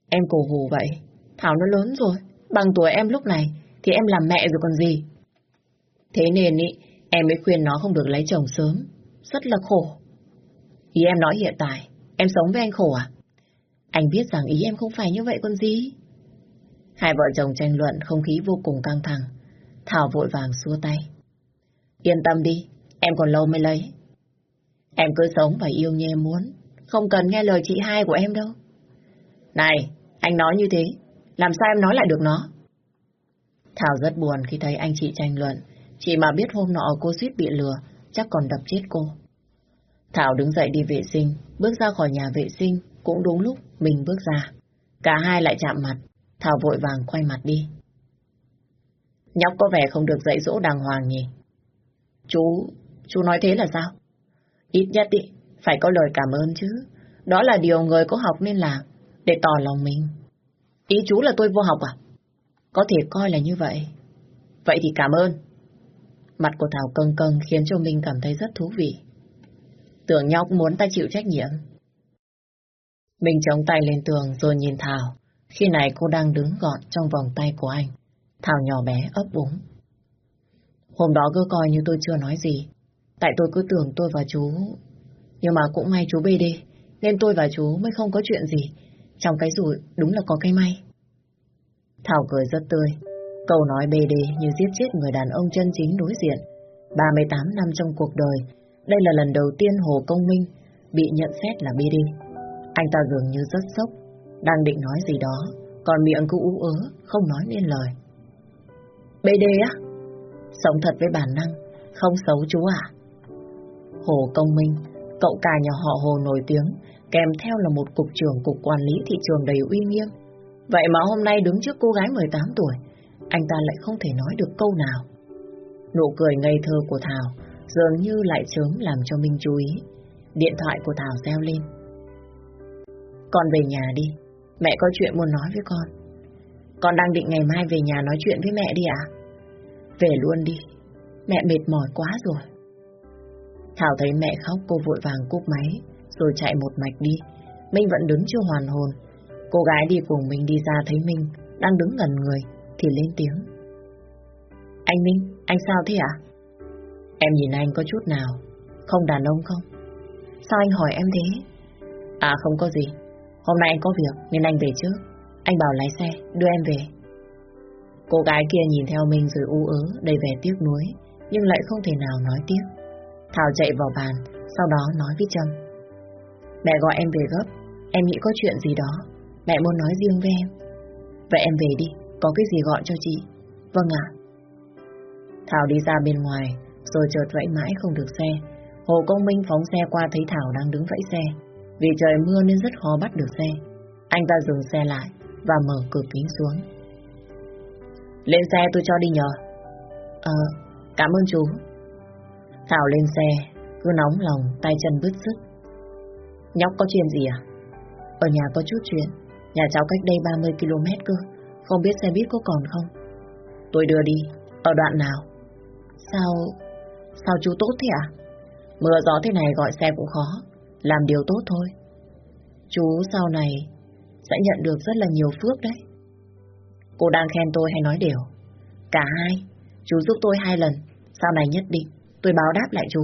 Em cổ hù vậy, Thảo nó lớn rồi, bằng tuổi em lúc này thì em làm mẹ rồi còn gì. Thế nên ý, em mới khuyên nó không được lấy chồng sớm, rất là khổ. Ý em nói hiện tại, em sống với anh khổ à? Anh biết rằng ý em không phải như vậy con gì. Hai vợ chồng tranh luận không khí vô cùng căng thẳng. Thảo vội vàng xua tay. Yên tâm đi, em còn lâu mới lấy. Em cứ sống và yêu như em muốn, không cần nghe lời chị hai của em đâu. Này, anh nói như thế, làm sao em nói lại được nó? Thảo rất buồn khi thấy anh chị tranh luận, chị mà biết hôm nọ cô suýt bị lừa, chắc còn đập chết cô. Thảo đứng dậy đi vệ sinh, bước ra khỏi nhà vệ sinh, cũng đúng lúc mình bước ra. Cả hai lại chạm mặt, Thảo vội vàng quay mặt đi. Nhóc có vẻ không được dạy dỗ đàng hoàng nhỉ? Chú, chú nói thế là sao? Ít nhất ý, phải có lời cảm ơn chứ. Đó là điều người có học nên làm, để tỏ lòng mình. Ý chú là tôi vô học à? Có thể coi là như vậy. Vậy thì cảm ơn. Mặt của Thảo căng căng khiến cho Minh cảm thấy rất thú vị. Tưởng nhóc muốn ta chịu trách nhiệm. mình chống tay lên tường rồi nhìn Thảo. Khi này cô đang đứng gọn trong vòng tay của anh. Thảo nhỏ bé ấp úng. Hôm đó cứ coi như tôi chưa nói gì. Tại tôi cứ tưởng tôi và chú... Nhưng mà cũng may chú bê đi, nên tôi và chú mới không có chuyện gì. Trong cái rủi đúng là có cái may. Thảo cười rất tươi. Câu nói BD như giết chết người đàn ông chân chính đối diện. 38 năm trong cuộc đời, đây là lần đầu tiên Hồ Công Minh bị nhận xét là BD. Anh ta dường như rất sốc, đang định nói gì đó, còn miệng cứ ú ớ, không nói nên lời. BD á? Sống thật với bản năng, không xấu chú à? Hồ Công Minh, cậu cả nhà họ Hồ nổi tiếng, kèm theo là một cục trưởng cục quản lý thị trường đầy uy nghiêm. Vậy mà hôm nay đứng trước cô gái 18 tuổi, anh ta lại không thể nói được câu nào. Nụ cười ngây thơ của Thảo dường như lại chớm làm cho Minh chú ý. Điện thoại của Thảo reo lên. Con về nhà đi, mẹ có chuyện muốn nói với con. Con đang định ngày mai về nhà nói chuyện với mẹ đi ạ. Về luôn đi, mẹ mệt mỏi quá rồi. Thảo thấy mẹ khóc cô vội vàng cúp máy, rồi chạy một mạch đi. Minh vẫn đứng chưa hoàn hồn. Cô gái đi cùng mình đi ra thấy Minh đang đứng gần người, thì lên tiếng. Anh Minh, anh sao thế ạ? Em nhìn anh có chút nào, không đàn ông không? Sao anh hỏi em thế? À không có gì, hôm nay anh có việc nên anh về trước. Anh bảo lái xe, đưa em về. Cô gái kia nhìn theo mình rồi u ớ, đầy vẻ tiếc nuối, nhưng lại không thể nào nói tiếp. Thảo chạy vào bàn, sau đó nói với Trâm. Mẹ gọi em về gấp, em nghĩ có chuyện gì đó, mẹ muốn nói riêng với em. Vậy em về đi, có cái gì gọi cho chị? Vâng ạ. Thảo đi ra bên ngoài, rồi chợt vẫy mãi không được xe. Hồ Công Minh phóng xe qua thấy Thảo đang đứng vẫy xe. Vì trời mưa nên rất khó bắt được xe. Anh ta dừng xe lại và mở cửa kính xuống. Lên xe tôi cho đi nhờ. Ờ, cảm ơn chú. Thảo lên xe, cứ nóng lòng, tay chân bứt sức. Nhóc có chuyện gì à? Ở nhà có chút chuyện, nhà cháu cách đây 30 km cơ, không biết xe buýt có còn không? Tôi đưa đi, ở đoạn nào? Sao... sao chú tốt thế à? Mưa gió thế này gọi xe cũng khó, làm điều tốt thôi. Chú sau này sẽ nhận được rất là nhiều phước đấy. Cô đang khen tôi hay nói điều? Cả hai, chú giúp tôi hai lần, sau này nhất định tôi báo đáp lại chú.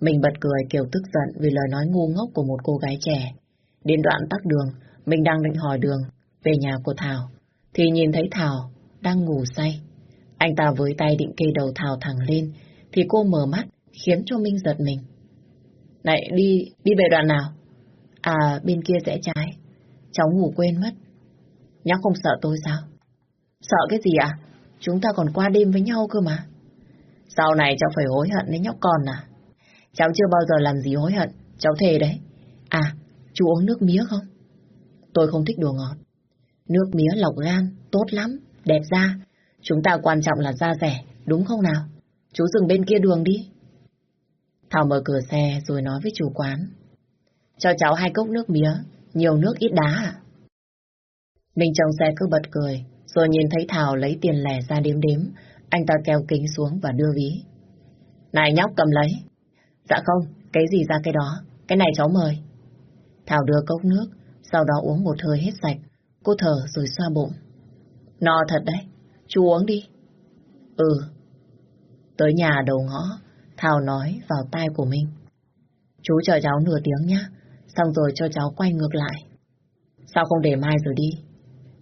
Mình bật cười kiểu tức giận vì lời nói ngu ngốc của một cô gái trẻ. Đến đoạn tắc đường, mình đang định hỏi đường về nhà của Thảo, thì nhìn thấy Thảo đang ngủ say. Anh ta với tay định kê đầu Thảo thẳng lên, thì cô mở mắt, khiến cho Minh giật mình. Này, đi, đi về đoạn nào? À, bên kia rẽ trái. Cháu ngủ quên mất. Nhóc không sợ tôi sao? Sợ cái gì à? Chúng ta còn qua đêm với nhau cơ mà. Sau này cháu phải hối hận đấy nhóc con à? Cháu chưa bao giờ làm gì hối hận, cháu thề đấy. À, chú uống nước mía không? Tôi không thích đồ ngọt. Nước mía lọc gan, tốt lắm, đẹp da. Chúng ta quan trọng là da rẻ, đúng không nào? Chú dừng bên kia đường đi. Thảo mở cửa xe rồi nói với chủ quán. Cho cháu hai cốc nước mía, nhiều nước ít đá à? Mình trong xe cứ bật cười, rồi nhìn thấy Thảo lấy tiền lẻ ra đếm đếm. Anh ta kéo kính xuống và đưa ví. Này nhóc cầm lấy. Dạ không, cái gì ra cái đó, cái này cháu mời. Thảo đưa cốc nước, sau đó uống một hơi hết sạch. Cô thở rồi xoa bụng. No thật đấy, chú uống đi. Ừ. Tới nhà đầu ngõ, Thảo nói vào tai của mình. Chú chờ cháu nửa tiếng nhá, xong rồi cho cháu quay ngược lại. Sao không để mai rồi đi?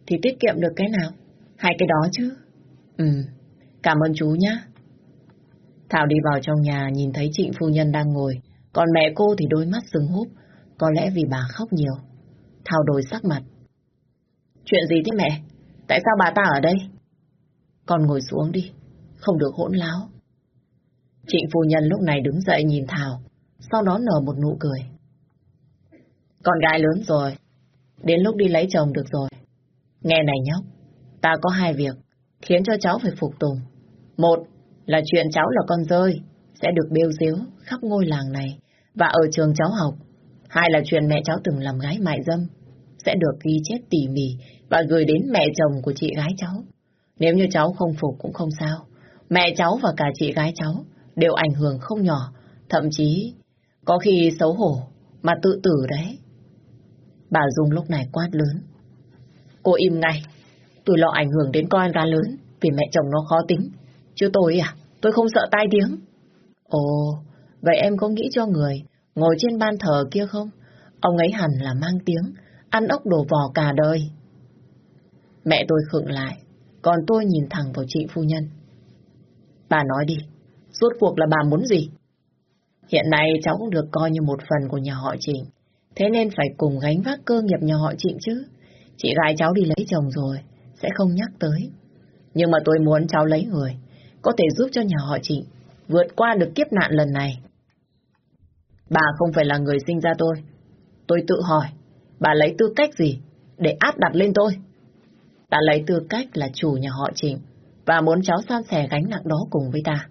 Thì tiết kiệm được cái nào? Hai cái đó chứ. Ừ, cảm ơn chú nhá. Thảo đi vào trong nhà nhìn thấy trịnh phu nhân đang ngồi, còn mẹ cô thì đôi mắt sưng húp, có lẽ vì bà khóc nhiều thao đổi sắc mặt. Chuyện gì thế mẹ? Tại sao bà ta ở đây? Con ngồi xuống đi, không được hỗn láo. Trịnh phu nhân lúc này đứng dậy nhìn Thảo, sau đó nở một nụ cười. Con gái lớn rồi, đến lúc đi lấy chồng được rồi. Nghe này nhóc, ta có hai việc khiến cho cháu phải phục tùng. Một là chuyện cháu là con rơi, sẽ được bêu diếu khắp ngôi làng này và ở trường cháu học. Hai là chuyện mẹ cháu từng làm gái mại dâm, sẽ được ghi chép tỉ mỉ và gửi đến mẹ chồng của chị gái cháu. Nếu như cháu không phục cũng không sao. Mẹ cháu và cả chị gái cháu đều ảnh hưởng không nhỏ, thậm chí có khi xấu hổ mà tự tử đấy. Bà Dung lúc này quát lớn. Cô im ngay, tôi lo ảnh hưởng đến con ra lớn vì mẹ chồng nó khó tính. Chứ tôi à, tôi không sợ tai tiếng. Ồ, vậy em có nghĩ cho người ngồi trên ban thờ kia không? Ông ấy hẳn là mang tiếng, ăn ốc đổ vò cả đời. Mẹ tôi khựng lại, còn tôi nhìn thẳng vào chị phu nhân. Bà nói đi, suốt cuộc là bà muốn gì? Hiện nay cháu cũng được coi như một phần của nhà họ Trịnh, thế nên phải cùng gánh vác cơ nghiệp nhà họ Trịnh chứ. Chị gái cháu đi lấy chồng rồi, sẽ không nhắc tới. Nhưng mà tôi muốn cháu lấy người, có thể giúp cho nhà họ Trịnh vượt qua được kiếp nạn lần này. Bà không phải là người sinh ra tôi. Tôi tự hỏi, bà lấy tư cách gì để áp đặt lên tôi? Ta lấy tư cách là chủ nhà họ Trịnh và muốn cháu san sẻ gánh nặng đó cùng với ta.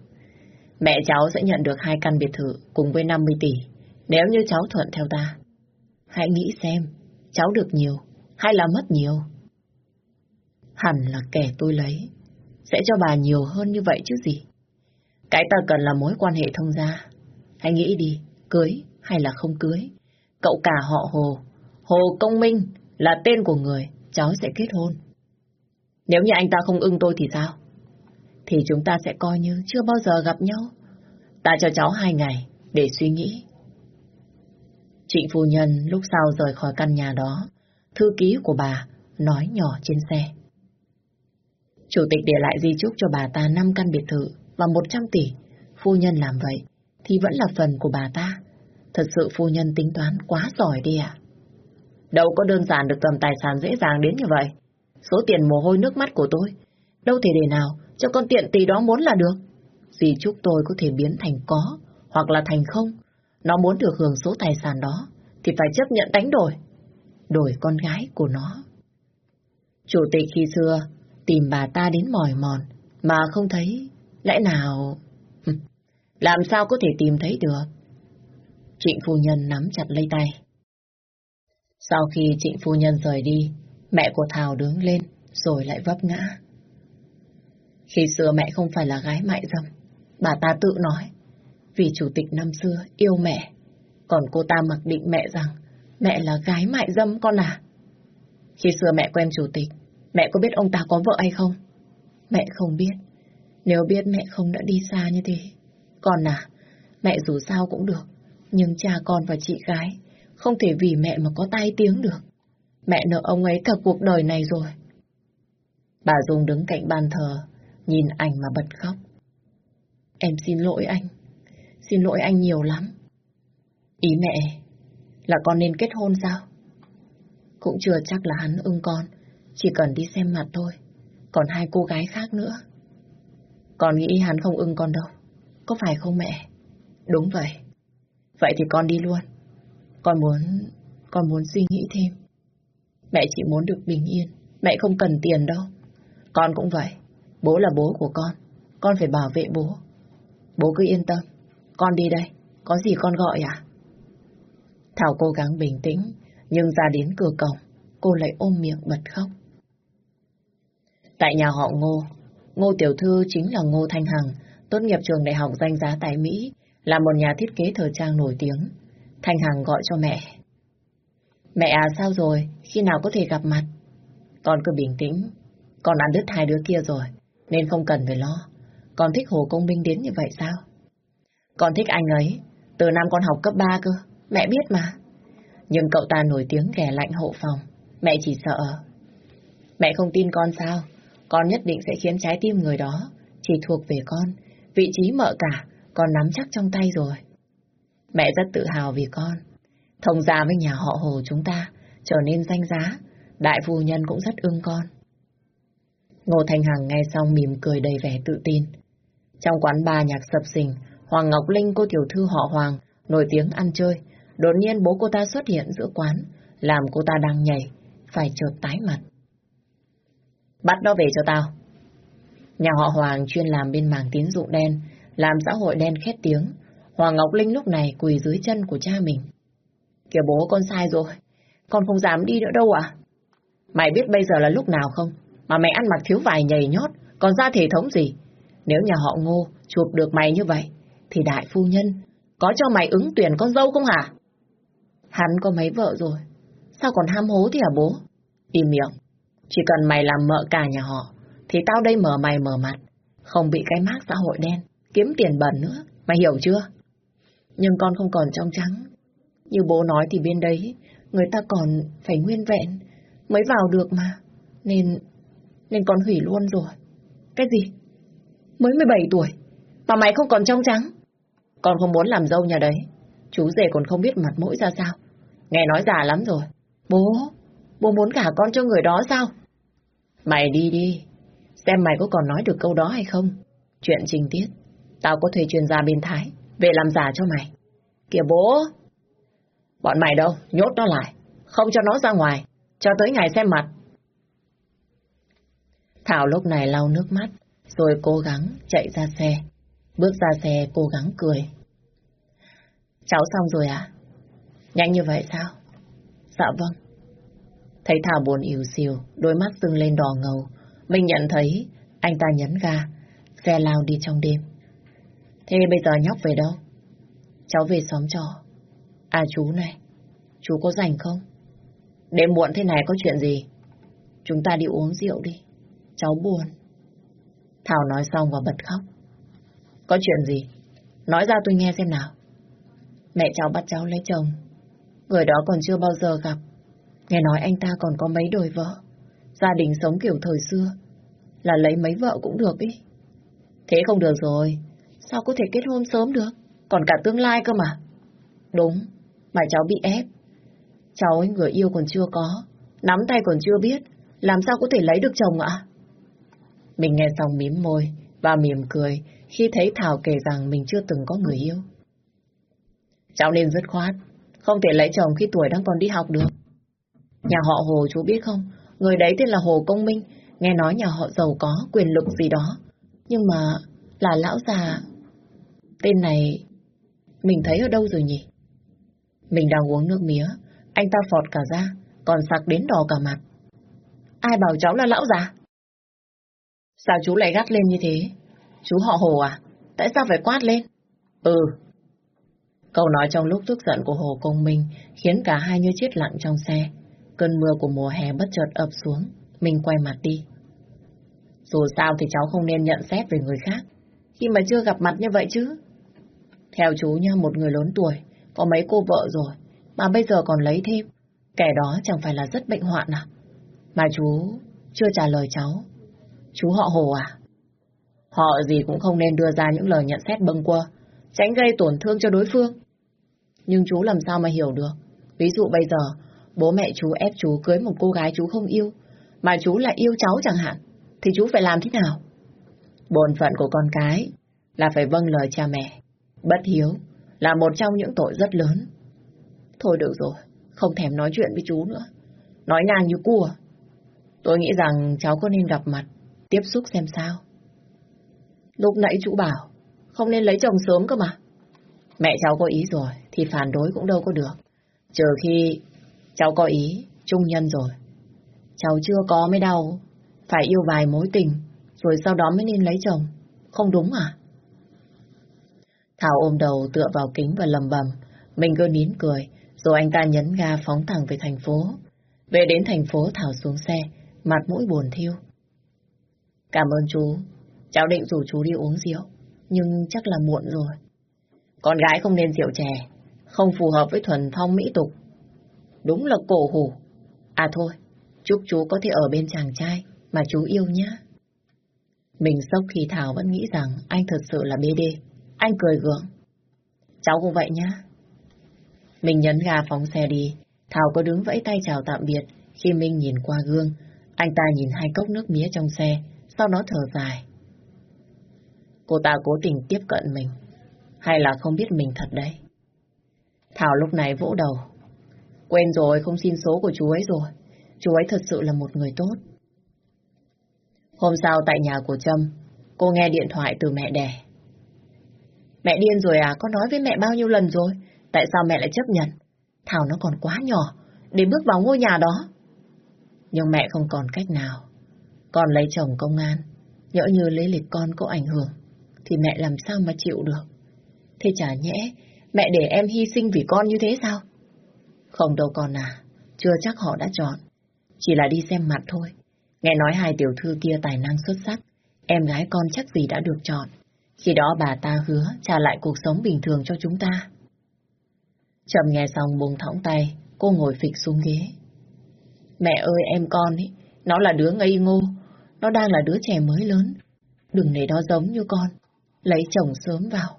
Mẹ cháu sẽ nhận được hai căn biệt thự cùng với 50 tỷ nếu như cháu thuận theo ta. Hãy nghĩ xem, cháu được nhiều hay là mất nhiều? Hẳn là kẻ tôi lấy sẽ cho bà nhiều hơn như vậy chứ gì. Cái ta cần là mối quan hệ thông gia. Hãy nghĩ đi, cưới hay là không cưới. Cậu cả họ Hồ, Hồ Công Minh là tên của người, cháu sẽ kết hôn. Nếu như anh ta không ưng tôi thì sao? Thì chúng ta sẽ coi như chưa bao giờ gặp nhau. Ta cho cháu hai ngày để suy nghĩ. Trịnh phu nhân lúc sau rời khỏi căn nhà đó, thư ký của bà nói nhỏ trên xe. Chủ tịch để lại di chúc cho bà ta 5 căn biệt thự và 100 tỷ. Phu nhân làm vậy thì vẫn là phần của bà ta. Thật sự phu nhân tính toán quá giỏi đi ạ. Đâu có đơn giản được cầm tài sản dễ dàng đến như vậy. Số tiền mồ hôi nước mắt của tôi, đâu thể để nào cho con tiện tì đó muốn là được. Dì chúc tôi có thể biến thành có, hoặc là thành không. Nó muốn được hưởng số tài sản đó, thì phải chấp nhận đánh đổi. Đổi con gái của nó. Chủ tịch khi xưa tìm bà ta đến mỏi mòn, mà không thấy, lẽ nào... Làm sao có thể tìm thấy được? Trịnh phu nhân nắm chặt lấy tay. Sau khi trịnh phu nhân rời đi, mẹ của Thảo đứng lên, rồi lại vấp ngã. Khi xưa mẹ không phải là gái mại dâm, bà ta tự nói, vì chủ tịch năm xưa yêu mẹ, còn cô ta mặc định mẹ rằng mẹ là gái mại dâm con à. Khi xưa mẹ quen chủ tịch, mẹ có biết ông ta có vợ hay không? Mẹ không biết, nếu biết mẹ không đã đi xa như thế. Con à, mẹ dù sao cũng được, nhưng cha con và chị gái không thể vì mẹ mà có tai tiếng được. Mẹ nợ ông ấy cả cuộc đời này rồi. Bà Dung đứng cạnh bàn thờ, nhìn ảnh mà bật khóc. Em xin lỗi anh. Xin lỗi anh nhiều lắm. Ý mẹ là con nên kết hôn sao? Cũng chưa chắc là hắn ưng con, chỉ cần đi xem mặt thôi. Còn hai cô gái khác nữa. Con nghĩ hắn không ưng con đâu. Có phải không mẹ? Đúng vậy. Vậy thì con đi luôn. Con muốn... Con muốn suy nghĩ thêm. Mẹ chỉ muốn được bình yên. Mẹ không cần tiền đâu. Con cũng vậy. Bố là bố của con. Con phải bảo vệ bố. Bố cứ yên tâm. Con đi đây. Có gì con gọi à? Thảo cố gắng bình tĩnh. Nhưng ra đến cửa cổng, cô lại ôm miệng bật khóc. Tại nhà họ Ngô, Ngô Tiểu Thư chính là Ngô Thanh Hằng, tốt nghiệp trường đại học danh giá tại Mỹ, là một nhà thiết kế thời trang nổi tiếng. Thanh Hằng gọi cho mẹ. Mẹ à sao rồi, khi nào có thể gặp mặt? Con cứ bình tĩnh, con ăn đứt hai đứa kia rồi, nên không cần phải lo. Con thích Hồ Công Minh đến như vậy sao? Con thích anh ấy, từ năm con học cấp 3 cơ, mẹ biết mà. Nhưng cậu ta nổi tiếng ghẻ lạnh hộ phòng, mẹ chỉ sợ. Mẹ không tin con sao? Con nhất định sẽ khiến trái tim người đó chỉ thuộc về con, vị trí mợ cả, con nắm chắc trong tay rồi. Mẹ rất tự hào vì con. Thông gia với nhà họ Hồ chúng ta trở nên danh giá, đại phu nhân cũng rất ưng con. Ngô Thanh Hằng nghe xong mỉm cười đầy vẻ tự tin. Trong quán bar nhạc sập sình, Hoàng Ngọc Linh cô tiểu thư họ Hoàng, nổi tiếng ăn chơi. Đột nhiên bố cô ta xuất hiện giữa quán, làm cô ta đang nhảy, phải chợt tái mặt. Bắt nó về cho tao. Nhà họ Hoàng chuyên làm bên mảng tín dụng đen, làm xã hội đen khét tiếng. Hoàng Ngọc Linh lúc này quỳ dưới chân của cha mình. Kìa bố con sai rồi, con không dám đi nữa đâu à? Mày biết bây giờ là lúc nào không? Mà mày ăn mặc thiếu vải nhầy nhót, còn ra thể thống gì? Nếu nhà họ ngô chụp được mày như vậy, thì đại phu nhân có cho mày ứng tuyển con dâu không hả? Hắn có mấy vợ rồi, sao còn ham hố thì hả bố? Im miệng, chỉ cần mày làm mợ cả nhà họ, thì tao đây mở mày mở mặt, không bị cái mác xã hội đen, kiếm tiền bẩn nữa, mày hiểu chưa? Nhưng con không còn trong trắng. Như bố nói thì bên đấy, người ta còn phải nguyên vẹn, mới vào được mà. Nên, nên con hủy luôn rồi. Cái gì? Mới 17 tuổi, mà mày không còn trong trắng. Con không muốn làm dâu nhà đấy. Chú rể còn không biết mặt mũi ra sao. Nghe nói già lắm rồi. Bố, bố muốn cả con cho người đó sao? Mày đi đi, xem mày có còn nói được câu đó hay không. Chuyện trình tiết, tao có thuê chuyên gia bên Thái, về làm giả cho mày. Kìa bố! Bọn mày đâu, nhốt nó lại, không cho nó ra ngoài, cho tới ngày xem mặt. Thảo lúc này lau nước mắt, rồi cố gắng chạy ra xe. Bước ra xe cố gắng cười. Cháu xong rồi à? Nhanh như vậy sao? Dạ vâng. Thấy Thảo buồn yếu xìu, đôi mắt sưng lên đỏ ngầu. Mình nhận thấy anh ta nhấn ga, xe lao đi trong đêm. Thế bây giờ nhóc về đâu? Cháu về xóm trò. À chú này, chú có rảnh không? Đêm muộn thế này có chuyện gì? Chúng ta đi uống rượu đi. Cháu buồn. Thảo nói xong và bật khóc. Có chuyện gì? Nói ra tôi nghe xem nào. Mẹ cháu bắt cháu lấy chồng. Người đó còn chưa bao giờ gặp. Nghe nói anh ta còn có mấy đôi vợ. Gia đình sống kiểu thời xưa. Là lấy mấy vợ cũng được ý. Thế không được rồi. Sao có thể kết hôn sớm được? Còn cả tương lai cơ mà. Đúng, mà cháu bị ép. Cháu ấy người yêu còn chưa có. Nắm tay còn chưa biết. Làm sao có thể lấy được chồng ạ? Mình nghe xong mím môi và mỉm cười khi thấy Thảo kể rằng mình chưa từng có người yêu. Cháu nên dứt khoát, không thể lấy chồng khi tuổi đang còn đi học được. Nhà họ Hồ chú biết không, người đấy tên là Hồ Công Minh, nghe nói nhà họ giàu có, quyền lực gì đó. Nhưng mà là lão già. Tên này mình thấy ở đâu rồi nhỉ? Mình đang uống nước mía, anh ta phọt cả ra, còn sặc đến đỏ cả mặt. Ai bảo cháu là lão già? Sao chú lại gắt lên như thế? Chú họ Hồ à? Tại sao phải quát lên? Ừ. Câu nói trong lúc tức giận của Hồ Công Minh khiến cả hai như chết lặng trong xe. Cơn mưa của mùa hè bất chợt ập xuống. Mình quay mặt đi. Dù sao thì cháu không nên nhận xét về người khác khi mà chưa gặp mặt như vậy chứ. Theo chú nha, một người lớn tuổi, có mấy cô vợ rồi, mà bây giờ còn lấy thêm. Kẻ đó chẳng phải là rất bệnh hoạn à? Mà chú chưa trả lời cháu. Chú họ Hồ à? Họ gì cũng không nên đưa ra những lời nhận xét bâng quơ, tránh gây tổn thương cho đối phương. Nhưng chú làm sao mà hiểu được? Ví dụ bây giờ, bố mẹ chú ép chú cưới một cô gái chú không yêu, mà chú lại yêu cháu chẳng hạn, thì chú phải làm thế nào? Bổn phận của con cái là phải vâng lời cha mẹ. Bất hiếu là một trong những tội rất lớn. Thôi được rồi, không thèm nói chuyện với chú nữa. Nói ngang như cua. Tôi nghĩ rằng cháu có nên gặp mặt, tiếp xúc xem sao. Lúc nãy chú bảo, không nên lấy chồng sớm cơ mà. Mẹ cháu có ý rồi, thì phản đối cũng đâu có được. Trừ khi cháu có ý, trung nhân rồi. Cháu chưa có mới đau, phải yêu vài mối tình, rồi sau đó mới nên lấy chồng. Không đúng à? Thảo ôm đầu tựa vào kính và lầm bầm. Mình cứ nín cười, rồi anh ta nhấn ga phóng thẳng về thành phố. Về đến thành phố Thảo xuống xe, mặt mũi buồn thiêu. Cảm ơn chú. Cháu định rủ chú đi uống rượu, nhưng chắc là muộn rồi. Con gái không nên rượu chè, không phù hợp với thuần phong mỹ tục. Đúng là cổ hủ. À thôi, chúc chú có thể ở bên chàng trai mà chú yêu nhé. Mình sốc khi Thảo vẫn nghĩ rằng anh thật sự là BD. Anh cười gượng. Cháu cũng vậy nhá. Mình nhấn ga phóng xe đi. Thảo có đứng vẫy tay chào tạm biệt khi Minh nhìn qua gương. Anh ta nhìn hai cốc nước mía trong xe, sau đó thở dài. Cô ta cố tình tiếp cận mình, hay là không biết mình thật đấy? Thảo lúc này vỗ đầu. Quên rồi, không xin số của chú ấy rồi. Chú ấy thật sự là một người tốt. Hôm sau tại nhà của Trâm, cô nghe điện thoại từ mẹ đẻ. Mẹ điên rồi à, con nói với mẹ bao nhiêu lần rồi? Tại sao mẹ lại chấp nhận? Thảo nó còn quá nhỏ, để bước vào ngôi nhà đó. Nhưng mẹ không còn cách nào. Con lấy chồng công an, nhỡ như lấy lịch con có ảnh hưởng, thì mẹ làm sao mà chịu được. Thế chả nhẽ, mẹ để em hy sinh vì con như thế sao? Không đâu con à, chưa chắc họ đã chọn. Chỉ là đi xem mặt thôi. Nghe nói hai tiểu thư kia tài năng xuất sắc, em gái con chắc gì đã được chọn. Khi đó bà ta hứa trả lại cuộc sống bình thường cho chúng ta. Trầm nghe xong buông thõng tay, cô ngồi phịch xuống ghế. Mẹ ơi em con ấy, nó là đứa ngây ngô, nó đang là đứa trẻ mới lớn. Đừng để nó giống như con, lấy chồng sớm vào.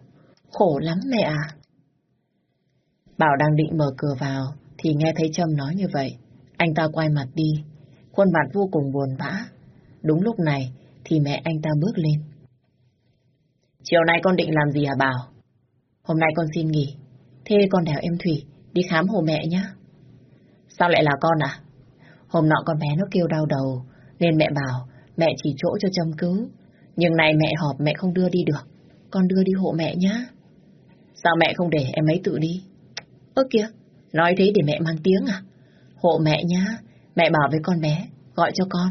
Khổ lắm mẹ à. Bảo đang định mở cửa vào, thì nghe thấy Trâm nói như vậy. Anh ta quay mặt đi, khuôn mặt vô cùng buồn bã. Đúng lúc này, thì mẹ anh ta bước lên. Chiều nay con định làm gì hả Bảo? Hôm nay con xin nghỉ. Thế con đèo em Thủy đi khám hồ mẹ nhé. Sao lại là con à? Hôm nọ con bé nó kêu đau đầu, nên mẹ bảo mẹ chỉ chỗ cho châm cứu. Nhưng này mẹ họp mẹ không đưa đi được. Con đưa đi hộ mẹ nhá. Sao mẹ không để em ấy tự đi? Ơ kìa, nói thế để mẹ mang tiếng à? Hộ mẹ nhá, mẹ bảo với con bé, gọi cho con.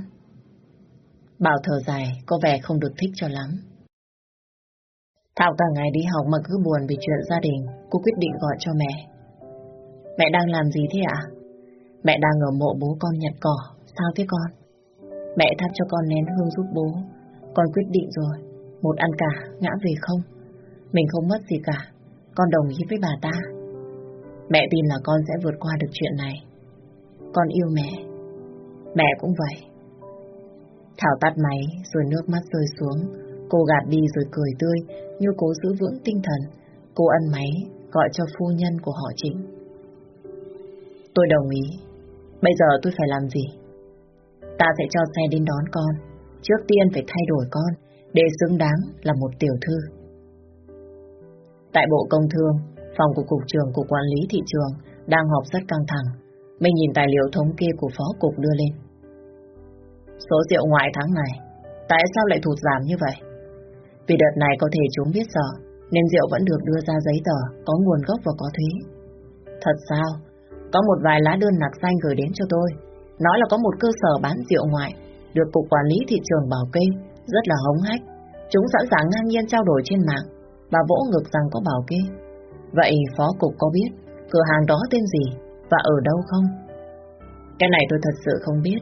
Bảo thở dài, có vẻ không được thích cho lắm. Thảo cả ngày đi học mà cứ buồn vì chuyện gia đình, cô quyết định gọi cho mẹ. Mẹ đang làm gì thế ạ? Mẹ đang ở mộ bố con nhặt cỏ, sao thế con? Mẹ thắp cho con nén hương giúp bố, con quyết định rồi, một ăn cả, ngã về không. Mình không mất gì cả, con đồng ý với bà ta. Mẹ tin là con sẽ vượt qua được chuyện này. Con yêu mẹ, mẹ cũng vậy. Thảo tắt máy rồi nước mắt rơi xuống, cô gạt đi rồi cười tươi như cố giữ vững tinh thần. Cô ăn máy gọi cho phu nhân của họ chính. Tôi đồng ý. Bây giờ tôi phải làm gì? Ta sẽ cho xe đến đón con. Trước tiên phải thay đổi con để xứng đáng là một tiểu thư. Tại Bộ Công Thương, phòng của Cục trưởng Cục Quản lý Thị trường đang họp rất căng thẳng. Mình nhìn tài liệu thống kê của Phó Cục đưa lên. Số rượu ngoại tháng này, tại sao lại thụt giảm như vậy? Vì đợt này có thể chúng biết rõ, nên rượu vẫn được đưa ra giấy tờ, có nguồn gốc và có thuế. Thật sao? Có một vài lá đơn nạc xanh gửi đến cho tôi, nói là có một cơ sở bán rượu ngoại, được Cục Quản lý Thị trường bảo kê, rất là hống hách. Chúng sẵn sàng ngang nhiên trao đổi trên mạng, và vỗ ngực rằng có bảo kê. Vậy Phó Cục có biết cửa hàng đó tên gì và ở đâu không? Cái này tôi thật sự không biết.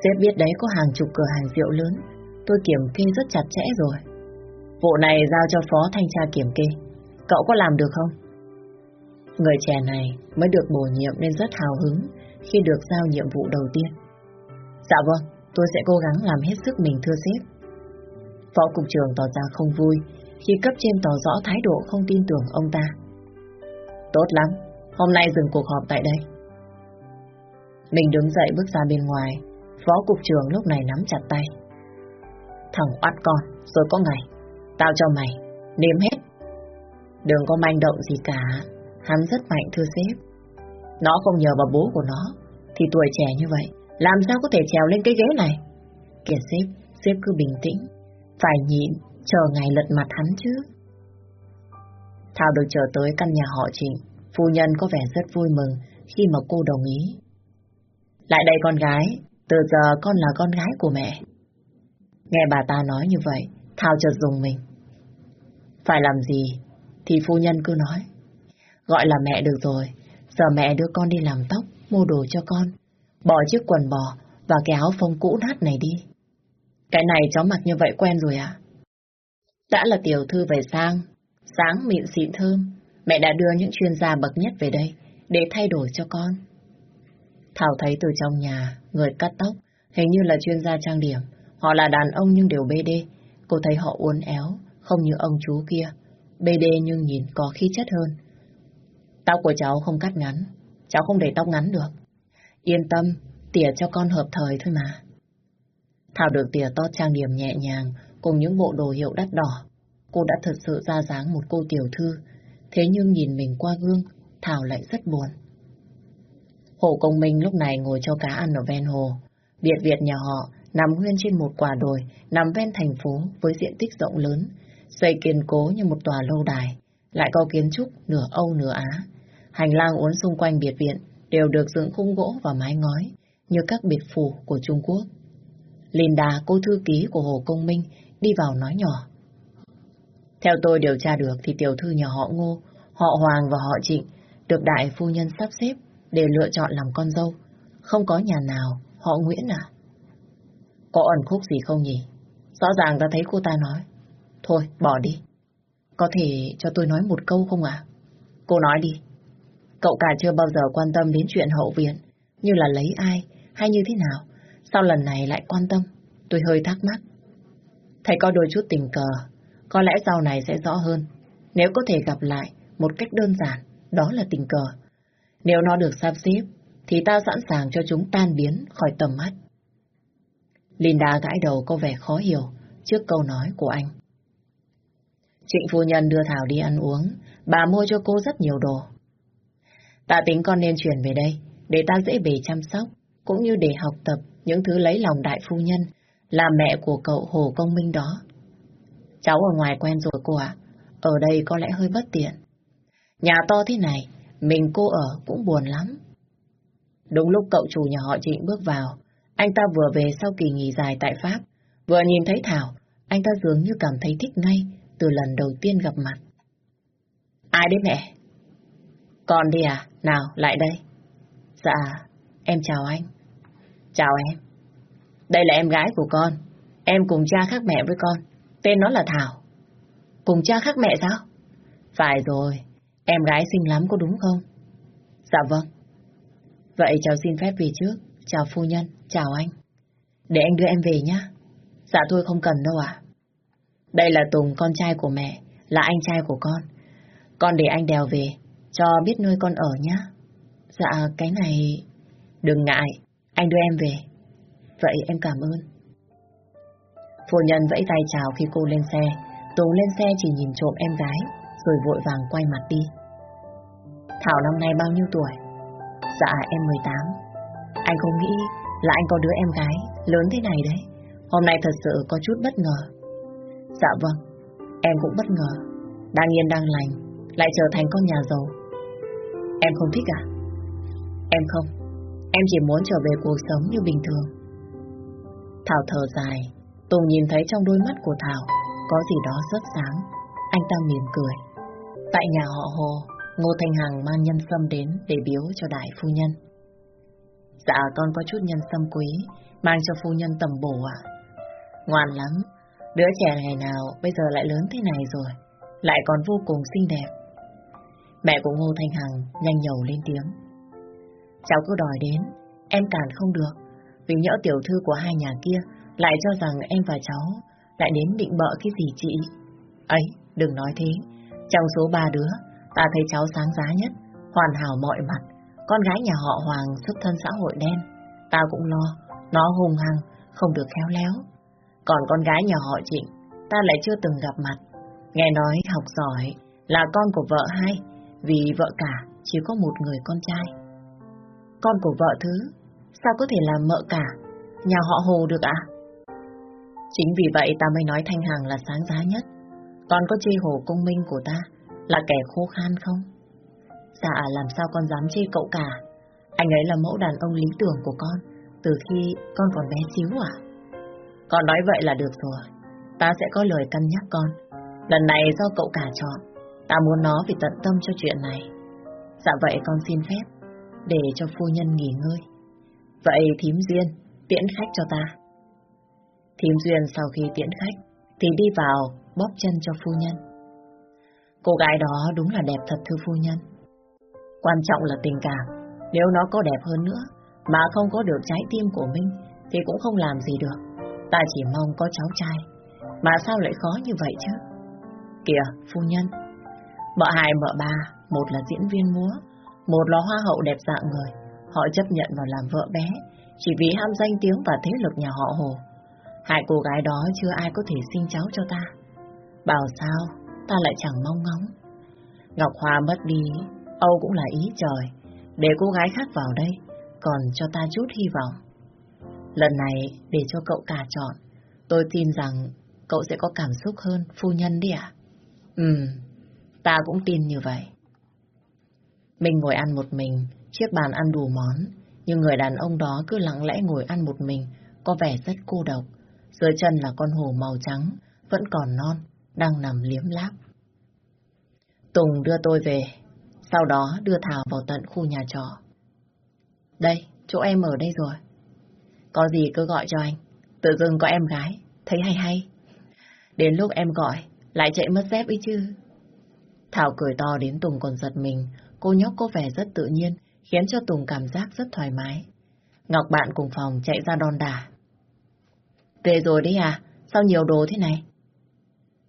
Sếp biết đấy có hàng chục cửa hàng rượu lớn, tôi kiểm kê rất chặt chẽ rồi. Vụ này giao cho phó thanh tra kiểm kê. Cậu có làm được không? Người trẻ này mới được bổ nhiệm nên rất hào hứng khi được giao nhiệm vụ đầu tiên. Dạ vâng, tôi sẽ cố gắng làm hết sức mình thưa sếp. Phó cục trưởng tỏ ra không vui khi cấp trên tỏ rõ thái độ không tin tưởng ông ta. Tốt lắm, hôm nay dừng cuộc họp tại đây. Mình đứng dậy bước ra bên ngoài, phó cục trưởng lúc này nắm chặt tay. Thằng oát con, rồi có ngày, Tao cho mày, nếm hết. Đừng có manh động gì cả, hắn rất mạnh thưa sếp. Nó không nhờ vào bố của nó, thì tuổi trẻ như vậy, làm sao có thể trèo lên cái ghế này? Kìa sếp, sếp cứ bình tĩnh, phải nhịn, chờ ngày lật mặt hắn chứ. Thảo được trở tới căn nhà họ Trịnh, phu nhân có vẻ rất vui mừng khi mà cô đồng ý. Lại đây con gái, từ giờ con là con gái của mẹ. Nghe bà ta nói như vậy, Thảo chợt dùng mình. Phải làm gì thì phu nhân cứ nói. Gọi là mẹ được rồi, giờ mẹ đưa con đi làm tóc, mua đồ cho con. Bỏ chiếc quần bò và cái áo phông cũ nát này đi. Cái này cháu mặc như vậy quen rồi. À? Đã là tiểu thư về sang, sáng mịn xịn thơm, mẹ đã đưa những chuyên gia bậc nhất về đây để thay đổi cho con. Thảo thấy từ trong nhà, người cắt tóc, hình như là chuyên gia trang điểm. Họ là đàn ông nhưng đều bê đê, Cô thấy họ uốn éo, không như ông chú kia. Bê đê nhưng nhìn có khí chất hơn. Tóc của cháu không cắt ngắn, cháu không để tóc ngắn được. Yên tâm, tỉa cho con hợp thời thôi mà. Thảo được tỉa to trang điểm nhẹ nhàng cùng những bộ đồ hiệu đắt đỏ. Cô đã thật sự ra dáng một cô tiểu thư, thế nhưng nhìn mình qua gương, Thảo lại rất buồn. Hồ Công Minh lúc này ngồi cho cá ăn ở ven hồ. Biệt Việt nhà họ nằm nguyên trên một quả đồi, nằm ven thành phố với diện tích rộng lớn, xây kiên cố như một tòa lâu đài, lại có kiến trúc nửa Âu nửa Á. Hành lang uốn xung quanh biệt viện đều được dựng khung gỗ và mái ngói như các biệt phủ của Trung Quốc. Linda, cô thư ký của Hồ Công Minh, đi vào nói nhỏ. Theo tôi điều tra được thì tiểu thư nhà họ Ngô, họ Hoàng và họ Trịnh được đại phu nhân sắp xếp để lựa chọn làm con dâu. Không có nhà nào họ Nguyễn à? Có ẩn khúc gì không nhỉ? Rõ ràng ta thấy cô ta nói. Thôi, bỏ đi. Có thể cho tôi nói một câu không ạ? Cô nói đi. Cậu cả chưa bao giờ quan tâm đến chuyện hậu viện, như là lấy ai, hay như thế nào. Sao lần này lại quan tâm? Tôi hơi thắc mắc. Thấy có đôi chút tình cờ, có lẽ sau này sẽ rõ hơn. Nếu có thể gặp lại một cách đơn giản, đó là tình cờ. Nếu nó được sắp xếp, thì ta sẵn sàng cho chúng tan biến khỏi tầm mắt. Linda gãi đầu có vẻ khó hiểu trước câu nói của anh. Trịnh phu nhân đưa Thảo đi ăn uống, bà mua cho cô rất nhiều đồ. Ta tính con nên chuyển về đây, để ta dễ bề chăm sóc, cũng như để học tập những thứ lấy lòng đại phu nhân, là mẹ của cậu Hồ Công Minh đó. Cháu ở ngoài quen rồi cô ạ, ở đây có lẽ hơi bất tiện. Nhà to thế này, mình cô ở cũng buồn lắm. Đúng lúc cậu chủ nhà họ Trịnh bước vào, anh ta vừa về sau kỳ nghỉ dài tại Pháp, vừa nhìn thấy Thảo, anh ta dường như cảm thấy thích ngay từ lần đầu tiên gặp mặt. Ai đấy mẹ? Con đi à? Nào, lại đây. Dạ, em chào anh. Chào em. Đây là em gái của con. Em cùng cha khác mẹ với con. Tên nó là Thảo. Cùng cha khác mẹ sao? Phải rồi, em gái xinh lắm có đúng không? Dạ vâng. Vậy cháu xin phép về trước. Chào phu nhân, chào anh. Để anh đưa em về nhá. Dạ thôi không cần đâu ạ. Đây là Tùng, con trai của mẹ, là anh trai của con. Con để anh đèo về, cho biết nơi con ở nhá. Dạ, cái này... Đừng ngại, anh đưa em về. Vậy em cảm ơn. Phu nhân vẫy tay chào khi cô lên xe. Tùng lên xe chỉ nhìn trộm em gái, rồi vội vàng quay mặt đi. Thảo năm nay bao nhiêu tuổi? Dạ, em 18. Anh không nghĩ là anh có đứa em gái lớn thế này đấy. Hôm nay thật sự có chút bất ngờ. Dạ vâng, em cũng bất ngờ. Đang yên đang lành, lại trở thành con nhà giàu. Em không thích à? Em không. Em chỉ muốn trở về cuộc sống như bình thường. Thảo thở dài, Tùng nhìn thấy trong đôi mắt của Thảo có gì đó rất sáng. Anh ta mỉm cười. Tại nhà họ Hồ, Ngô Thanh Hằng mang nhân sâm đến để biếu cho đại phu nhân. Dạ con có chút nhân sâm quý, mang cho phu nhân tầm bổ ạ. Ngoan lắm, đứa trẻ ngày nào bây giờ lại lớn thế này rồi, lại còn vô cùng xinh đẹp. Mẹ của Ngô Thanh Hằng nhanh nhầu lên tiếng. Cháu cứ đòi đến, em cản không được, vì nhỡ tiểu thư của hai nhà kia lại cho rằng em và cháu lại đến định bợ cái gì chị. Ấy, đừng nói thế, trong số ba đứa, ta thấy cháu sáng giá nhất, hoàn hảo mọi mặt, con gái nhà họ Hoàng xuất thân xã hội đen, ta cũng lo, nó hùng hăng, không được khéo léo. Còn con gái nhà họ Trịnh, ta lại chưa từng gặp mặt. Nghe nói học giỏi là con của vợ hai, vì vợ cả chỉ có một người con trai. Con của vợ thứ, sao có thể là mợ cả, nhà họ Hồ được ạ? Chính vì vậy ta mới nói Thanh Hằng là sáng giá nhất. Con có chê Hồ Công Minh của ta là kẻ khô khan không? Dạ làm sao con dám chê cậu cả? Anh ấy là mẫu đàn ông lý tưởng của con, Từ khi con còn bé xíu à? Con nói vậy là được rồi. Ta sẽ có lời cân nhắc con. Lần này do cậu cả chọn, Ta muốn nó vì tận tâm cho chuyện này. Dạ vậy con xin phép, Để cho phu nhân nghỉ ngơi. Vậy thím Duyên, Tiễn khách cho ta. Thím Duyên sau khi tiễn khách, Thì đi vào bóp chân cho phu nhân. Cô gái đó đúng là đẹp thật thưa phu nhân. Quan trọng là tình cảm. Nếu nó có đẹp hơn nữa, mà không có được trái tim của minh thì cũng không làm gì được. Ta chỉ mong có cháu trai. Mà sao lại khó như vậy chứ? Kìa, phu nhân. Mợ hai mợ ba, một là diễn viên múa, một là hoa hậu đẹp dạng người. Họ chấp nhận vào làm vợ bé, chỉ vì ham danh tiếng và thế lực nhà họ Hồ. Hai cô gái đó chưa ai có thể sinh cháu cho ta. Bảo sao, ta lại chẳng mong ngóng. Ngọc Hoa mất đi, Âu cũng là ý trời, để cô gái khác vào đây, còn cho ta chút hy vọng. Lần này, để cho cậu cả chọn, tôi tin rằng cậu sẽ có cảm xúc hơn phu nhân đi ạ. Ừ, ta cũng tin như vậy. Mình ngồi ăn một mình, Chiếc bàn ăn đủ món, nhưng người đàn ông đó cứ lặng lẽ ngồi ăn một mình, có vẻ rất cô độc. Dưới chân là con hổ màu trắng, vẫn còn non, đang nằm liếm láp. Tùng đưa tôi về, sau đó đưa Thảo vào tận khu nhà trọ. Đây, chỗ em ở đây rồi. Có gì cứ gọi cho anh, tự dưng có em gái, thấy hay hay. Đến lúc em gọi, lại chạy mất dép ấy chứ. Thảo cười to đến Tùng còn giật mình, cô nhóc có vẻ rất tự nhiên, khiến cho Tùng cảm giác rất thoải mái. Ngọc bạn cùng phòng chạy ra đòn đả. Về rồi đấy à? Sao nhiều đồ thế này?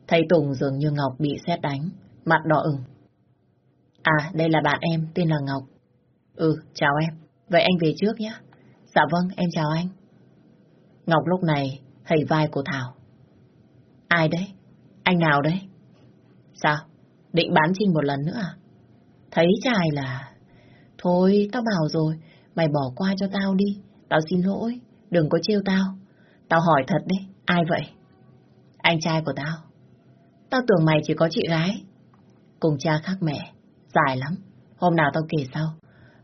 Thấy Tùng dường như Ngọc bị xét đánh, mặt đỏ ửng. À, đây là bạn em, tên là Ngọc. Ừ, chào em. Vậy anh về trước nhé. Dạ vâng, em chào anh. Ngọc lúc này hầy vai của Thảo. Ai đấy? Anh nào đấy? Sao? Định bán Trinh một lần nữa à? Thấy trai là... Thôi, tao bảo rồi, mày bỏ qua cho tao đi. Tao xin lỗi, đừng có trêu tao. Tao hỏi thật đấy, ai vậy? Anh trai của tao. Tao tưởng mày chỉ có chị gái. Cùng cha khác mẹ, dài lắm. Hôm nào tao kể sau.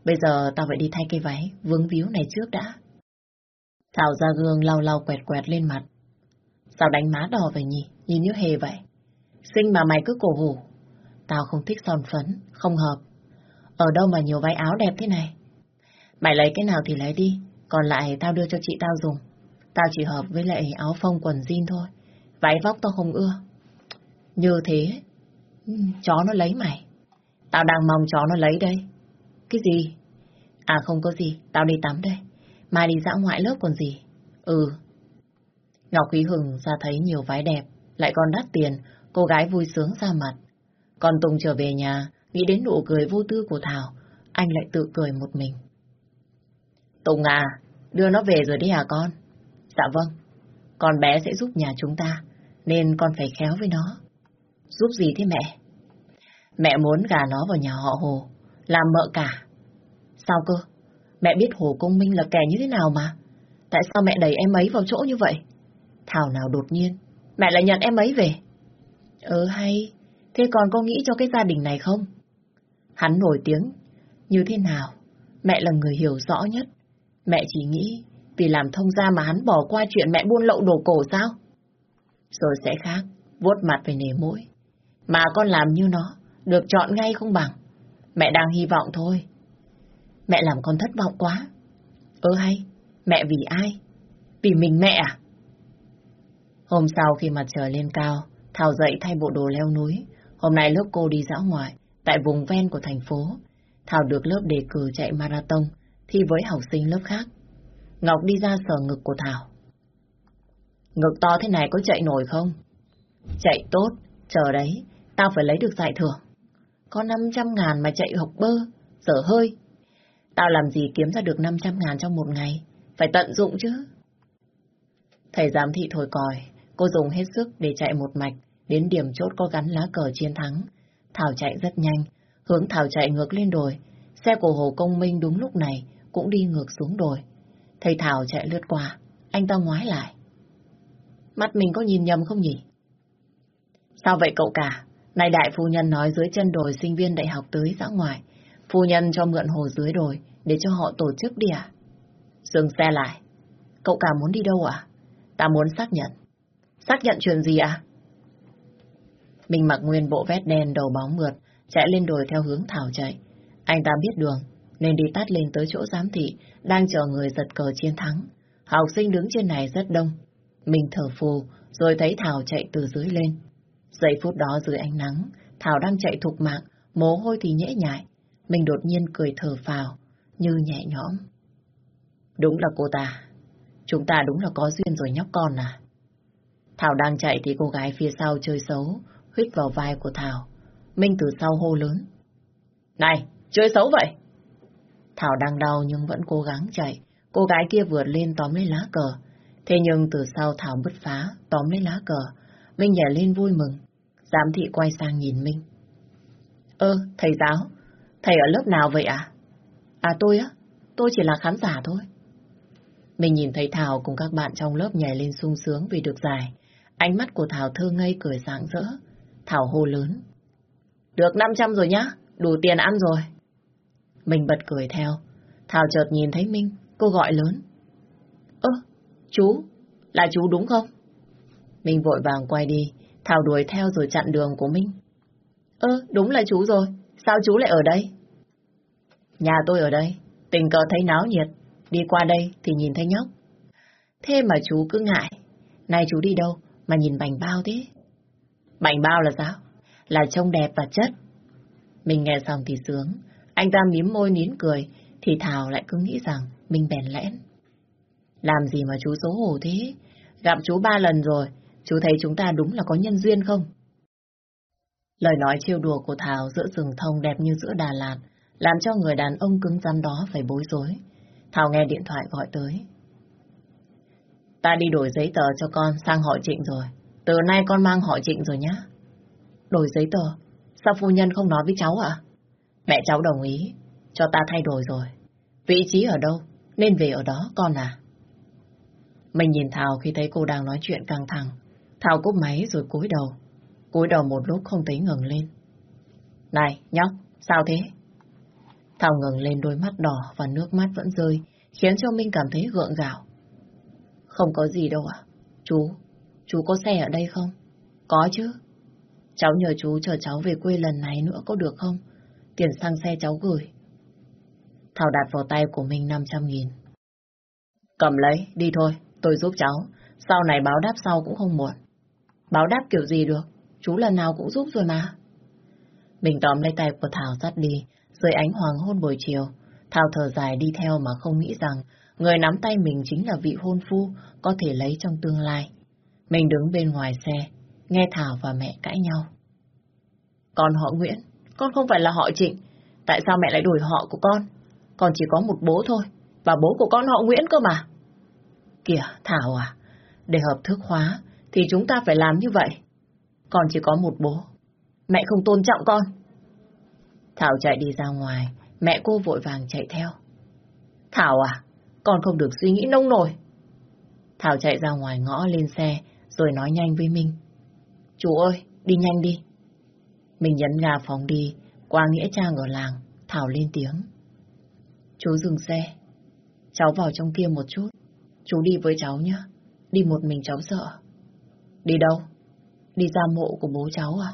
Bây giờ tao phải đi thay cây váy, vướng víu này trước đã. Thảo ra gương lau lau quẹt quẹt lên mặt. Sao đánh má đỏ vậy nhỉ? Nhìn như hề vậy. Sinh mà mày cứ cổ hủ. Tao không thích son phấn, không hợp. Ở đâu mà nhiều váy áo đẹp thế này? Mày lấy cái nào thì lấy đi, còn lại tao đưa cho chị tao dùng. Tao chỉ hợp với lại áo phông quần jean thôi. Váy vóc tao không ưa. Như thế, ừ, chó nó lấy mày. Tao đang mong chó nó lấy đây. Cái gì? À không có gì, tao đi tắm đây. Mai đi dã ngoại lớp còn gì? Ừ. Ngọc Quý Hừng ra thấy nhiều váy đẹp, lại còn đắt tiền, cô gái vui sướng ra mặt. Còn Tùng trở về nhà, nghĩ đến nụ cười vô tư của Thảo, anh lại tự cười một mình. Tùng à, đưa nó về rồi đi hả con? Dạ vâng, con bé sẽ giúp nhà chúng ta, nên con phải khéo với nó. Giúp gì thế mẹ? Mẹ muốn gà nó vào nhà họ Hồ, làm mợ cả. Sao cơ? Mẹ biết Hồ Công Minh là kẻ như thế nào mà? Tại sao mẹ đẩy em ấy vào chỗ như vậy? Thảo nào đột nhiên, mẹ lại nhận em ấy về. Ừ hay, thế còn có nghĩ cho cái gia đình này không? Hắn nổi tiếng, như thế nào? Mẹ là người hiểu rõ nhất. Mẹ chỉ nghĩ vì làm thông gia mà hắn bỏ qua chuyện mẹ buôn lậu đồ cổ sao? Rồi sẽ khác, vuốt mặt về nề mũi. Mà con làm như nó, được chọn ngay không bằng. Mẹ đang hy vọng thôi. Mẹ làm con thất vọng quá. Ơ hay, mẹ vì ai? Vì mình mẹ à? Hôm sau khi mặt trời lên cao, Thảo dậy thay bộ đồ leo núi. Hôm nay lớp cô đi dã ngoại, tại vùng ven của thành phố. Thảo được lớp đề cử chạy marathon, thi với học sinh lớp khác. Ngọc đi ra sờ ngực của Thảo. Ngực to thế này có chạy nổi không? Chạy tốt, chờ đấy, tao phải lấy được giải thưởng. Có 500 ngàn mà chạy học bơ, dở hơi. Tao làm gì kiếm ra được 500 ngàn trong một ngày, phải tận dụng chứ. Thầy giám thị thổi còi, cô dùng hết sức để chạy một mạch, đến điểm chốt có gắn lá cờ chiến thắng. Thảo chạy rất nhanh, hướng Thảo chạy ngược lên đồi. Xe của Hồ Công Minh đúng lúc này cũng đi ngược xuống đồi. Thầy Thảo chạy lướt qua, anh ta ngoái lại. Mắt mình có nhìn nhầm không nhỉ? Sao vậy cậu cả? Nay đại phu nhân nói dưới chân đồi sinh viên đại học tới dã ngoại. Phu nhân cho mượn hồ dưới đồi để cho họ tổ chức đi à? Dừng xe lại. Cậu cả muốn đi đâu à? Ta muốn xác nhận. Xác nhận chuyện gì à? Mình mặc nguyên bộ vest đen đầu bóng mượt, chạy lên đồi theo hướng Thảo chạy. Anh ta biết đường, nên đi tắt lên tới chỗ giám thị, đang chờ người giật cờ chiến thắng. Học sinh đứng trên này rất đông. Mình thở phù, rồi thấy Thảo chạy từ dưới lên. Giây phút đó dưới ánh nắng, Thảo đang chạy thục mạng, mồ hôi thì nhễ nhại. Mình đột nhiên cười thở phào, như nhẹ nhõm. Đúng là cô ta. Chúng ta đúng là có duyên rồi nhóc con à. Thảo đang chạy thì cô gái phía sau chơi xấu, huyết vào vai của Thảo. Minh từ sau hô lớn. Này, chơi xấu vậy? Thảo đang đau nhưng vẫn cố gắng chạy. Cô gái kia vượt lên tóm lấy lá cờ. Thế nhưng từ sau Thảo bứt phá, tóm lấy lá cờ. Minh nhảy lên vui mừng. Giám thị quay sang nhìn Minh. Ơ, thầy giáo, thầy ở lớp nào vậy ạ? À? tôi á, tôi chỉ là khán giả thôi. Mình nhìn thấy Thảo cùng các bạn trong lớp nhảy lên sung sướng vì được giải. Ánh mắt của Thảo thơ ngây cười sáng rỡ. Thảo hô lớn. Được 500 rồi nhá, đủ tiền ăn rồi. Mình bật cười theo. Thảo chợt nhìn thấy Minh, cô gọi lớn. Ơ, chú, là chú đúng không? Minh vội vàng quay đi, Thảo đuổi theo rồi chặn đường của Minh. Ơ, đúng là chú rồi, sao chú lại ở đây? Nhà tôi ở đây, tình cờ thấy náo nhiệt, đi qua đây thì nhìn thấy nhóc. Thế mà chú cứ ngại, nay chú đi đâu mà nhìn bành bao thế? Bành bao là sao? Là trông đẹp và chất. Mình nghe xong thì sướng, anh ta mím môi nín cười, thì Thảo lại cứ nghĩ rằng mình bèn lẽn. Làm gì mà chú xấu hổ thế? Gặp chú ba lần rồi, chú thấy chúng ta đúng là có nhân duyên không? Lời nói trêu đùa của Thảo giữa rừng thông đẹp như giữa Đà Lạt, làm cho người đàn ông cứng rắn đó phải bối rối. Thảo nghe điện thoại gọi tới. Ta đi đổi giấy tờ cho con sang họ Trịnh rồi. Từ nay con mang họ Trịnh rồi nhá. Đổi giấy tờ? Sao phu nhân không nói với cháu ạ? Mẹ cháu đồng ý, cho ta thay đổi rồi. Vị trí ở đâu, nên về ở đó con à. Mình nhìn Thảo khi thấy cô đang nói chuyện căng thẳng. Thảo cúp máy rồi cúi đầu. cúi đầu một lúc không thấy ngừng lên. Này, nhóc, sao thế? Thảo ngừng lên đôi mắt đỏ và nước mắt vẫn rơi, khiến cho Minh cảm thấy gượng gạo. Không có gì đâu ạ. Chú, chú có xe ở đây không? Có chứ. Cháu nhờ chú chờ cháu về quê lần này nữa có được không? Tiền xăng xe cháu gửi. Thảo đặt vào tay của mình 500 nghìn. Cầm lấy, đi thôi, tôi giúp cháu. Sau này báo đáp sau cũng không muộn. Báo đáp kiểu gì được, chú lần nào cũng giúp rồi mà. Mình tóm lấy tay của Thảo dắt đi, dưới ánh hoàng hôn buổi chiều. Thảo thở dài đi theo mà không nghĩ rằng người nắm tay mình chính là vị hôn phu có thể lấy trong tương lai. Mình đứng bên ngoài xe, nghe Thảo và mẹ cãi nhau. Con họ Nguyễn, con không phải là họ Trịnh. Tại sao mẹ lại đổi họ của con? Con chỉ có một bố thôi, và bố của con họ Nguyễn cơ mà. Kìa, Thảo à, để hợp thức hóa thì chúng ta phải làm như vậy. Con chỉ có một bố. Mẹ không tôn trọng con. Thảo chạy đi ra ngoài, mẹ cô vội vàng chạy theo. Thảo à, con không được suy nghĩ nông nổi. Thảo chạy ra ngoài ngõ lên xe, rồi nói nhanh với Minh. Chú ơi, đi nhanh đi. Mình nhấn ga phóng đi, qua Nghĩa Trang ở làng, Thảo lên tiếng. Chú dừng xe. Cháu vào trong kia một chút. Chú đi với cháu nhé. Đi một mình cháu sợ. Đi đâu? Đi ra mộ của bố cháu à?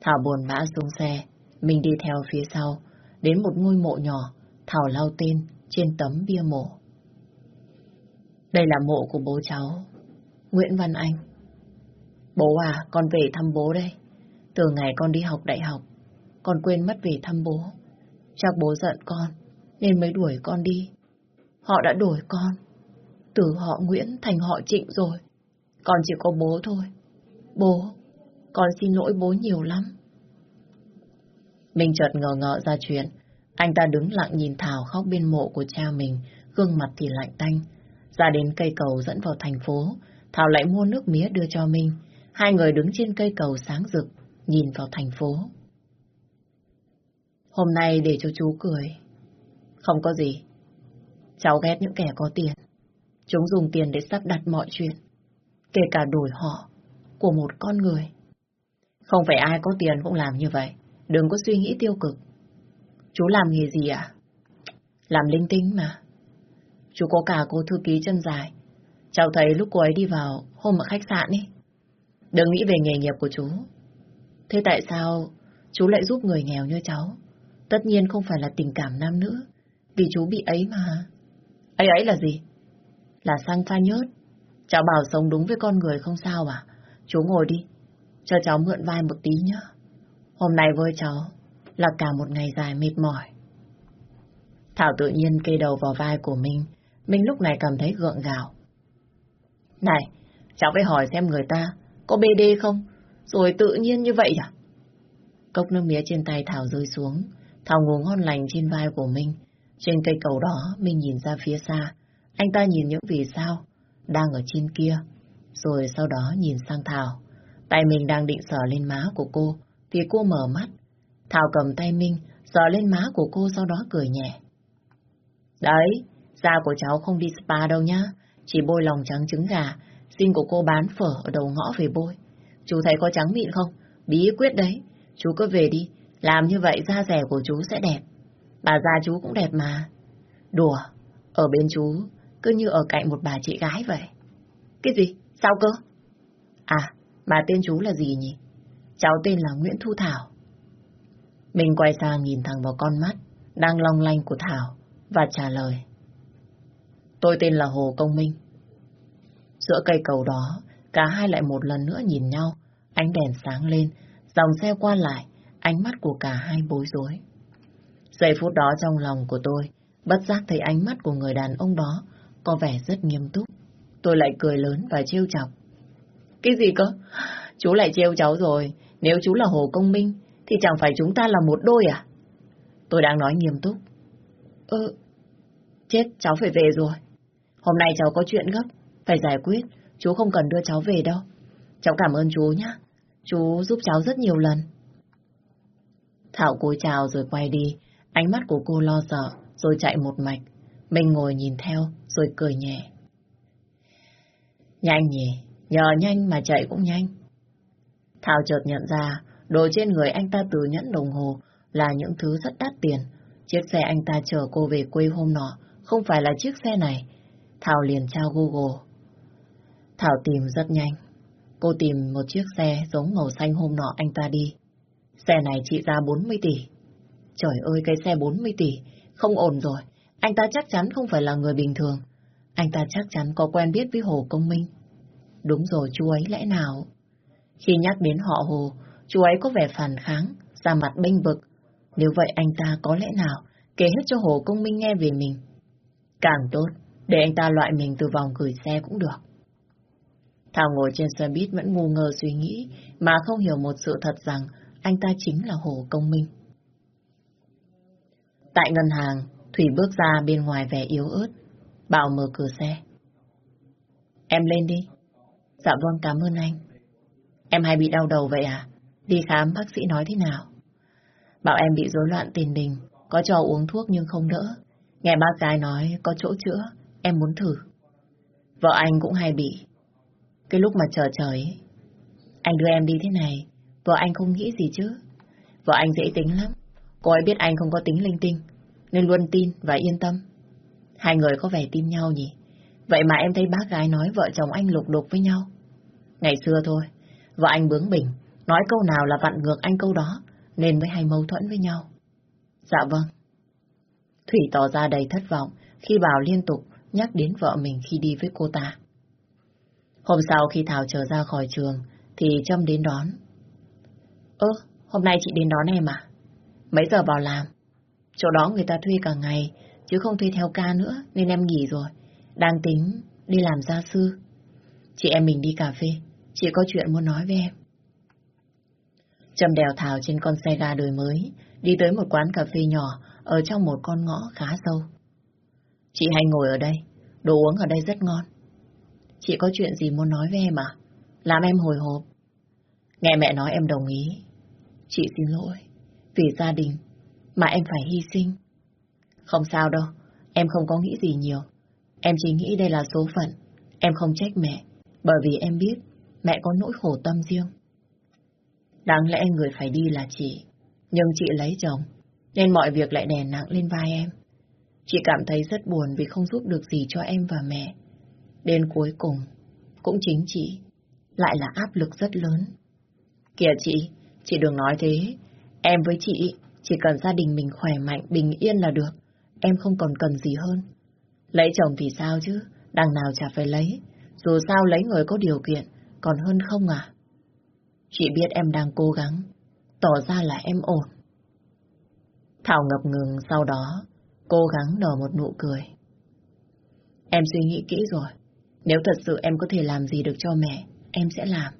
Thảo buồn bã xuống xe. Mình đi theo phía sau. Đến một ngôi mộ nhỏ. Thảo lau tên trên tấm bia mộ. Đây là mộ của bố cháu. Nguyễn Văn Anh. Bố à, con về thăm bố đây. Từ ngày con đi học đại học, con quên mất về thăm bố. Chắc bố giận con, nên mới đuổi con đi. Họ đã đuổi con. Từ họ Nguyễn thành họ Trịnh rồi. Con chỉ có bố thôi. Bố, con xin lỗi bố nhiều lắm. Mình chợt ngờ ngợ ra chuyện. Anh ta đứng lặng nhìn Thảo khóc bên mộ của cha mình, gương mặt thì lạnh tanh. Ra đến cây cầu dẫn vào thành phố, Thảo lại mua nước mía đưa cho Minh. Hai người đứng trên cây cầu sáng rực, nhìn vào thành phố. Hôm nay để cho chú cười. Không có gì. Cháu ghét những kẻ có tiền. Chúng dùng tiền để sắp đặt mọi chuyện. Kể cả đổi họ của một con người. Không phải ai có tiền cũng làm như vậy. Đừng có suy nghĩ tiêu cực. Chú làm nghề gì ạ? Làm linh tinh mà. Chú có cả cô thư ký chân dài. Cháu thấy lúc cô ấy đi vào hôm ở khách sạn ấy. Đừng nghĩ về nghề nghiệp của chú. Thế tại sao chú lại giúp người nghèo như cháu? Tất nhiên không phải là tình cảm nam nữ, vì chú bị ấy mà. Ấy ấy là gì? Là sang pha nhớt. Cháu bảo sống đúng với con người không sao à? Chú ngồi đi, cho cháu mượn vai một tí nhé. Hôm nay với cháu là cả một ngày dài mệt mỏi. Thảo tự nhiên kê đầu vào vai của mình. Mình lúc này cảm thấy gượng gạo. Này, cháu phải hỏi xem người ta có BD không? Rồi tự nhiên như vậy à? Cốc nước mía trên tay Thảo rơi xuống. Thảo ngủ ngon lành trên vai của mình. Trên cây cầu đó, mình nhìn ra phía xa. Anh ta nhìn những vì sao đang ở trên kia. Rồi sau đó nhìn sang Thảo. Tay mình đang định sờ lên má của cô, thì cô mở mắt. Thảo cầm tay Minh, sờ lên má của cô sau đó cười nhẹ. Đấy, da của cháu không đi spa đâu nhá. Chỉ bôi lòng trắng trứng gà, xin của cô bán phở ở đầu ngõ về bôi. Chú thấy có trắng mịn không? Bí quyết đấy. Chú cứ về đi. Làm như vậy da rẻ của chú sẽ đẹp. Bà già chú cũng đẹp mà. Đùa, ở bên chú cứ như ở cạnh một bà chị gái vậy. Cái gì? Sao cơ? À, bà tên chú là gì nhỉ? Cháu tên là Nguyễn Thu Thảo. Mình quay sang nhìn thẳng vào con mắt đang long lanh của Thảo và trả lời. Tôi tên là Hồ Công Minh. Giữa cây cầu đó, cả hai lại một lần nữa nhìn nhau, ánh đèn sáng lên, dòng xe qua lại, ánh mắt của cả hai bối rối. Giây phút đó trong lòng của tôi, bất giác thấy ánh mắt của người đàn ông đó có vẻ rất nghiêm túc. Tôi lại cười lớn và trêu chọc. Cái gì cơ? Chú lại trêu cháu rồi. Nếu chú là Hồ Công Minh, thì chẳng phải chúng ta là một đôi à? Tôi đang nói nghiêm túc. Ơ, chết, cháu phải về rồi. Hôm nay cháu có chuyện gấp, phải giải quyết. Chú không cần đưa cháu về đâu. Cháu cảm ơn chú nhé. Chú giúp cháu rất nhiều lần. Thảo cúi chào rồi quay đi. Ánh mắt của cô lo sợ, rồi chạy một mạch. Mình ngồi nhìn theo, rồi cười nhẹ. Nhanh nhỉ, nhờ nhanh mà chạy cũng nhanh. Thảo chợt nhận ra, đồ trên người anh ta từ nhẫn đồng hồ là những thứ rất đắt tiền. Chiếc xe anh ta chở cô về quê hôm nọ, không phải là chiếc xe này. Thảo liền trao Google. Thảo tìm rất nhanh. Cô tìm một chiếc xe giống màu xanh hôm nọ anh ta đi. Xe này trị giá 40 tỷ. Trời ơi, cái xe 40 tỷ, không ổn rồi. Anh ta chắc chắn không phải là người bình thường. Anh ta chắc chắn có quen biết với Hồ Công Minh. Đúng rồi, chú ấy lẽ nào? Khi nhắc đến họ Hồ, chú ấy có vẻ phản kháng, ra mặt bênh vực. Nếu vậy anh ta có lẽ nào kể hết cho Hồ Công Minh nghe về mình? Càng tốt, để anh ta loại mình từ vòng gửi xe cũng được. Thảo ngồi trên xe buýt vẫn ngu ngơ suy nghĩ, mà không hiểu một sự thật rằng anh ta chính là Hồ Công Minh. Tại ngân hàng, Thủy bước ra bên ngoài vẻ yếu ớt, bảo mở cửa xe. Em lên đi. Dạ vâng, cảm ơn anh. Em hay bị đau đầu vậy à? Đi khám bác sĩ nói thế nào? Bảo em bị rối loạn tiền đình, có cho uống thuốc nhưng không đỡ. Nghe bác gái nói có chỗ chữa, em muốn thử. Vợ anh cũng hay bị. Cái lúc mà chờ trời anh đưa em đi thế này, vợ anh không nghĩ gì chứ. Vợ anh dễ tính lắm, cô ấy biết anh không có tính linh tinh, nên luôn tin và yên tâm. Hai người có vẻ tin nhau nhỉ? Vậy mà em thấy bác gái nói vợ chồng anh lục đục với nhau. Ngày xưa thôi, vợ anh bướng bỉnh, nói câu nào là vặn ngược anh câu đó, nên mới hay mâu thuẫn với nhau. Dạ vâng. Thủy tỏ ra đầy thất vọng khi Bảo liên tục nhắc đến vợ mình khi đi với cô ta. Hôm sau khi Thảo trở ra khỏi trường, thì Trâm đến đón. Ơ, hôm nay chị đến đón em à? Mấy giờ vào làm? Chỗ đó người ta thuê cả ngày, chứ không thuê theo ca nữa, nên em nghỉ rồi. Đang tính đi làm gia sư. Chị em mình đi cà phê, chị có chuyện muốn nói với em. trầm đèo Thảo trên con xe ga đời mới, đi tới một quán cà phê nhỏ ở trong một con ngõ khá sâu. Chị hay ngồi ở đây, đồ uống ở đây rất ngon. Chị có chuyện gì muốn nói với em à? Làm em hồi hộp. Nghe mẹ nói em đồng ý. Chị xin lỗi, vì gia đình mà em phải hy sinh. Không sao đâu, em không có nghĩ gì nhiều. Em chỉ nghĩ đây là số phận. Em không trách mẹ, bởi vì em biết mẹ có nỗi khổ tâm riêng. Đáng lẽ người phải đi là chị, nhưng chị lấy chồng, nên mọi việc lại đè nặng lên vai em. Chị cảm thấy rất buồn vì không giúp được gì cho em và mẹ. Đến cuối cùng, cũng chính chị, lại là áp lực rất lớn. Kìa chị, chị đừng nói thế. Em với chị chỉ cần gia đình mình khỏe mạnh, bình yên là được. Em không còn cần gì hơn. Lấy chồng thì sao chứ, đằng nào chả phải lấy. Dù sao lấy người có điều kiện, còn hơn không à? Chị biết em đang cố gắng, tỏ ra là em ổn. Thảo ngập ngừng sau đó, cố gắng nở một nụ cười. Em suy nghĩ kỹ rồi, nếu thật sự em có thể làm gì được cho mẹ, em sẽ làm.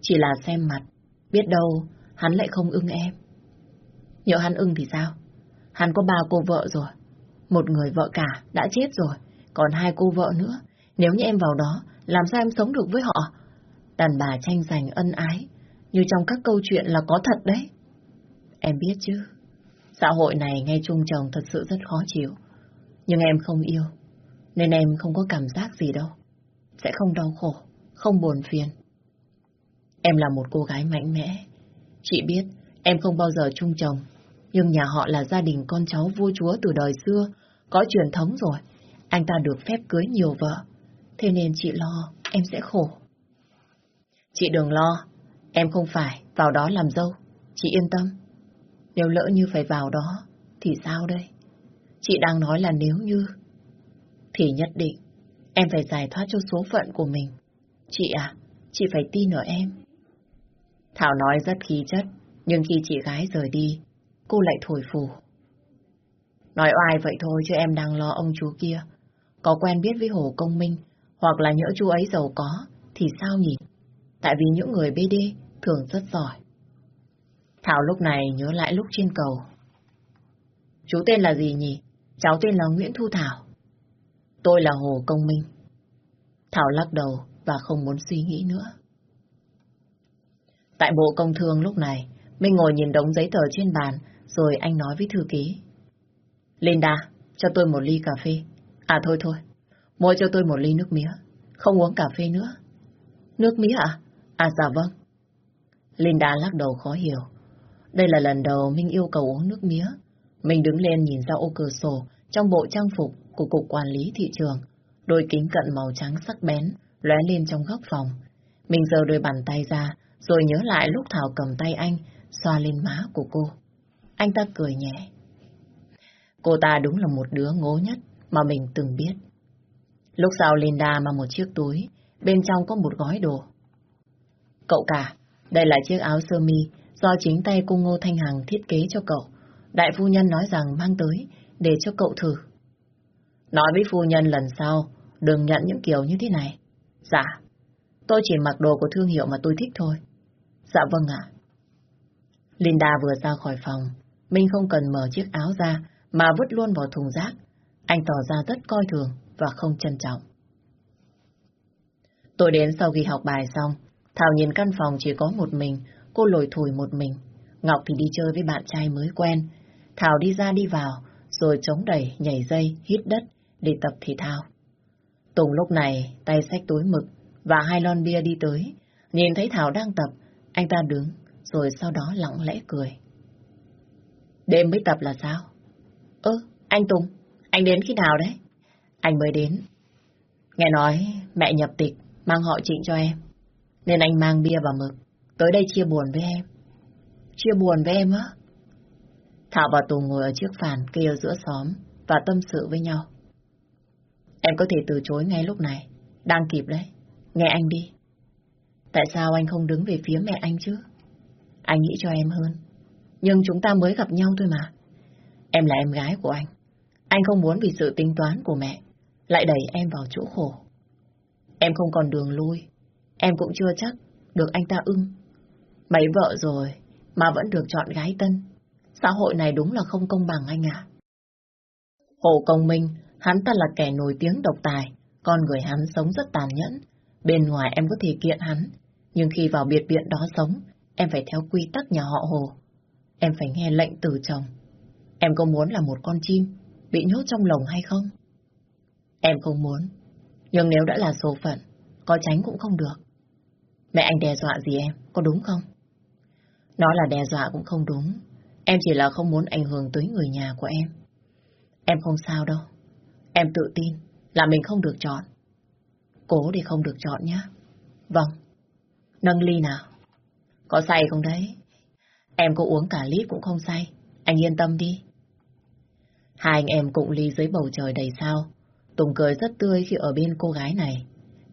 Chỉ là xem mặt, biết đâu hắn lại không ưng em. Nhỡ hắn ưng thì sao? Hắn có ba cô vợ rồi, một người vợ cả đã chết rồi, còn hai cô vợ nữa. Nếu như em vào đó, làm sao em sống được với họ? Đàn bà tranh giành ân ái, như trong các câu chuyện là có thật đấy. Em biết chứ, xã hội này ngay chung chồng thật sự rất khó chịu. Nhưng em không yêu, nên em không có cảm giác gì đâu. Sẽ không đau khổ, không buồn phiền. Em là một cô gái mạnh mẽ. Chị biết em không bao giờ chung chồng, nhưng nhà họ là gia đình con cháu vua chúa từ đời xưa, có truyền thống rồi. Anh ta được phép cưới nhiều vợ. Thế nên chị lo, em sẽ khổ. Chị đừng lo, em không phải vào đó làm dâu. Chị yên tâm. Nếu lỡ như phải vào đó, thì sao đây? Chị đang nói là nếu như... Thì nhất định, em phải giải thoát cho số phận của mình. Chị à, chị phải tin ở em. Thảo nói rất khí chất, nhưng khi chị gái rời đi, cô lại thổi phù. Nói oai vậy thôi chứ em đang lo ông chú kia. Có quen biết với Hồ Công Minh, hoặc là nhỡ chú ấy giàu có, thì sao nhỉ? Tại vì những người BD thường rất giỏi. Thảo lúc này nhớ lại lúc trên cầu. Chú tên là gì nhỉ? Cháu tên là Nguyễn Thu Thảo. Tôi là Hồ Công Minh. Thảo lắc đầu và không muốn suy nghĩ nữa. Tại bộ công thương lúc này, Minh ngồi nhìn đống giấy tờ trên bàn, rồi anh nói với thư ký. Linda, cho tôi một ly cà phê. À thôi thôi, mua cho tôi một ly nước mía. Không uống cà phê nữa. Nước mía à? À dạ vâng. Linda lắc đầu khó hiểu. Đây là lần đầu Minh yêu cầu uống nước mía. Mình đứng lên nhìn ra ô cửa sổ trong bộ trang phục của Cục Quản lý Thị trường. Đôi kính cận màu trắng sắc bén lóe lên trong góc phòng. Mình giơ đôi bàn tay ra rồi nhớ lại lúc Thảo cầm tay anh xoa lên má của cô. Anh ta cười nhẹ. Cô ta đúng là một đứa ngố nhất mà mình từng biết. Lúc sau Linda mang một chiếc túi, bên trong có một gói đồ. Cậu cả, đây là chiếc áo sơ mi do chính tay cô Ngô Thanh Hằng thiết kế cho cậu. Đại phu nhân nói rằng mang tới để cho cậu thử. Nói với phu nhân lần sau, đừng nhận những kiểu như thế này. Dạ, tôi chỉ mặc đồ của thương hiệu mà tôi thích thôi. Dạ vâng ạ. Linda vừa ra khỏi phòng, Minh không cần mở chiếc áo ra mà vứt luôn vào thùng rác. Anh tỏ ra rất coi thường và không trân trọng. Tôi đến sau khi học bài xong, Thảo nhìn căn phòng chỉ có một mình, cô lồi thủi một mình. Ngọc thì đi chơi với bạn trai mới quen. Thảo đi ra đi vào, rồi chống đẩy, nhảy dây, hít đất để tập thể thao. Tùng lúc này tay xách túi mực và hai lon bia đi tới. Nhìn thấy Thảo đang tập, anh ta đứng, rồi sau đó lặng lẽ cười. Đêm mới tập là sao? Ơ, anh Tùng, anh đến khi nào đấy? Anh mới đến. Nghe nói mẹ nhập tịch mang họ trịnh cho em. Nên anh mang bia và mực. Tới đây chia buồn với em. Chia buồn với em á? Thảo và Tùng ngồi ở chiếc phản kia giữa xóm và tâm sự với nhau. Em có thể từ chối ngay lúc này. Đang kịp đấy. Nghe anh đi. Tại sao anh không đứng về phía mẹ anh chứ? Anh nghĩ cho em hơn. Nhưng chúng ta mới gặp nhau thôi mà. Em là em gái của anh. Anh không muốn vì sự tính toán của mẹ lại đẩy em vào chỗ khổ. Em không còn đường lui. Em cũng chưa chắc được anh ta ưng. Mấy vợ rồi mà vẫn được chọn gái tân. Xã hội này đúng là không công bằng anh ạ. Hồ Công Minh, hắn ta là kẻ nổi tiếng độc tài, con người hắn sống rất tàn nhẫn. Bên ngoài em có thể kiện hắn, nhưng khi vào biệt viện đó sống, em phải theo quy tắc nhà họ Hồ. Em phải nghe lệnh từ chồng. Em có muốn là một con chim bị nhốt trong lồng hay không? Em không muốn. Nhưng nếu đã là số phận, có tránh cũng không được. Mẹ anh đe dọa gì em, có đúng không? Nói là đe dọa cũng không đúng. Em chỉ là không muốn ảnh hưởng tới người nhà của em. Em không sao đâu. Em tự tin là mình không được chọn. Cố để không được chọn nhé. Vâng. Nâng ly nào. Có say không đấy? Em có uống cả lít cũng không say. Anh yên tâm đi. Hai anh em cụng ly dưới bầu trời đầy sao. Tùng cười rất tươi khi ở bên cô gái này.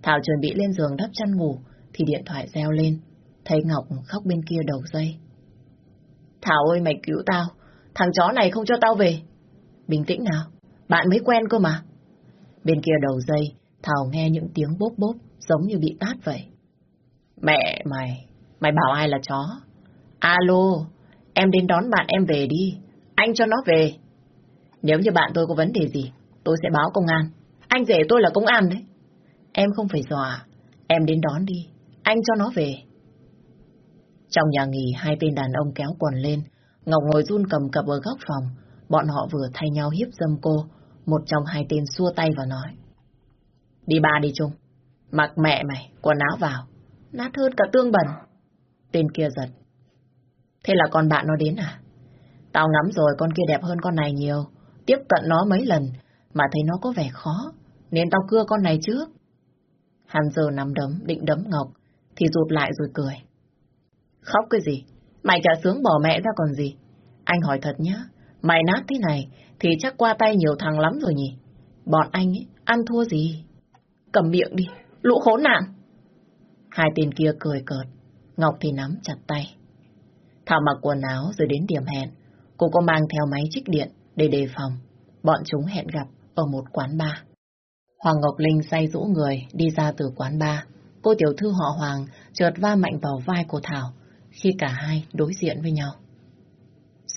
Thảo chuẩn bị lên giường đắp chăn ngủ, thì điện thoại reo lên. Thấy Ngọc khóc bên kia đầu dây. Thảo ơi mày cứu tao, thằng chó này không cho tao về. Bình tĩnh nào, bạn mới quen cơ mà. Bên kia đầu dây, Thảo nghe những tiếng bốp bốp giống như bị tát vậy. Mẹ mày, mày bảo ai là chó? Alo, em đến đón bạn em về đi, anh cho nó về. Nếu như bạn tôi có vấn đề gì, tôi sẽ báo công an. Anh rể tôi là công an đấy. Em không phải dọa, em đến đón đi, anh cho nó về. Trong nhà nghỉ, hai tên đàn ông kéo quần lên, Ngọc ngồi run cầm cập ở góc phòng, bọn họ vừa thay nhau hiếp dâm cô, một trong hai tên xua tay và nói. Đi ba đi chung, mặc mẹ mày, quần áo vào, nát hơn cả tương bẩn. Tên kia giật. Thế là con bạn nó đến à? Tao ngắm rồi con kia đẹp hơn con này nhiều. Tiếp cận nó mấy lần mà thấy nó có vẻ khó. Nên tao cưa con này trước. Hắn giờ nắm đấm, định đấm Ngọc, thì rụt lại rồi cười. Khóc cái gì? Mày chả sướng bỏ mẹ ra còn gì? Anh hỏi thật nhá, mày nát thế này thì chắc qua tay nhiều thằng lắm rồi nhỉ? Bọn anh ấy, ăn thua gì? Cầm miệng đi, lũ khốn nạn. Hai tên kia cười cợt, Ngọc thì nắm chặt tay. Thảo mặc quần áo rồi đến điểm hẹn. Cô có mang theo máy trích điện để đề phòng. Bọn chúng hẹn gặp ở một quán bar. Hoàng Ngọc Linh say rũ người đi ra từ quán bar. Cô tiểu thư họ Hoàng chợt va mạnh vào vai của Thảo khi cả hai đối diện với nhau.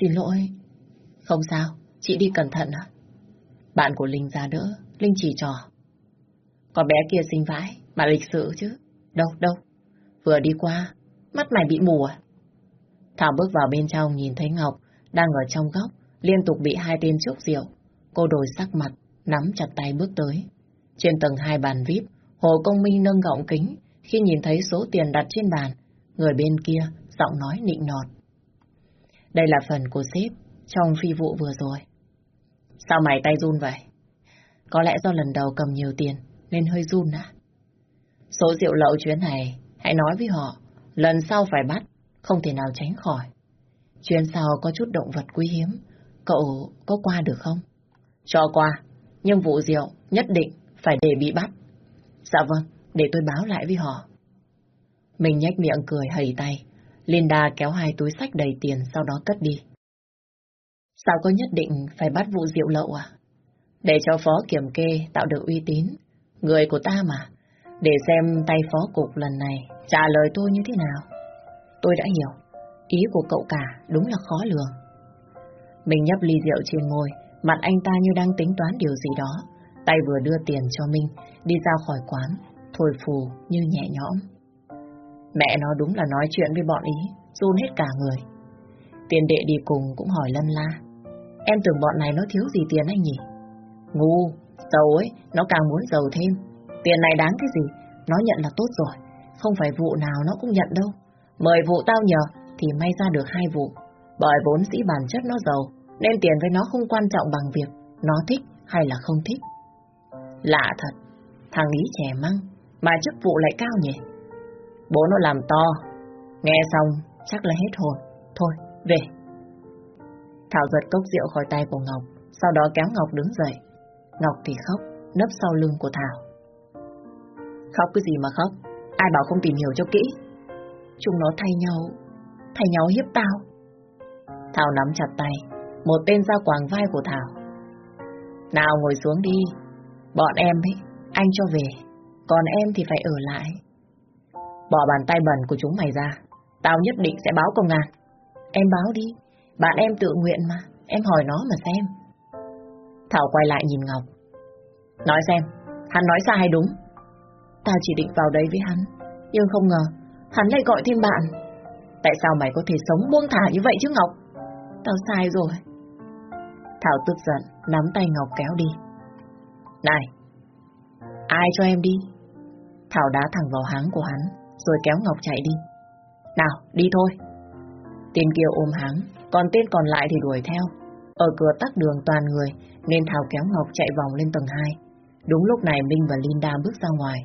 Xin lỗi. Không sao, chị đi cẩn thận ạ. Bạn của Linh ra đỡ, Linh chỉ trò. Con bé kia xinh vãi, mà lịch sự chứ. Đâu, đâu. Vừa đi qua, mắt mày bị mù à? Thảo bước vào bên trong nhìn thấy Ngọc đang ở trong góc, liên tục bị hai tên chúc rượu. Cô đổi sắc mặt, nắm chặt tay bước tới. Trên tầng hai bàn VIP, Hồ Công Minh nâng gọng kính khi nhìn thấy số tiền đặt trên bàn. Người bên kia, giọng nói nịnh nọt. Đây là phần của sếp trong phi vụ vừa rồi. Sao mày tay run vậy? Có lẽ do lần đầu cầm nhiều tiền nên hơi run à? Số rượu lậu chuyến này, hãy nói với họ, lần sau phải bắt, không thể nào tránh khỏi. Chuyến sau có chút động vật quý hiếm, cậu có qua được không? Cho qua, nhưng vụ rượu nhất định phải để bị bắt. Dạ vâng, để tôi báo lại với họ. Mình nhếch miệng cười hầy tay. Linda kéo hai túi sách đầy tiền sau đó cất đi. Sao có nhất định phải bắt vụ rượu lậu à? Để cho phó kiểm kê tạo được uy tín. Người của ta mà. Để xem tay phó cục lần này trả lời tôi như thế nào. Tôi đã hiểu. Ý của cậu cả đúng là khó lường. Mình nhấp ly rượu trên môi, mặt anh ta như đang tính toán điều gì đó. Tay vừa đưa tiền cho Minh, đi ra khỏi quán, thổi phù như nhẹ nhõm. Mẹ nó đúng là nói chuyện với bọn ý, run hết cả người. Tiền đệ đi cùng cũng hỏi lân la. Em tưởng bọn này nó thiếu gì tiền anh nhỉ? Ngu, giàu ấy, nó càng muốn giàu thêm. Tiền này đáng cái gì? Nó nhận là tốt rồi. Không phải vụ nào nó cũng nhận đâu. Mười vụ tao nhờ thì may ra được hai vụ. Bởi vốn dĩ bản chất nó giàu, nên tiền với nó không quan trọng bằng việc nó thích hay là không thích. Lạ thật, thằng ý trẻ măng, mà chức vụ lại cao nhỉ? Bố nó làm to, nghe xong chắc là hết hồn. Thôi, về. Thảo giật cốc rượu khỏi tay của Ngọc, sau đó kéo Ngọc đứng dậy. Ngọc thì khóc, nấp sau lưng của Thảo. Khóc cái gì mà khóc? Ai bảo không tìm hiểu cho kỹ? Chúng nó thay nhau, thay nhau hiếp tao. Thảo nắm chặt tay, một tên ra quàng vai của Thảo. Nào ngồi xuống đi, bọn em ấy, anh cho về, còn em thì phải ở lại. Bỏ bàn tay bẩn của chúng mày ra, tao nhất định sẽ báo công an. Em báo đi, bạn em tự nguyện mà, em hỏi nó mà xem. Thảo quay lại nhìn Ngọc. Nói xem, hắn nói sai hay đúng? Tao chỉ định vào đây với hắn, nhưng không ngờ, hắn lại gọi thêm bạn. Tại sao mày có thể sống buông thả như vậy chứ Ngọc? Tao sai rồi. Thảo tức giận, nắm tay Ngọc kéo đi. Này, ai cho em đi? Thảo đá thẳng vào háng của hắn, rồi kéo Ngọc chạy đi. Nào, đi thôi. Tên kia ôm háng, còn tên còn lại thì đuổi theo. Ở cửa tắc đường toàn người, nên Thảo kéo Ngọc chạy vòng lên tầng 2. Đúng lúc này Minh và Linda bước ra ngoài.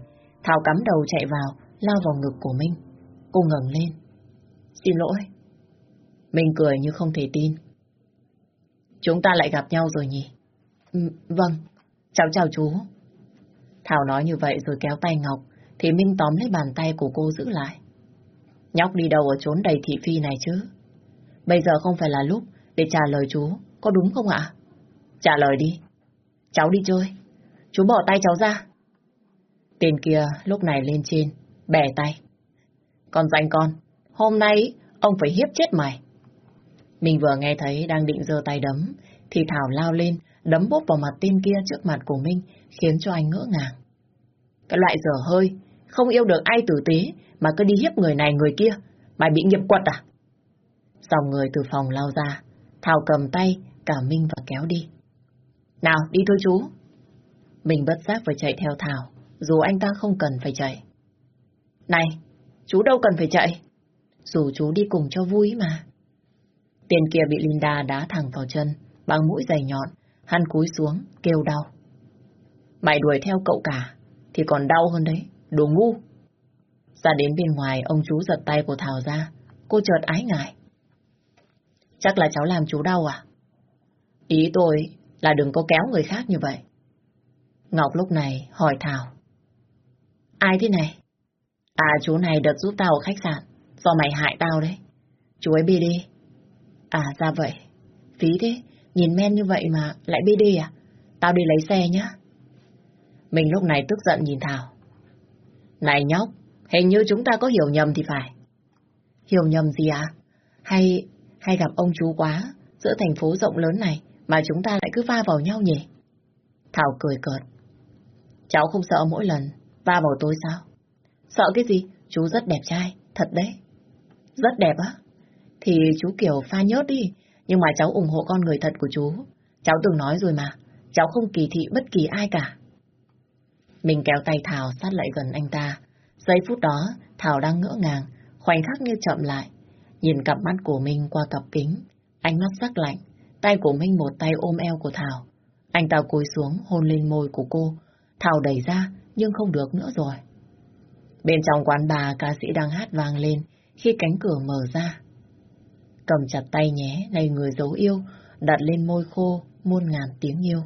Thảo cắm đầu chạy vào, lao vào ngực của Minh. Cô ngẩng lên. Xin lỗi. Minh cười như không thể tin. Chúng ta lại gặp nhau rồi nhỉ? Ừ, vâng, cháu chào chú. Thảo nói như vậy rồi kéo tay Ngọc, thì Minh tóm lấy bàn tay của cô giữ lại. Nhóc đi đâu ở trốn đầy thị phi này chứ? Bây giờ không phải là lúc để trả lời chú, có đúng không ạ? Trả lời đi. Cháu đi chơi. Chú bỏ tay cháu ra. Tên kia lúc này lên trên, bẻ tay. Con danh con, hôm nay ông phải hiếp chết mày. Mình vừa nghe thấy đang định giơ tay đấm, thì Thảo lao lên, đấm bốp vào mặt tên kia trước mặt của Minh, khiến cho anh ngỡ ngàng. Cái loại dở hơi, không yêu được ai tử tế, mà cứ đi hiếp người này người kia. Mày bị nghiệp quật à? Dòng người từ phòng lao ra, Thảo cầm tay, cả Minh và kéo đi. Nào, đi thôi chú. Mình bất giác phải chạy theo Thảo, dù anh ta không cần phải chạy. Này, chú đâu cần phải chạy. Dù chú đi cùng cho vui mà. Tiền kia bị Linda đá thẳng vào chân, bằng mũi giày nhọn, hắn cúi xuống, kêu đau. Mày đuổi theo cậu cả, thì còn đau hơn đấy, đồ ngu. Ra đến bên ngoài, ông chú giật tay của Thảo ra, cô chợt ái ngại. Chắc là cháu làm chú đau à? Ý tôi là đừng có kéo người khác như vậy. Ngọc lúc này hỏi Thảo. Ai thế này? À chú này đợt giúp tao ở khách sạn, do mày hại tao đấy. Chú ấy BD. À ra vậy. Phí thế, nhìn men như vậy mà lại BD à? Tao đi lấy xe nhá. Mình lúc này tức giận nhìn Thảo. Này nhóc, hình như chúng ta có hiểu nhầm thì phải. Hiểu nhầm gì à? Hay hay gặp ông chú quá giữa thành phố rộng lớn này mà chúng ta lại cứ va vào nhau nhỉ? Thảo cười cợt. Cháu không sợ mỗi lần va vào tôi sao? Sợ cái gì? Chú rất đẹp trai, thật đấy. Rất đẹp á? Thì chú kiểu pha nhớt đi, nhưng mà cháu ủng hộ con người thật của chú. Cháu từng nói rồi mà, cháu không kỳ thị bất kỳ ai cả. Mình kéo tay Thảo sát lại gần anh ta. Giây phút đó, Thảo đang ngỡ ngàng, khoảnh khắc như chậm lại. Nhìn cặp mắt của mình qua cặp kính, ánh mắt sắc lạnh, tay của Minh một tay ôm eo của Thảo. Anh ta cúi xuống hôn lên môi của cô. Thảo đẩy ra, nhưng không được nữa rồi. Bên trong quán bà, ca sĩ đang hát vang lên khi cánh cửa mở ra. Cầm chặt tay nhé, này người dấu yêu, đặt lên môi khô, muôn ngàn tiếng yêu.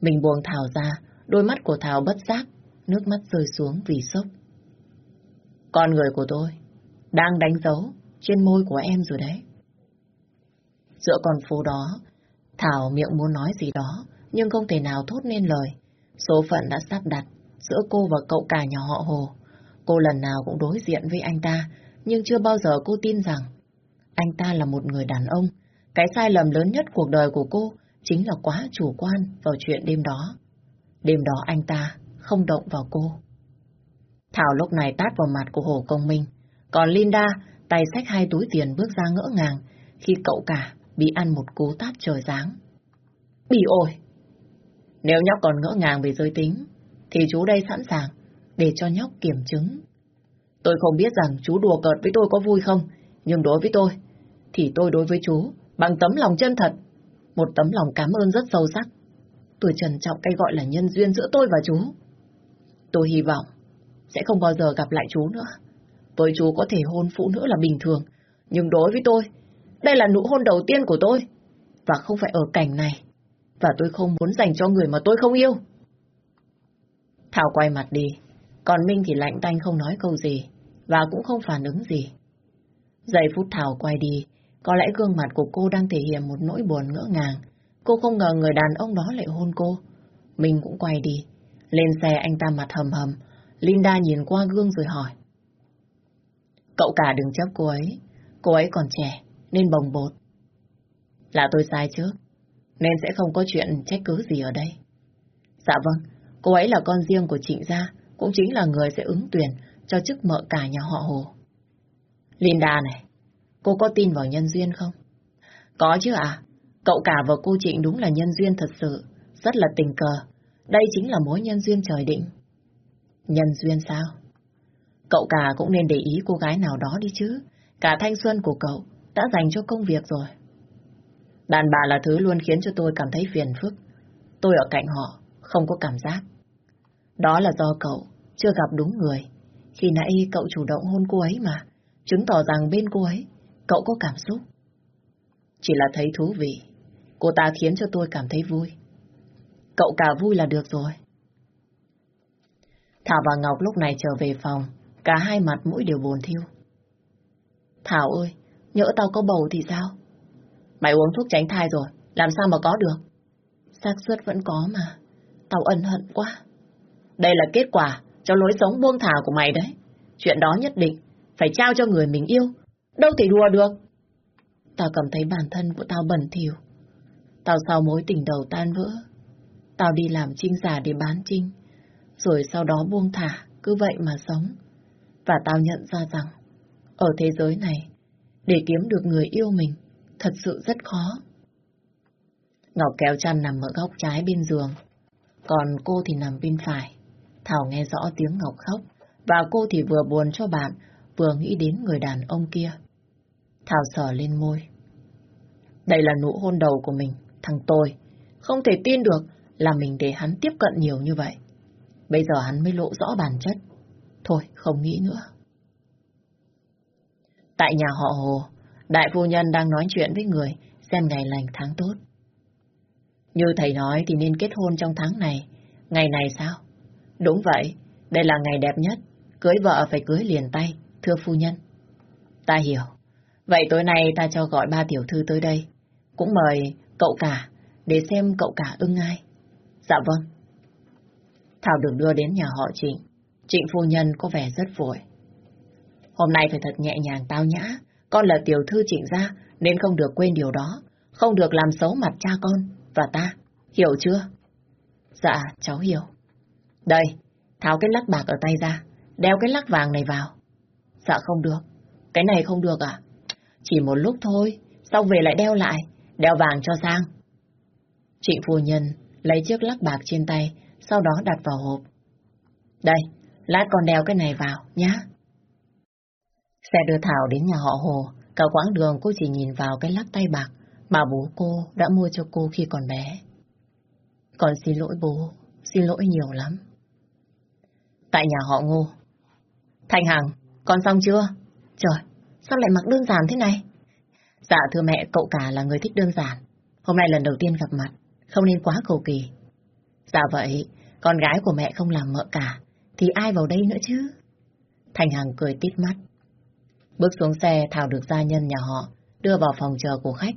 Mình buông Thảo ra, đôi mắt của Thảo bất giác, nước mắt rơi xuống vì sốc. Con người của tôi đang đánh dấu trên môi của em rồi đấy. Giữa con phố đó, Thảo miệng muốn nói gì đó, nhưng không thể nào thốt nên lời. Số phận đã sắp đặt giữa cô và cậu cả nhà họ Hồ. Cô lần nào cũng đối diện với anh ta, nhưng chưa bao giờ cô tin rằng anh ta là một người đàn ông. Cái sai lầm lớn nhất cuộc đời của cô chính là quá chủ quan vào chuyện đêm đó. Đêm đó anh ta không động vào cô. Thảo lúc này tát vào mặt của Hồ Công Minh. Còn Linda tay xách hai túi tiền bước ra ngỡ ngàng khi cậu cả bị ăn một cú tát trời giáng. bị ổi Nếu nhóc còn ngỡ ngàng về giới tính, thì chú đây sẵn sàng để cho nhóc kiểm chứng. Tôi không biết rằng chú đùa cợt với tôi có vui không, nhưng đối với tôi, thì tôi đối với chú bằng tấm lòng chân thật, một tấm lòng cảm ơn rất sâu sắc. Tôi trân trọng cái gọi là nhân duyên giữa tôi và chú. Tôi hy vọng sẽ không bao giờ gặp lại chú nữa. Với chú có thể hôn phụ nữ là bình thường, nhưng đối với tôi, đây là nụ hôn đầu tiên của tôi, và không phải ở cảnh này. Và tôi không muốn dành cho người mà tôi không yêu. Thảo quay mặt đi, còn Minh thì lạnh tanh không nói câu gì, và cũng không phản ứng gì. Giây phút Thảo quay đi, có lẽ gương mặt của cô đang thể hiện một nỗi buồn ngỡ ngàng. Cô không ngờ người đàn ông đó lại hôn cô. Minh cũng quay đi. Lên xe anh ta mặt hầm hầm. Linda nhìn qua gương rồi hỏi. Cậu cả đừng chấp cô ấy. Cô ấy còn trẻ, nên bồng bột. Là tôi sai trước, nên sẽ không có chuyện trách cứ gì ở đây. Dạ vâng, cô ấy là con riêng của trịnh gia, cũng chính là người sẽ ứng tuyển cho chức mợ cả nhà họ Hồ. Linda này, cô có tin vào nhân duyên không? Có chứ à, cậu cả và cô Trịnh đúng là nhân duyên thật sự, rất là tình cờ. Đây chính là mối nhân duyên trời định. Nhân duyên sao? Cậu cả cũng nên để ý cô gái nào đó đi chứ. Cả thanh xuân của cậu đã dành cho công việc rồi. Đàn bà là thứ luôn khiến cho tôi cảm thấy phiền phức. Tôi ở cạnh họ, không có cảm giác. Đó là do cậu chưa gặp đúng người. Khi nãy cậu chủ động hôn cô ấy mà, chứng tỏ rằng bên cô ấy, cậu có cảm xúc. Chỉ là thấy thú vị, cô ta khiến cho tôi cảm thấy vui. Cậu cả vui là được rồi. Thảo và Ngọc lúc này trở về phòng, cả hai mặt mũi đều buồn thiêu. Thảo ơi, nhỡ tao có bầu thì sao? Mày uống thuốc tránh thai rồi, làm sao mà có được? xác suất vẫn có mà, tao ân hận quá. Đây là kết quả cho lối sống buông thả của mày đấy. Chuyện đó nhất định phải trao cho người mình yêu, đâu thể đùa được. Tao cảm thấy bản thân của tao bẩn thỉu. Tao sau mối tình đầu tan vỡ, tao đi làm trinh giả để bán trinh, rồi sau đó buông thả, cứ vậy mà sống. Và tao nhận ra rằng, ở thế giới này, để kiếm được người yêu mình, thật sự rất khó. Ngọc kéo chăn nằm ở góc trái bên giường, còn cô thì nằm bên phải. Thảo nghe rõ tiếng Ngọc khóc, và cô thì vừa buồn cho bạn, vừa nghĩ đến người đàn ông kia. Thảo sờ lên môi. Đây là nụ hôn đầu của mình, thằng tôi. Không thể tin được là mình để hắn tiếp cận nhiều như vậy. Bây giờ hắn mới lộ rõ bản chất. Thôi, không nghĩ nữa. Tại nhà họ Hồ, đại phu nhân đang nói chuyện với người, xem ngày lành tháng tốt. Như thầy nói thì nên kết hôn trong tháng này. Ngày này sao? Đúng vậy, đây là ngày đẹp nhất. Cưới vợ phải cưới liền tay, thưa phu nhân. Ta hiểu. Vậy tối nay ta cho gọi ba tiểu thư tới đây. Cũng mời cậu cả, để xem cậu cả ưng ai. Dạ vâng. Thảo được đưa đến nhà họ Trịnh. Trịnh phu nhân có vẻ rất vội. Hôm nay phải thật nhẹ nhàng tao nhã. Con là tiểu thư trịnh gia, nên không được quên điều đó. Không được làm xấu mặt cha con và ta. Hiểu chưa? Dạ, cháu hiểu. Đây, tháo cái lắc bạc ở tay ra. Đeo cái lắc vàng này vào. Dạ không được. Cái này không được à? Chỉ một lúc thôi, sau về lại đeo lại. Đeo vàng cho sang. Trịnh phu nhân lấy chiếc lắc bạc trên tay, sau đó đặt vào hộp. Đây, lát con đeo cái này vào, nhá. Xe đưa Thảo đến nhà họ Hồ, cả quãng đường cô chỉ nhìn vào cái lắc tay bạc mà bố cô đã mua cho cô khi còn bé. Con xin lỗi bố, xin lỗi nhiều lắm. Tại nhà họ Ngô. Thành Hằng, con xong chưa? Trời, sao lại mặc đơn giản thế này? Dạ thưa mẹ, cậu cả là người thích đơn giản. Hôm nay lần đầu tiên gặp mặt, không nên quá cầu kỳ. Dạ vậy, con gái của mẹ không làm mợ cả, thì ai vào đây nữa chứ? Thành Hằng cười tít mắt. Bước xuống xe, Thảo được gia nhân nhà họ, đưa vào phòng chờ của khách.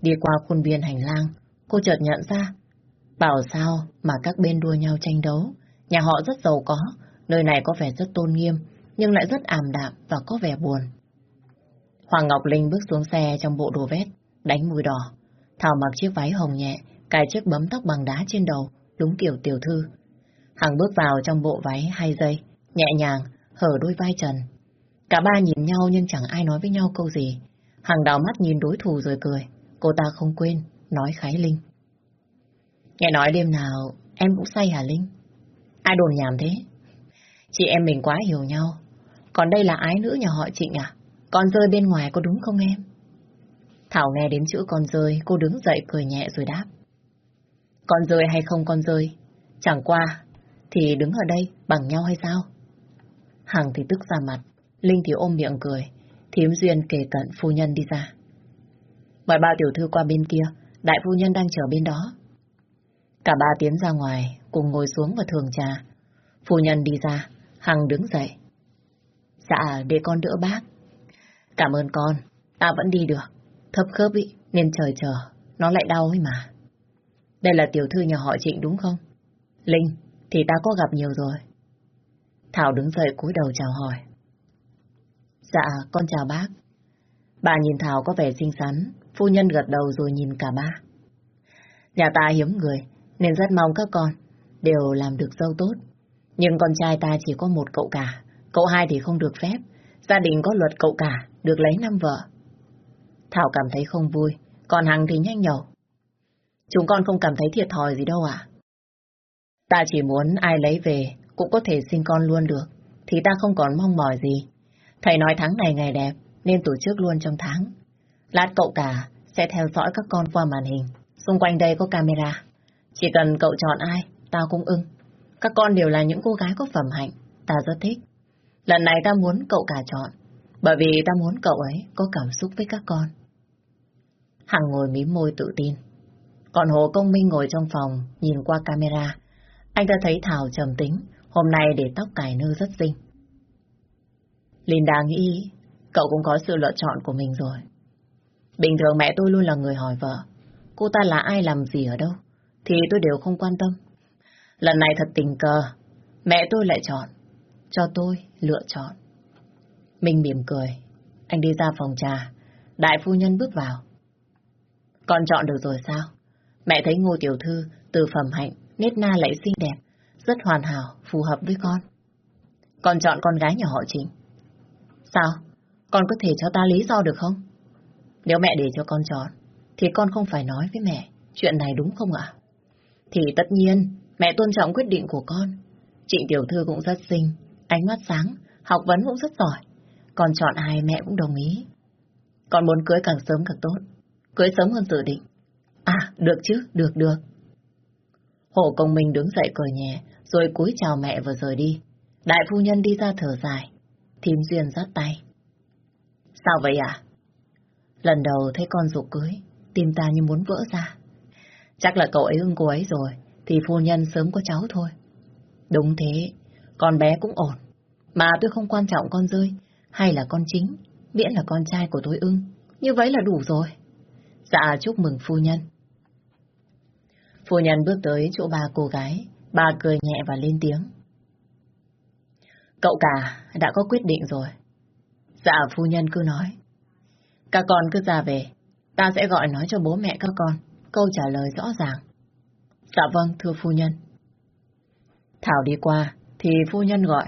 Đi qua khuôn viên hành lang, cô chợt nhận ra. Bảo sao mà các bên đua nhau tranh đấu. Nhà họ rất giàu có, nơi này có vẻ rất tôn nghiêm, nhưng lại rất ảm đạm và có vẻ buồn. Hoàng Ngọc Linh bước xuống xe trong bộ đồ vét, đánh mùi đỏ. Thảo mặc chiếc váy hồng nhẹ, cài chiếc bấm tóc bằng đá trên đầu, đúng kiểu tiểu thư. Hằng bước vào trong bộ váy hai giây, nhẹ nhàng, hở đôi vai trần. Cả ba nhìn nhau nhưng chẳng ai nói với nhau câu gì. Hằng đào mắt nhìn đối thủ rồi cười. Cô ta không quên, nói Khái Linh. Nghe nói đêm nào em cũng say hả Linh? Ai đồn nhảm thế? Chị em mình quá hiểu nhau. Còn đây là ái nữ nhà họ Trịnh à? Con rơi bên ngoài có đúng không em? Thảo nghe đến chữ con rơi, cô đứng dậy cười nhẹ rồi đáp. Con rơi hay không con rơi? Chẳng qua, thì đứng ở đây bằng nhau hay sao? Hằng thì tức ra mặt, Linh thì ôm miệng cười, thiếm duyên kề cận phu nhân đi ra. Mời ba tiểu thư qua bên kia, đại phu nhân đang chờ bên đó. Cả ba tiến ra ngoài, cùng ngồi xuống và thường trà. Phu nhân đi ra, Hằng đứng dậy. Dạ, để con đỡ bác. Cảm ơn con, ta vẫn đi được. Thấp khớp ý, nên trời chờ, nó lại đau ấy mà. Đây là tiểu thư nhà họ Trịnh đúng không? Linh, thì ta có gặp nhiều rồi. Thảo đứng dậy cúi đầu chào hỏi. Dạ, con chào bác. Bà nhìn Thảo có vẻ xinh xắn, phu nhân gật đầu rồi nhìn cả ba. Nhà ta hiếm người, nên rất mong các con đều làm được dâu tốt. Nhưng con trai ta chỉ có một cậu cả, cậu hai thì không được phép. Gia đình có luật cậu cả, được lấy năm vợ. Thảo cảm thấy không vui, còn Hằng thì nhanh nhẩu. Chúng con không cảm thấy thiệt thòi gì đâu ạ. Ta chỉ muốn ai lấy về cũng có thể sinh con luôn được, thì ta không còn mong mỏi gì. Thầy nói tháng này ngày đẹp, nên tổ chức luôn trong tháng. Lát cậu cả sẽ theo dõi các con qua màn hình. Xung quanh đây có camera. Chỉ cần cậu chọn ai, tao cũng ưng. Các con đều là những cô gái có phẩm hạnh, ta rất thích. Lần này ta muốn cậu cả chọn, bởi vì ta muốn cậu ấy có cảm xúc với các con. Hằng ngồi mím môi tự tin. Còn Hồ Công Minh ngồi trong phòng, nhìn qua camera. Anh ta thấy Thảo trầm tính, hôm nay để tóc cài nơ rất xinh. Linda nghĩ cậu cũng có sự lựa chọn của mình rồi. Bình thường mẹ tôi luôn là người hỏi vợ. Cô ta là ai làm gì ở đâu, thì tôi đều không quan tâm. Lần này thật tình cờ, mẹ tôi lại chọn, cho tôi lựa chọn. Minh mỉm cười, anh đi ra phòng trà, đại phu nhân bước vào. Con chọn được rồi sao? Mẹ thấy ngô tiểu thư từ phẩm hạnh, nết na lại xinh đẹp, rất hoàn hảo, phù hợp với con. Con chọn con gái nhà họ chính Sao? Con có thể cho ta lý do được không? Nếu mẹ để cho con chọn, thì con không phải nói với mẹ chuyện này đúng không ạ? Thì tất nhiên, mẹ tôn trọng quyết định của con. Trịnh tiểu thư cũng rất xinh, ánh mắt sáng, học vấn cũng rất giỏi. còn chọn ai mẹ cũng đồng ý. Con muốn cưới càng sớm càng tốt. cưới sớm hơn dự định. À, được chứ, được được. Hộ công minh đứng dậy cười nhẹ, rồi cúi chào mẹ vừa rời đi. Đại phu nhân đi ra thở dài. Thím Duyên dắt tay. Sao vậy ạ? Lần đầu thấy con dục cưới, tim ta như muốn vỡ ra. Chắc là cậu ấy ưng cô ấy rồi, thì phu nhân sớm có cháu thôi. Đúng thế, con bé cũng ổn. Mà tôi không quan trọng con rơi, hay là con chính, miễn là con trai của tôi ưng. Như vậy là đủ rồi. Dạ, chúc mừng phu nhân. Phu nhân bước tới chỗ ba cô gái, bà cười nhẹ và lên tiếng. Cậu cả đã có quyết định rồi. Dạ, phu nhân cứ nói. Các con cứ ra về, ta sẽ gọi nói cho bố mẹ các con, câu trả lời rõ ràng. Dạ vâng, thưa phu nhân. Thảo đi qua, thì phu nhân gọi.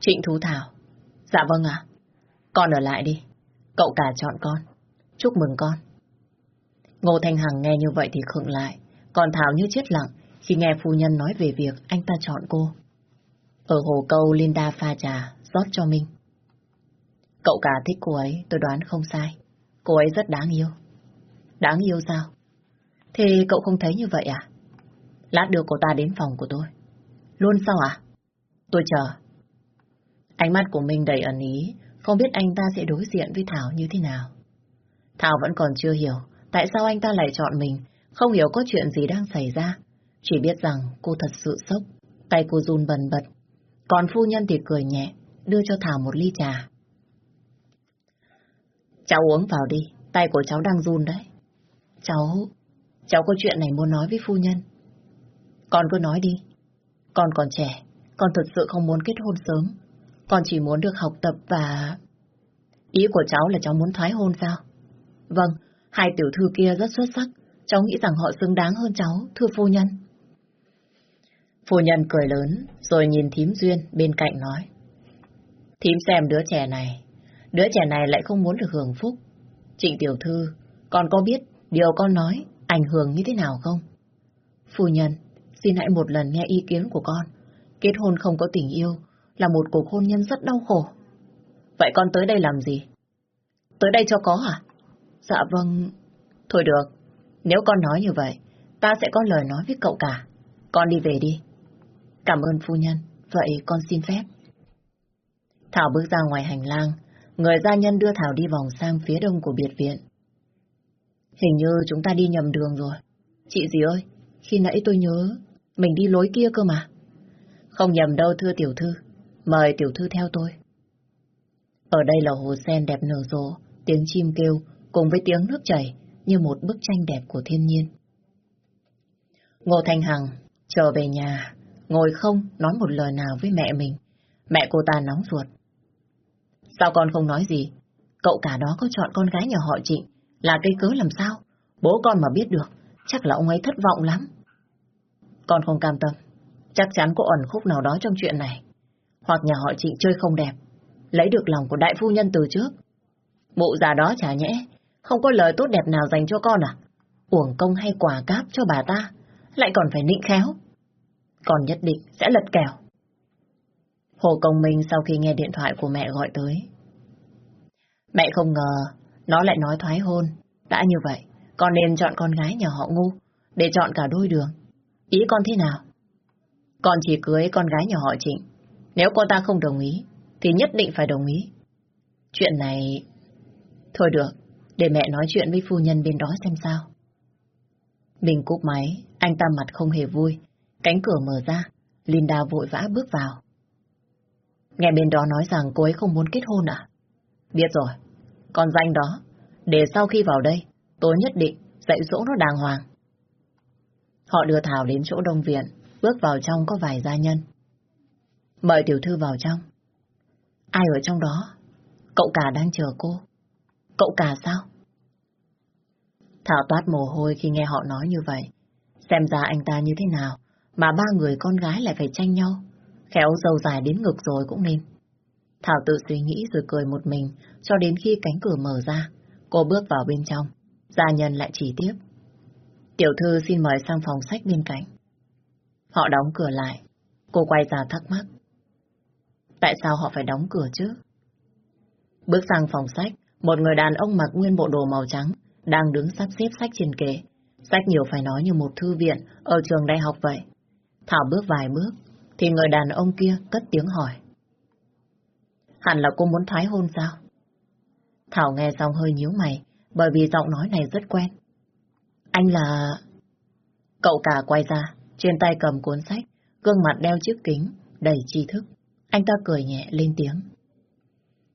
Trịnh Thú Thảo. Dạ vâng ạ. Con ở lại đi. Cậu cả chọn con. Chúc mừng con. Ngô Thanh Hằng nghe như vậy thì khựng lại. Còn Thảo như chết lặng khi nghe phu nhân nói về việc anh ta chọn cô. Ở hồ câu Linda pha trà, rót cho mình. Cậu cả thích cô ấy, tôi đoán không sai. Cô ấy rất đáng yêu. Đáng yêu sao? Thì cậu không thấy như vậy à? Lát đưa cô ta đến phòng của tôi. Luôn sao à? Tôi chờ. Ánh mắt của mình đầy ẩn ý, không biết anh ta sẽ đối diện với Thảo như thế nào. Thảo vẫn còn chưa hiểu tại sao anh ta lại chọn mình, không hiểu có chuyện gì đang xảy ra. Chỉ biết rằng cô thật sự sốc, tay cô run bần bật. Còn phu nhân thì cười nhẹ, đưa cho Thảo một ly trà. Cháu uống vào đi, tay của cháu đang run đấy. Cháu, cháu có chuyện này muốn nói với phu nhân. Con cứ nói đi. Con còn trẻ, con thực sự không muốn kết hôn sớm. Con chỉ muốn được học tập và... Ý của cháu là cháu muốn thoái hôn sao? Vâng, hai tiểu thư kia rất xuất sắc. Cháu nghĩ rằng họ xứng đáng hơn cháu, thưa phu nhân. Phu nhân cười lớn, rồi nhìn thím Duyên bên cạnh nói. Thím xem đứa trẻ này, đứa trẻ này lại không muốn được hưởng phúc. Trịnh tiểu thư, con có biết điều con nói ảnh hưởng như thế nào không? Phu nhân, xin hãy một lần nghe ý kiến của con. Kết hôn không có tình yêu là một cuộc hôn nhân rất đau khổ. Vậy con tới đây làm gì? Tới đây cho có hả? Dạ vâng. Thôi được, nếu con nói như vậy, ta sẽ có lời nói với cậu cả. Con đi về đi. Cảm ơn phu nhân, vậy con xin phép. Thảo bước ra ngoài hành lang, người gia nhân đưa Thảo đi vòng sang phía đông của biệt viện. Hình như chúng ta đi nhầm đường rồi. Chị gì ơi, khi nãy tôi nhớ mình đi lối kia cơ mà. Không nhầm đâu thưa tiểu thư, mời tiểu thư theo tôi. Ở đây là hồ sen đẹp nở rộ, tiếng chim kêu cùng với tiếng nước chảy như một bức tranh đẹp của thiên nhiên. Ngô Thanh Hằng trở về nhà, ngồi không nói một lời nào với mẹ mình. Mẹ cô ta nóng ruột. Sao con không nói gì? Cậu cả đó có chọn con gái nhà họ Trịnh, là cây cớ làm sao? Bố con mà biết được, chắc là ông ấy thất vọng lắm. Con không cam tâm, chắc chắn có ẩn khúc nào đó trong chuyện này. Hoặc nhà họ Trịnh chơi không đẹp, lấy được lòng của đại phu nhân từ trước. bộ già đó chả nhẽ, không có lời tốt đẹp nào dành cho con à? Uổng công hay quả cáp cho bà ta, lại còn phải nịnh khéo. Còn nhất định sẽ lật kèo. Hồ Công Minh sau khi nghe điện thoại của mẹ gọi tới. Mẹ không ngờ, nó lại nói thoái hôn. Đã như vậy, con nên chọn con gái nhà họ ngu, để chọn cả đôi đường. Ý con thế nào? Con chỉ cưới con gái nhà họ Trịnh. Nếu con ta không đồng ý, thì nhất định phải đồng ý. Chuyện này... Thôi được, để mẹ nói chuyện với phu nhân bên đó xem sao. Mình cúp máy, anh ta mặt không hề vui. Cánh cửa mở ra, Linda vội vã bước vào. Nghe bên đó nói rằng cô ấy không muốn kết hôn à? Biết rồi, con danh đó, để sau khi vào đây, tôi nhất định dạy dỗ nó đàng hoàng. Họ đưa Thảo đến chỗ đông viện, bước vào trong có vài gia nhân. Mời tiểu thư vào trong. Ai ở trong đó? Cậu cả đang chờ cô. Cậu cả sao? Thảo toát mồ hôi khi nghe họ nói như vậy. Xem ra anh ta như thế nào, mà ba người con gái lại phải tranh nhau. Khéo dâu dài đến ngực rồi cũng nên. Thảo tự suy nghĩ rồi cười một mình, cho đến khi cánh cửa mở ra. Cô bước vào bên trong, gia nhân lại chỉ tiếp. Tiểu thư xin mời sang phòng sách bên cạnh. Họ đóng cửa lại. Cô quay ra thắc mắc. Tại sao họ phải đóng cửa chứ? Bước sang phòng sách, một người đàn ông mặc nguyên bộ đồ màu trắng, đang đứng sắp xếp sách trên kệ. Sách nhiều phải nói như một thư viện ở trường đại học vậy. Thảo bước vài bước, thì người đàn ông kia cất tiếng hỏi. Hẳn là cô muốn thoái hôn sao? Thảo nghe xong hơi nhíu mày, bởi vì giọng nói này rất quen. Anh là... Cậu cả quay ra, trên tay cầm cuốn sách, gương mặt đeo chiếc kính, đầy tri thức. Anh ta cười nhẹ lên tiếng.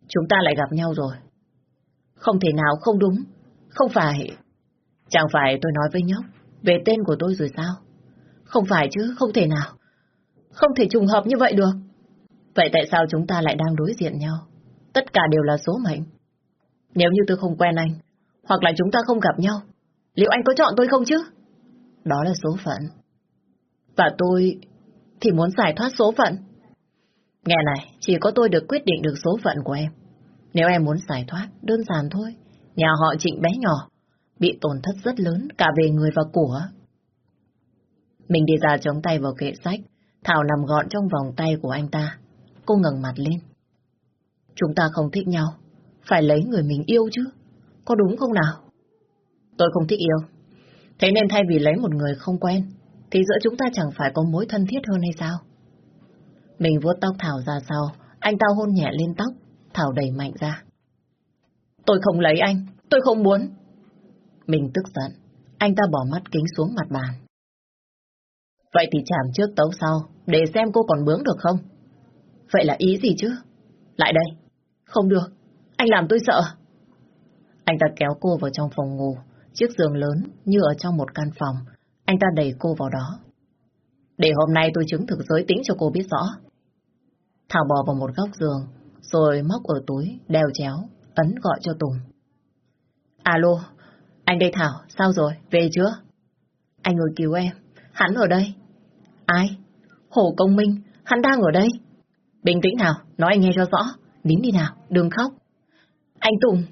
Chúng ta lại gặp nhau rồi. Không thể nào không đúng. Không phải... Chẳng phải tôi nói với nhóc về tên của tôi rồi sao? Không phải chứ, không thể nào. Không thể trùng hợp như vậy được. Vậy tại sao chúng ta lại đang đối diện nhau? Tất cả đều là số mệnh. Nếu như tôi không quen anh, hoặc là chúng ta không gặp nhau, liệu anh có chọn tôi không chứ? Đó là số phận. Và tôi thì muốn giải thoát số phận. Nghe này, chỉ có tôi được quyết định được số phận của em. Nếu em muốn giải thoát, đơn giản thôi. Nhà họ trịnh bé nhỏ, bị tổn thất rất lớn cả về người và của. Mình đi ra chống tay vào kệ sách, Thảo nằm gọn trong vòng tay của anh ta. Cô ngẩng mặt lên. Chúng ta không thích nhau, phải lấy người mình yêu chứ. Có đúng không nào? Tôi không thích yêu. Thế nên thay vì lấy một người không quen, thì giữa chúng ta chẳng phải có mối thân thiết hơn hay sao? Mình vuốt tóc Thảo ra sau, anh tao hôn nhẹ lên tóc, Thảo đẩy mạnh ra. Tôi không lấy anh, tôi không muốn. Mình tức giận, anh ta bỏ mắt kính xuống mặt bàn. Vậy thì chạm trước tấu sau, để xem cô còn bướng được không? Vậy là ý gì chứ? Lại đây. Không được, anh làm tôi sợ. Anh ta kéo cô vào trong phòng ngủ, chiếc giường lớn như ở trong một căn phòng. Anh ta đẩy cô vào đó. Để hôm nay tôi chứng thực giới tính cho cô biết rõ. Thảo bò vào một góc giường, rồi móc ở túi, đeo chéo, ấn gọi cho Tùng. Alo, anh đây Thảo, sao rồi, về chưa? Anh ngồi cứu em, hắn ở đây. Ai? Hồ Công Minh, hắn đang ở đây. Bình tĩnh nào, nói anh nghe cho rõ. Nín đi nào, đừng khóc. Anh Tùng.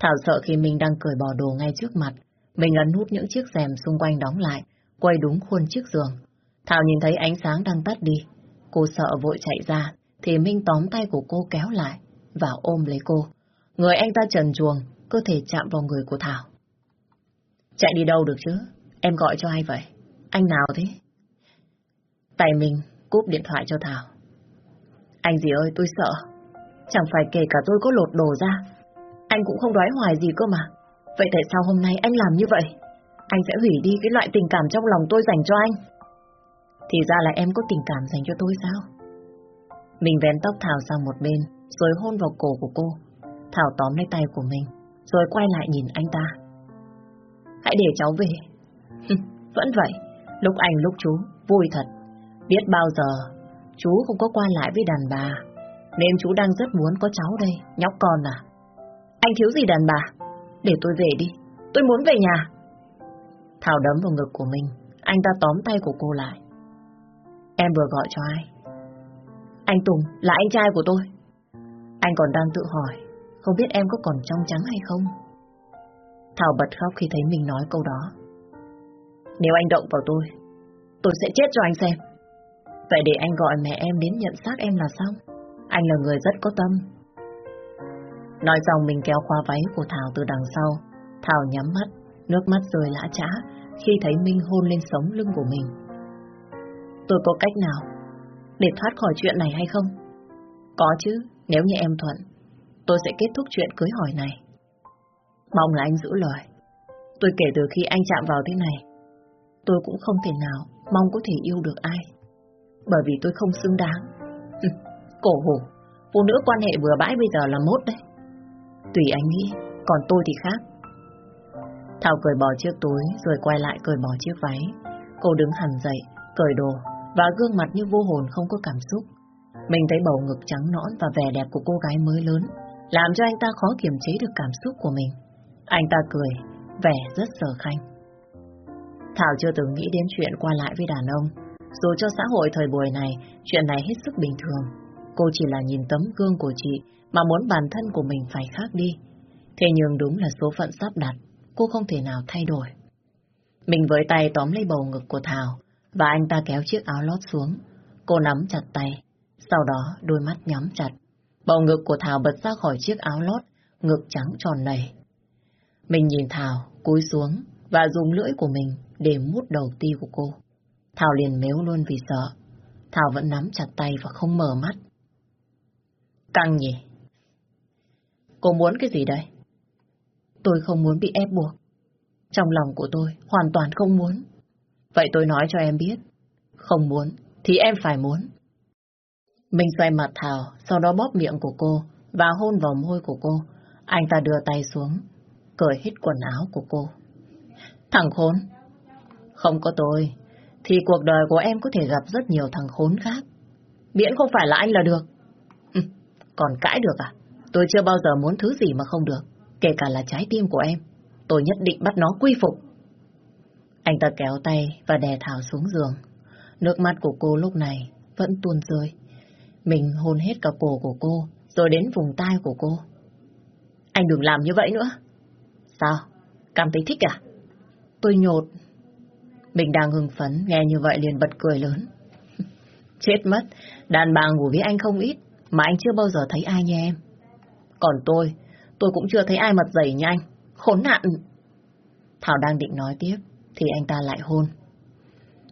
Thảo sợ khi mình đang cởi bỏ đồ ngay trước mặt. Mình ấn hút những chiếc rèm xung quanh đóng lại, quay đúng khuôn chiếc giường. Thảo nhìn thấy ánh sáng đang tắt đi. Cô sợ vội chạy ra, thì Minh tóm tay của cô kéo lại và ôm lấy cô. Người anh ta trần chuồng, cơ thể chạm vào người của Thảo. Chạy đi đâu được chứ? Em gọi cho ai vậy? Anh nào thế? Tay mình cúp điện thoại cho Thảo. Anh gì ơi, tôi sợ. Chẳng phải kể cả tôi có lột đồ ra. Anh cũng không đoái hoài gì cơ mà. Vậy tại sao hôm nay anh làm như vậy? Anh sẽ hủy đi cái loại tình cảm trong lòng tôi dành cho anh. Thì ra là em có tình cảm dành cho tôi sao? Mình vén tóc Thảo sang một bên, rồi hôn vào cổ của cô. Thảo tóm lấy tay của mình, rồi quay lại nhìn anh ta. Hãy để cháu về. Vẫn vậy, lúc anh lúc chú, vui thật. Biết bao giờ, chú không có qua lại với đàn bà, nên chú đang rất muốn có cháu đây, nhóc con à. Anh thiếu gì đàn bà? Để tôi về đi, tôi muốn về nhà. Thảo đấm vào ngực của mình, anh ta tóm tay của cô lại. Em vừa gọi cho ai? Anh Tùng là anh trai của tôi. Anh còn đang tự hỏi, không biết em có còn trong trắng hay không? Thảo bật khóc khi thấy mình nói câu đó. Nếu anh động vào tôi, tôi sẽ chết cho anh xem. Vậy để anh gọi mẹ em đến nhận xác em là xong. Anh là người rất có tâm. Nói xong mình kéo khóa váy của Thảo từ đằng sau. Thảo nhắm mắt, nước mắt rơi lã trã khi thấy Minh hôn lên sống lưng của mình. Tôi có cách nào để thoát khỏi chuyện này hay không? Có chứ, nếu như em thuận, tôi sẽ kết thúc chuyện cưới hỏi này. Mong là anh giữ lời. Tôi kể từ khi anh chạm vào thế này, tôi cũng không thể nào mong có thể yêu được ai. Bởi vì tôi không xứng đáng. Cổ hủ, phụ nữ quan hệ vừa bãi bây giờ là mốt đấy. Tùy anh nghĩ, còn tôi thì khác. Thảo cởi bỏ chiếc túi rồi quay lại cởi bỏ chiếc váy. Cô đứng hẳn dậy, cởi đồ và gương mặt như vô hồn không có cảm xúc. Mình thấy bầu ngực trắng nõn và vẻ đẹp của cô gái mới lớn, làm cho anh ta khó kiềm chế được cảm xúc của mình. Anh ta cười, vẻ rất sở khanh. Thảo chưa từng nghĩ đến chuyện qua lại với đàn ông. Dù cho xã hội thời buổi này, chuyện này hết sức bình thường. Cô chỉ là nhìn tấm gương của chị mà muốn bản thân của mình phải khác đi. Thế nhưng đúng là số phận sắp đặt, cô không thể nào thay đổi. Mình với tay tóm lấy bầu ngực của Thảo, và anh ta kéo chiếc áo lót xuống. Cô nắm chặt tay, sau đó đôi mắt nhắm chặt. Bầu ngực của Thảo bật ra khỏi chiếc áo lót, ngực trắng tròn đầy. Mình nhìn Thảo cúi xuống và dùng lưỡi của mình để mút đầu ti của cô. Thảo liền mếu luôn vì sợ. Thảo vẫn nắm chặt tay và không mở mắt. Căng nhỉ? Cô muốn cái gì đây? Tôi không muốn bị ép buộc. Trong lòng của tôi hoàn toàn không muốn. Vậy tôi nói cho em biết. Không muốn thì em phải muốn. Mình xoay mặt Thảo, sau đó bóp miệng của cô và hôn vào môi của cô. Anh ta đưa tay xuống, cởi hết quần áo của cô. Thằng khốn! Không có tôi, thì cuộc đời của em có thể gặp rất nhiều thằng khốn khác. Miễn không phải là anh là được còn cãi được à? Tôi chưa bao giờ muốn thứ gì mà không được, kể cả là trái tim của em. Tôi nhất định bắt nó quy phục. Anh ta kéo tay và đè Thảo xuống giường. Nước mắt của cô lúc này vẫn tuôn rơi. Mình hôn hết cả cổ của cô, rồi đến vùng tai của cô. Anh đừng làm như vậy nữa. Sao? Cảm thấy thích à? Tôi nhột. Mình đang hưng phấn, nghe như vậy liền bật cười lớn. Chết mất, đàn bà ngủ với anh không ít, mà anh chưa bao giờ thấy ai như em. Còn tôi, tôi cũng chưa thấy ai mặt dày như anh. Khốn nạn! Thảo đang định nói tiếp, thì anh ta lại hôn.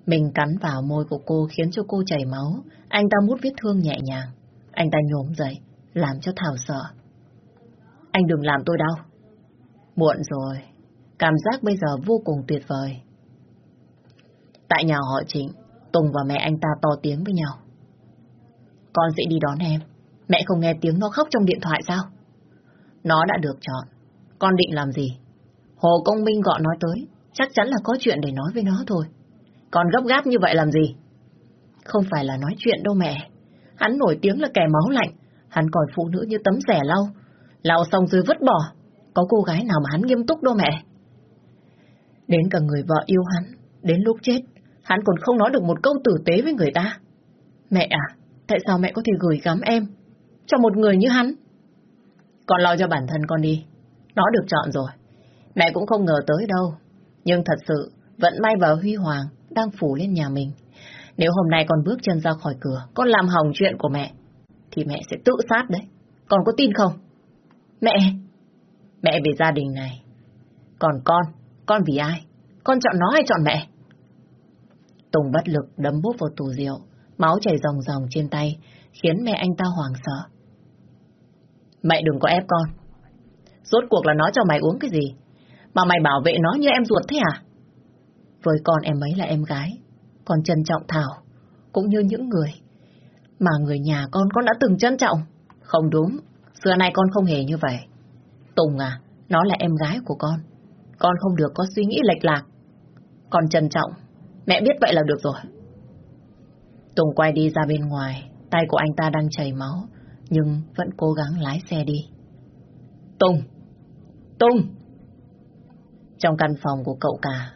Mình cắn vào môi của cô khiến cho cô chảy máu. Anh ta mút vết thương nhẹ nhàng. Anh ta nhổm dậy, làm cho Thảo sợ. Anh đừng làm tôi đau. Muộn rồi. Cảm giác bây giờ vô cùng tuyệt vời. Tại nhà họ Trịnh, Tùng và mẹ anh ta to tiếng với nhau. Con sẽ đi đón em. Mẹ không nghe tiếng nó khóc trong điện thoại sao? Nó đã được chọn. Con định làm gì? Hồ Công Minh gọi nói tới. Chắc chắn là có chuyện để nói với nó thôi. Còn gấp gáp như vậy làm gì? Không phải là nói chuyện đâu mẹ. Hắn nổi tiếng là kẻ máu lạnh. Hắn coi phụ nữ như tấm rẻ lau. Lau xong rồi vứt bỏ. Có cô gái nào mà hắn nghiêm túc đâu mẹ. Đến cả người vợ yêu hắn. Đến lúc chết, hắn còn không nói được một câu tử tế với người ta. Mẹ à, tại sao mẹ có thể gửi gắm em cho một người như hắn? Con lo cho bản thân con đi. Nó được chọn rồi. Mẹ cũng không ngờ tới đâu. Nhưng thật sự, vận may và huy hoàng đang phủ lên nhà mình. Nếu hôm nay con bước chân ra khỏi cửa, con làm hỏng chuyện của mẹ, thì mẹ sẽ tự sát đấy. Con có tin không? Mẹ! Mẹ vì gia đình này. Còn con, con vì ai? Con chọn nó hay chọn mẹ? Tùng bất lực đấm bốp vào tủ rượu, máu chảy ròng ròng trên tay, khiến mẹ anh ta hoảng sợ. Mẹ đừng có ép con. Rốt cuộc là nó cho mày uống cái gì? Mà mày bảo vệ nó như em ruột thế à? Với con em ấy là em gái, con trân trọng Thảo, cũng như những người mà người nhà con con đã từng trân trọng. Không đúng, xưa nay con không hề như vậy. Tùng à, nó là em gái của con. Con không được có suy nghĩ lệch lạc. Con trân trọng, mẹ biết vậy là được rồi. Tùng quay đi ra bên ngoài, tay của anh ta đang chảy máu, nhưng vẫn cố gắng lái xe đi. Tùng! Tùng! Trong căn phòng của cậu cả,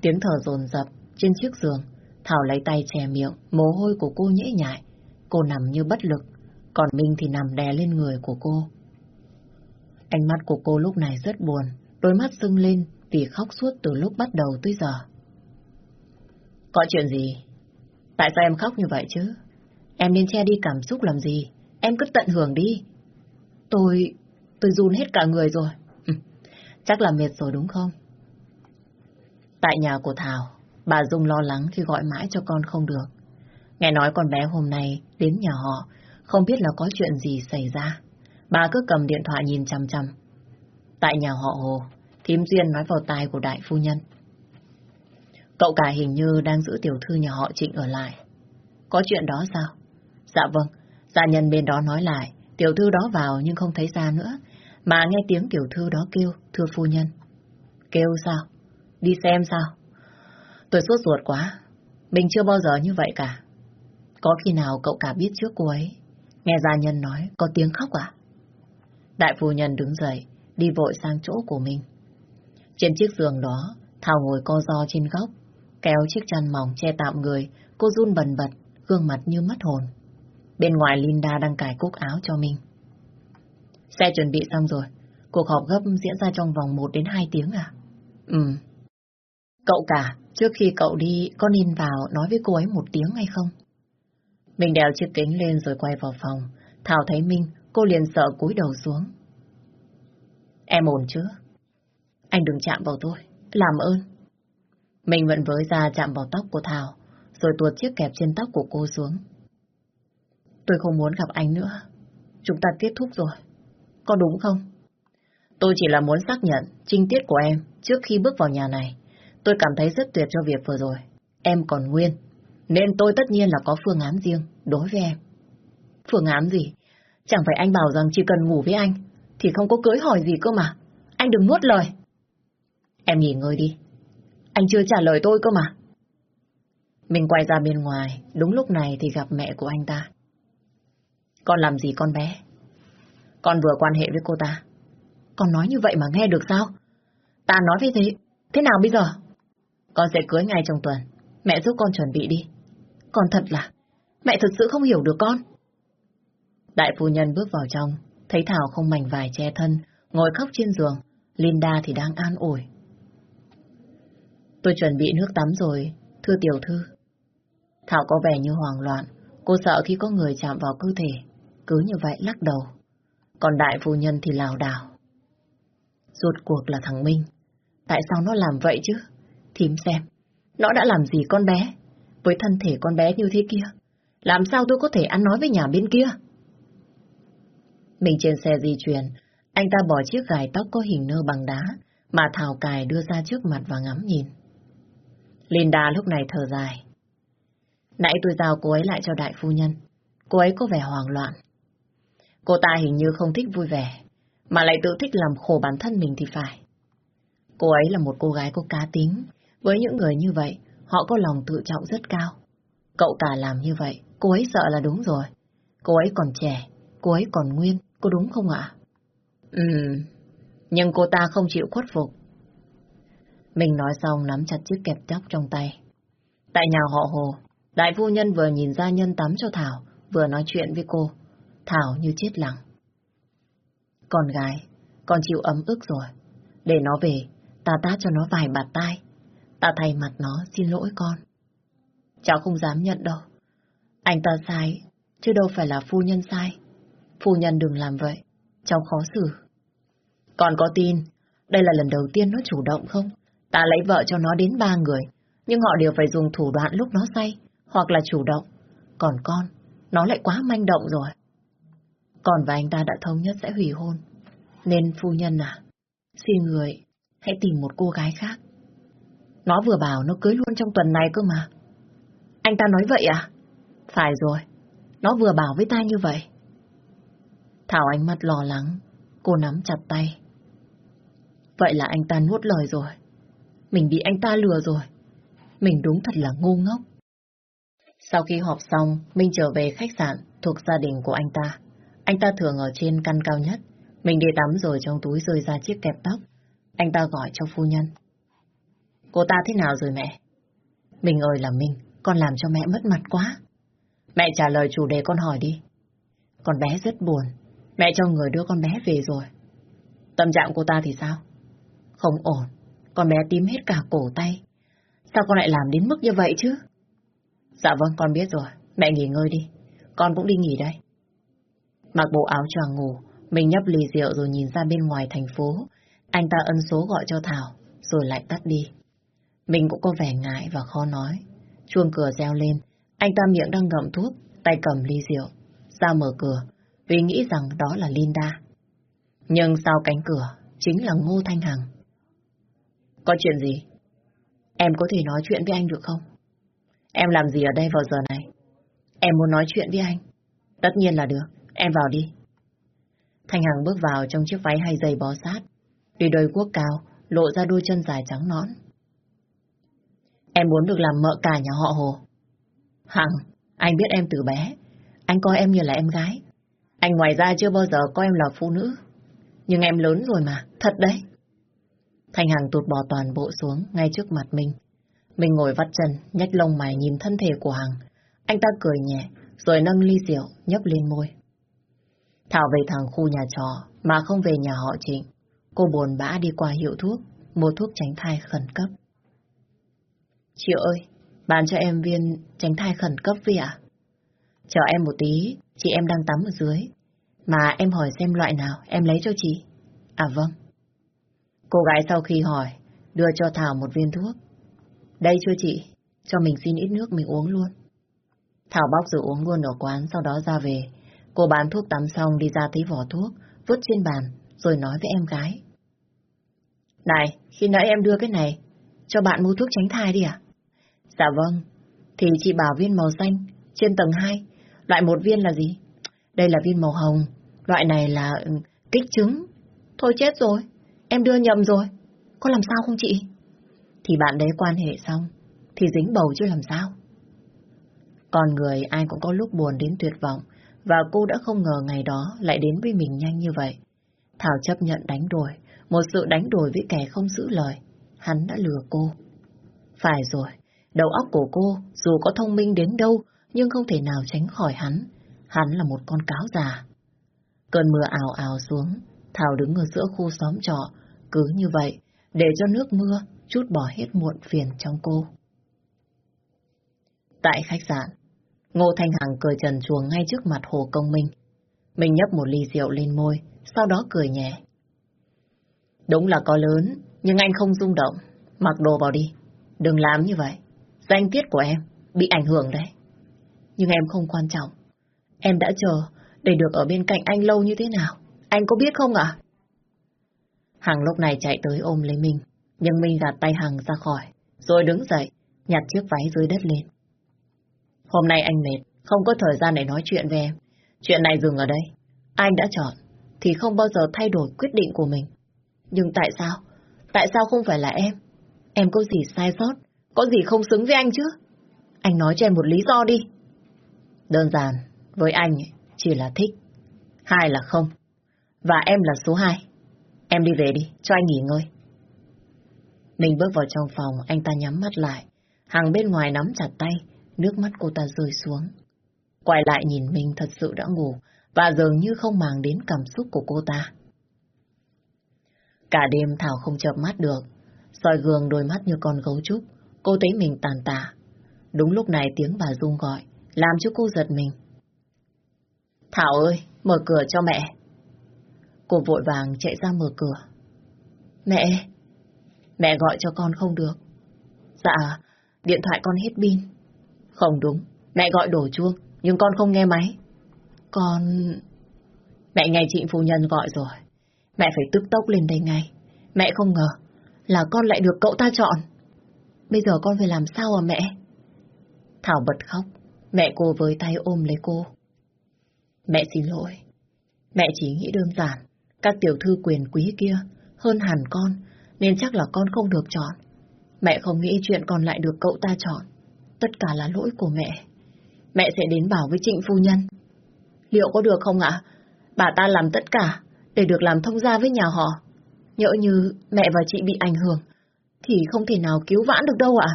tiếng thở dồn dập trên chiếc giường, Thảo lấy tay che miệng, mồ hôi của cô nhễ nhại. Cô nằm như bất lực, còn Minh thì nằm đè lên người của cô. Ánh mắt của cô lúc này rất buồn, đôi mắt sưng lên vì khóc suốt từ lúc bắt đầu tới giờ. Có chuyện gì? Tại sao em khóc như vậy chứ? Em nên che đi cảm xúc làm gì? Em cứ tận hưởng đi. Tôi... tôi run hết cả người rồi. Chắc là mệt rồi đúng không? Tại nhà của Thảo, bà Dung lo lắng khi gọi mãi cho con không được. Nghe nói con bé hôm nay đến nhà họ, không biết là có chuyện gì xảy ra. Bà cứ cầm điện thoại nhìn chăm chăm. Tại nhà họ Hồ, Thím Duyên nói vào tai của đại phu nhân. Cậu cả hình như đang giữ tiểu thư nhà họ Trịnh ở lại. Có chuyện đó sao? Dạ vâng, gia nhân bên đó nói lại, tiểu thư đó vào nhưng không thấy ra nữa, mà nghe tiếng tiểu thư đó kêu, thưa phu nhân. Kêu sao? Đi xem sao? Tôi sốt ruột quá, mình chưa bao giờ như vậy cả. Có khi nào cậu cả biết trước cô ấy? Nghe gia nhân nói, có tiếng khóc à? Đại phu nhân đứng dậy, đi vội sang chỗ của mình. Trên chiếc giường đó, Thảo ngồi co ro trên góc, kéo chiếc chăn mỏng che tạm người, cô run bần bật, gương mặt như mất hồn. Bên ngoài Linda đang cài cúc áo cho mình. Xe chuẩn bị xong rồi, cuộc họp gấp diễn ra trong vòng 1 đến 2 tiếng à? Ừ. Cậu cả, trước khi cậu đi, có nên vào nói với cô ấy một tiếng hay không? Mình đèo chiếc kính lên rồi quay vào phòng. Thảo thấy Minh, cô liền sợ cúi đầu xuống. Em ổn chứ? anh đừng chạm vào tôi, làm ơn. Mình vẫn với ra chạm vào tóc của Thảo, rồi tuột chiếc kẹp trên tóc của cô xuống. Tôi không muốn gặp anh nữa. Chúng ta kết thúc rồi. Có đúng không? Tôi chỉ là muốn xác nhận trinh tiết của em trước khi bước vào nhà này. Tôi cảm thấy rất tuyệt cho việc vừa rồi. Em còn nguyên. Nên tôi tất nhiên là có phương án riêng đối với em. Phương án gì? Chẳng phải anh bảo rằng chỉ cần ngủ với anh thì không có cưới hỏi gì cơ mà. Anh đừng nuốt lời. Em nghỉ ngơi đi. Anh chưa trả lời tôi cơ mà. Mình quay ra bên ngoài, đúng lúc này thì gặp mẹ của anh ta. Con làm gì con bé? Con vừa quan hệ với cô ta. Con nói như vậy mà nghe được sao? Ta nói với thế, thế nào bây giờ? Con sẽ cưới ngay trong tuần. Mẹ giúp con chuẩn bị đi. Con thật là, mẹ thật sự không hiểu được con. Đại phu nhân bước vào trong, thấy Thảo không mảnh vải che thân, ngồi khóc trên giường. Linda thì đang an ủi. Tôi chuẩn bị nước tắm rồi, thưa tiểu thư. Thảo có vẻ như hoảng loạn, cô sợ khi có người chạm vào cơ thể, cứ như vậy lắc đầu. Còn đại phu nhân thì lào đảo. Rốt cuộc là thằng Minh, tại sao nó làm vậy chứ? Thím xem, nó đã làm gì con bé? Với thân thể con bé như thế kia, làm sao tôi có thể ăn nói với nhà bên kia? Mình trên xe di chuyển, anh ta bỏ chiếc gài tóc có hình nơ bằng đá mà Thảo cài đưa ra trước mặt và ngắm nhìn. Linda lúc này thở dài. Nãy tôi giao cô ấy lại cho đại phu nhân. Cô ấy có vẻ hoang loạn. Cô ta hình như không thích vui vẻ, mà lại tự thích làm khổ bản thân mình thì phải. Cô ấy là một cô gái có cá tính. Với những người như vậy, họ có lòng tự trọng rất cao. Cậu cả làm như vậy, cô ấy sợ là đúng rồi. Cô ấy còn trẻ, cô ấy còn nguyên, có đúng không ạ? Ừm, nhưng cô ta không chịu khuất phục. Mình nói xong nắm chặt chiếc kẹp tóc trong tay. Tại nhà họ Hồ, đại phu nhân vừa nhìn ra nhân tắm cho Thảo, vừa nói chuyện với cô. Thảo như chết lặng. Con gái, con chịu ấm ức rồi. Để nó về, ta tát cho nó vài bạt tai. Ta thay mặt nó xin lỗi con. Cháu không dám nhận đâu. Anh ta sai, chứ đâu phải là phu nhân sai. Phu nhân đừng làm vậy, cháu khó xử. Con có tin, đây là lần đầu tiên nó chủ động không? Ta lấy vợ cho nó đến ba người, nhưng họ đều phải dùng thủ đoạn lúc nó say, hoặc là chủ động. Còn con, nó lại quá manh động rồi còn và anh ta đã thống nhất sẽ hủy hôn. Nên phu nhân à, xin người, hãy tìm một cô gái khác. Nó vừa bảo nó cưới luôn trong tuần này cơ mà. Anh ta nói vậy à? Phải rồi, nó vừa bảo với ta như vậy. Thảo ánh mắt lo lắng, cô nắm chặt tay. Vậy là anh ta nuốt lời rồi. Mình bị anh ta lừa rồi. Mình đúng thật là ngu ngốc. Sau khi họp xong, Minh trở về khách sạn thuộc gia đình của anh ta. Anh ta thường ở trên căn cao nhất. Mình đi tắm rồi trong túi rơi ra chiếc kẹp tóc. Anh ta gọi cho phu nhân. Cô ta thế nào rồi mẹ? Mình ơi là mình, con làm cho mẹ mất mặt quá. Mẹ trả lời chủ đề con hỏi đi. Con bé rất buồn. Mẹ cho người đưa con bé về rồi. Tâm trạng cô ta thì sao? Không ổn. Con bé tím hết cả cổ tay. Sao con lại làm đến mức như vậy chứ? Dạ vâng, con biết rồi. Mẹ nghỉ ngơi đi. Con cũng đi nghỉ đây. Mặc bộ áo choàng ngủ, mình nhấp ly rượu rồi nhìn ra bên ngoài thành phố. Anh ta ân số gọi cho Thảo, rồi lại tắt đi. Mình cũng có vẻ ngại và khó nói. Chuông cửa reo lên, anh ta miệng đang ngậm thuốc, tay cầm ly rượu. Ra mở cửa, vì nghĩ rằng đó là Linda. Nhưng sau cánh cửa, chính là Ngô Thanh Hằng. Có chuyện gì? Em có thể nói chuyện với anh được không? Em làm gì ở đây vào giờ này? Em muốn nói chuyện với anh. Tất nhiên là được, em vào đi. Thanh Hằng bước vào trong chiếc váy hay giày bó sát. Đi đôi quốc cao, lộ ra đôi chân dài trắng nõn. Em muốn được làm mợ cả nhà họ Hồ. Hằng, anh biết em từ bé. Anh coi em như là em gái. Anh ngoài ra chưa bao giờ coi em là phụ nữ. Nhưng em lớn rồi mà, thật đấy. Thanh Hằng tụt bỏ toàn bộ xuống ngay trước mặt mình. Mình ngồi vắt chân, nhách lông mày nhìn thân thể của Hằng. Anh ta cười nhẹ, rồi nâng ly rượu, nhấp lên môi. Thảo về thẳng khu nhà trọ, mà không về nhà họ trịnh. Cô buồn bã đi qua hiệu thuốc, mua thuốc tránh thai khẩn cấp. Chị ơi, bán cho em viên tránh thai khẩn cấp vì ạ? Chờ em một tí, chị em đang tắm ở dưới. Mà em hỏi xem loại nào, em lấy cho chị. À vâng. Cô gái sau khi hỏi, đưa cho Thảo một viên thuốc. Đây chưa chị, cho mình xin ít nước mình uống luôn. Thảo bóc rồi uống luôn ở quán, sau đó ra về. Cô bán thuốc tắm xong đi ra thấy vỏ thuốc, vứt trên bàn, rồi nói với em gái. Này, khi nãy em đưa cái này, cho bạn mua thuốc tránh thai đi à? Dạ vâng, thì chị bảo viên màu xanh, trên tầng 2, loại một viên là gì? Đây là viên màu hồng, loại này là ừ, kích trứng. Thôi chết rồi, em đưa nhầm rồi, có làm sao không chị? Thì bạn đấy quan hệ xong, thì dính bầu chứ làm sao? Con người ai cũng có lúc buồn đến tuyệt vọng, và cô đã không ngờ ngày đó lại đến với mình nhanh như vậy. Thảo chấp nhận đánh đổi, một sự đánh đổi với kẻ không giữ lời. Hắn đã lừa cô. Phải rồi, đầu óc của cô dù có thông minh đến đâu nhưng không thể nào tránh khỏi hắn. Hắn là một con cáo già. Cơn mưa ào ào xuống, Thảo đứng ở giữa khu xóm trọ, cứ như vậy, để cho nước mưa chút bỏ hết muộn phiền trong cô. Tại khách sạn, Ngô Thanh Hằng cười trần chuồng ngay trước mặt Hồ Công Minh. Mình nhấp một ly rượu lên môi, sau đó cười nhẹ. Đúng là có lớn, nhưng anh không rung động. Mặc đồ vào đi. Đừng làm như vậy. Danh tiết của em bị ảnh hưởng đấy. Nhưng em không quan trọng. Em đã chờ để được ở bên cạnh anh lâu như thế nào. Anh có biết không ạ? Hằng lúc này chạy tới ôm lấy mình, Nhưng Minh gạt tay Hằng ra khỏi. Rồi đứng dậy, nhặt chiếc váy dưới đất lên. Hôm nay anh mệt, không có thời gian để nói chuyện về em. Chuyện này dừng ở đây. Anh đã chọn, thì không bao giờ thay đổi quyết định của mình. Nhưng tại sao? Tại sao không phải là em? Em có gì sai sót? Có gì không xứng với anh chứ? Anh nói cho em một lý do đi. Đơn giản, với anh chỉ là thích. Hai là không. Và em là số hai. Em đi về đi, cho anh nghỉ ngơi. Mình bước vào trong phòng, anh ta nhắm mắt lại. Hàng bên ngoài nắm chặt tay, nước mắt cô ta rơi xuống. Quay lại nhìn mình thật sự đã ngủ, và dường như không màng đến cảm xúc của cô ta. Cả đêm Thảo không chợp mắt được, soi gương đôi mắt như con gấu trúc, cô thấy mình tàn tạ. Đúng lúc này tiếng bà Dung gọi, làm cho cô giật mình. Thảo ơi, mở cửa cho mẹ. Cô vội vàng chạy ra mở cửa. Mẹ, mẹ gọi cho con không được. Dạ, điện thoại con hết pin. Không đúng, mẹ gọi đổ chuông, nhưng con không nghe máy. Con... Mẹ nghe chị phu nhân gọi rồi. Mẹ phải tức tốc lên đây ngay. Mẹ không ngờ là con lại được cậu ta chọn. Bây giờ con phải làm sao à mẹ? Thảo bật khóc. Mẹ cô với tay ôm lấy cô. Mẹ xin lỗi. Mẹ chỉ nghĩ đơn giản. Các tiểu thư quyền quý kia hơn hẳn con, nên chắc là con không được chọn. Mẹ không nghĩ chuyện còn lại được cậu ta chọn. Tất cả là lỗi của mẹ. Mẹ sẽ đến bảo với trịnh phu nhân. Liệu có được không ạ? Bà ta làm tất cả để được làm thông gia với nhà họ. Nhỡ như mẹ và chị bị ảnh hưởng, thì không thể nào cứu vãn được đâu ạ.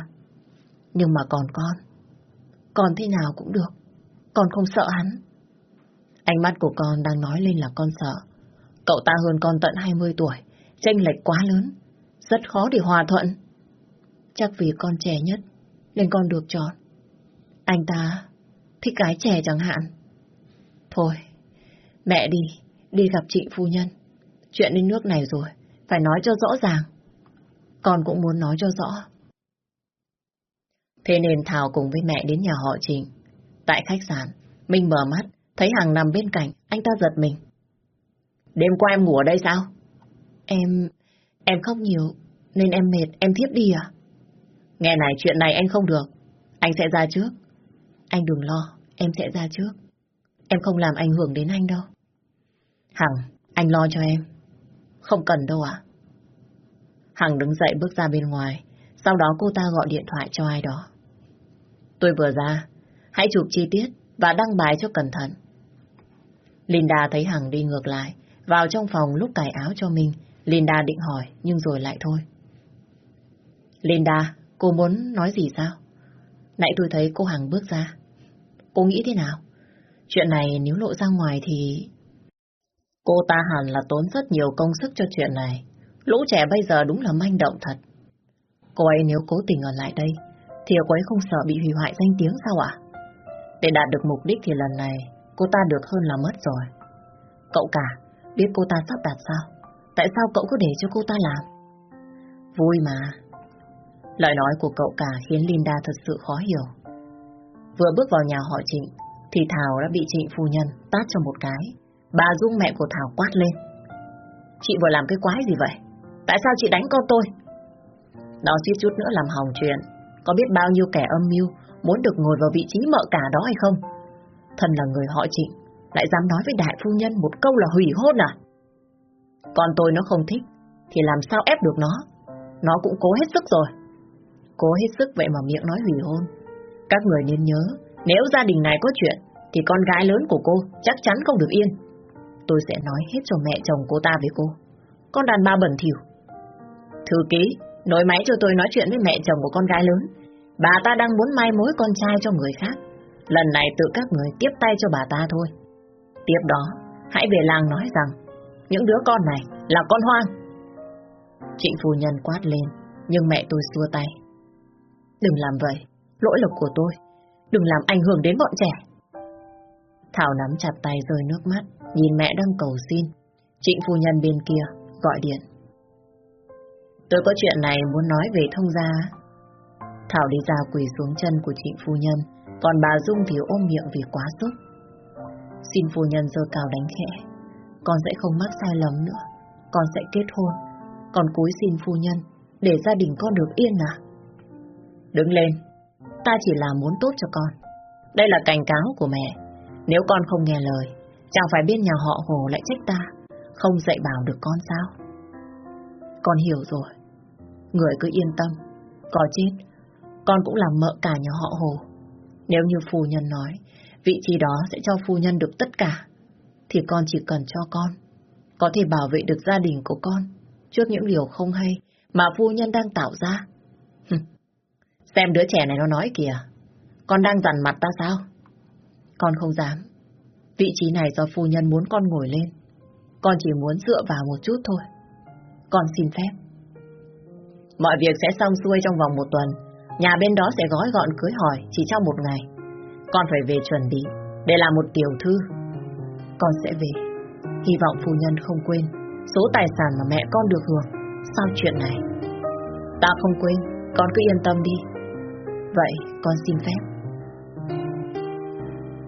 Nhưng mà còn con, con thế nào cũng được, con không sợ hắn. Ánh mắt của con đang nói lên là con sợ. Cậu ta hơn con tận 20 tuổi, tranh lệch quá lớn, rất khó để hòa thuận. Chắc vì con trẻ nhất, nên con được chọn. Anh ta thích gái trẻ chẳng hạn. Thôi, mẹ đi, đi gặp chị phu nhân. Chuyện đến nước này rồi, phải nói cho rõ ràng. Con cũng muốn nói cho rõ. Thế nên Thảo cùng với mẹ đến nhà họ Trịnh. Tại khách sạn, Minh mở mắt, thấy Hằng nằm bên cạnh, anh ta giật mình. Đêm qua em ngủ ở đây sao? Em... em khóc nhiều, nên em mệt, em thiếp đi à? Nghe này, chuyện này anh không được. Anh sẽ ra trước. Anh đừng lo, em sẽ ra trước. Em không làm ảnh hưởng đến anh đâu. Hằng, anh lo cho em. Không cần đâu ạ. Hằng đứng dậy bước ra bên ngoài. Sau đó cô ta gọi điện thoại cho ai đó. Tôi vừa ra. Hãy chụp chi tiết và đăng bài cho cẩn thận. Linda thấy Hằng đi ngược lại. Vào trong phòng lúc cài áo cho mình. Linda định hỏi nhưng rồi lại thôi. Linda, cô muốn nói gì sao? Nãy tôi thấy cô Hằng bước ra. Cô nghĩ thế nào? Chuyện này nếu lộ ra ngoài thì... Cô ta hẳn là tốn rất nhiều công sức cho chuyện này. Lũ trẻ bây giờ đúng là manh động thật. Cô ấy nếu cố tình ở lại đây, thì cô ấy không sợ bị hủy hoại danh tiếng sao ạ? Để đạt được mục đích thì lần này, cô ta được hơn là mất rồi. Cậu cả, biết cô ta sắp đạt sao? Tại sao cậu cứ để cho cô ta làm? Vui mà. Lời nói của cậu cả khiến Linda thật sự khó hiểu. Vừa bước vào nhà họ Trịnh, thì Thảo đã bị Trịnh phu nhân tát cho một cái. Bà Dung mẹ của Thảo quát lên. Chị vừa làm cái quái gì vậy? Tại sao chị đánh con tôi? Đó suýt chút nữa làm hỏng chuyện. Có biết bao nhiêu kẻ âm mưu muốn được ngồi vào vị trí mợ cả đó hay không? Thân là người họ Trịnh, lại dám nói với đại phu nhân một câu là hủy hôn à? Con tôi nó không thích, thì làm sao ép được nó? Nó cũng cố hết sức rồi. Cố hết sức vậy mà miệng nói hủy hôn. Các người nên nhớ, nếu gia đình này có chuyện, thì con gái lớn của cô chắc chắn không được yên. Tôi sẽ nói hết cho mẹ chồng cô ta với cô. Con đàn bà bẩn thỉu. Thư ký, nối máy cho tôi nói chuyện với mẹ chồng của con gái lớn. Bà ta đang muốn mai mối con trai cho người khác. Lần này tự các người tiếp tay cho bà ta thôi. Tiếp đó, hãy về làng nói rằng những đứa con này là con hoang. Trịnh phu nhân quát lên, nhưng mẹ tôi xua tay. Đừng làm vậy, lỗi lộc của tôi. Đừng làm ảnh hưởng đến bọn trẻ. Thảo nắm chặt tay rơi nước mắt, nhìn mẹ đang cầu xin. Trịnh phu nhân bên kia gọi điện. Tôi có chuyện này muốn nói về thông gia. Thảo đi ra quỳ xuống chân của trịnh phu nhân, còn bà Dung thì ôm miệng vì quá sốt. Xin phu nhân dơ cao đánh khẽ. Con sẽ không mắc sai lầm nữa. Con sẽ kết hôn. Con cúi xin phu nhân để gia đình con được yên à? Đứng lên. Ta chỉ là muốn tốt cho con. Đây là cảnh cáo của mẹ. Nếu con không nghe lời, chẳng phải biết nhà họ Hồ lại trách ta, không dạy bảo được con sao? Con hiểu rồi. Người cứ yên tâm. Có chết, con cũng làm mợ cả nhà họ Hồ. Nếu như phu nhân nói, vị trí đó sẽ cho phu nhân được tất cả, thì con chỉ cần cho con, có thể bảo vệ được gia đình của con trước những điều không hay mà phu nhân đang tạo ra. Xem đứa trẻ này nó nói kìa, con đang dằn mặt ta sao? Con không dám. Vị trí này do phu nhân muốn con ngồi lên. Con chỉ muốn dựa vào một chút thôi. Con xin phép. Mọi việc sẽ xong xuôi trong vòng một tuần. Nhà bên đó sẽ gói gọn cưới hỏi chỉ trong một ngày. Con phải về chuẩn bị để làm một tiểu thư. Con sẽ về. Hy vọng phu nhân không quên số tài sản mà mẹ con được hưởng sau chuyện này. Ta không quên, con cứ yên tâm đi. Vậy con xin phép.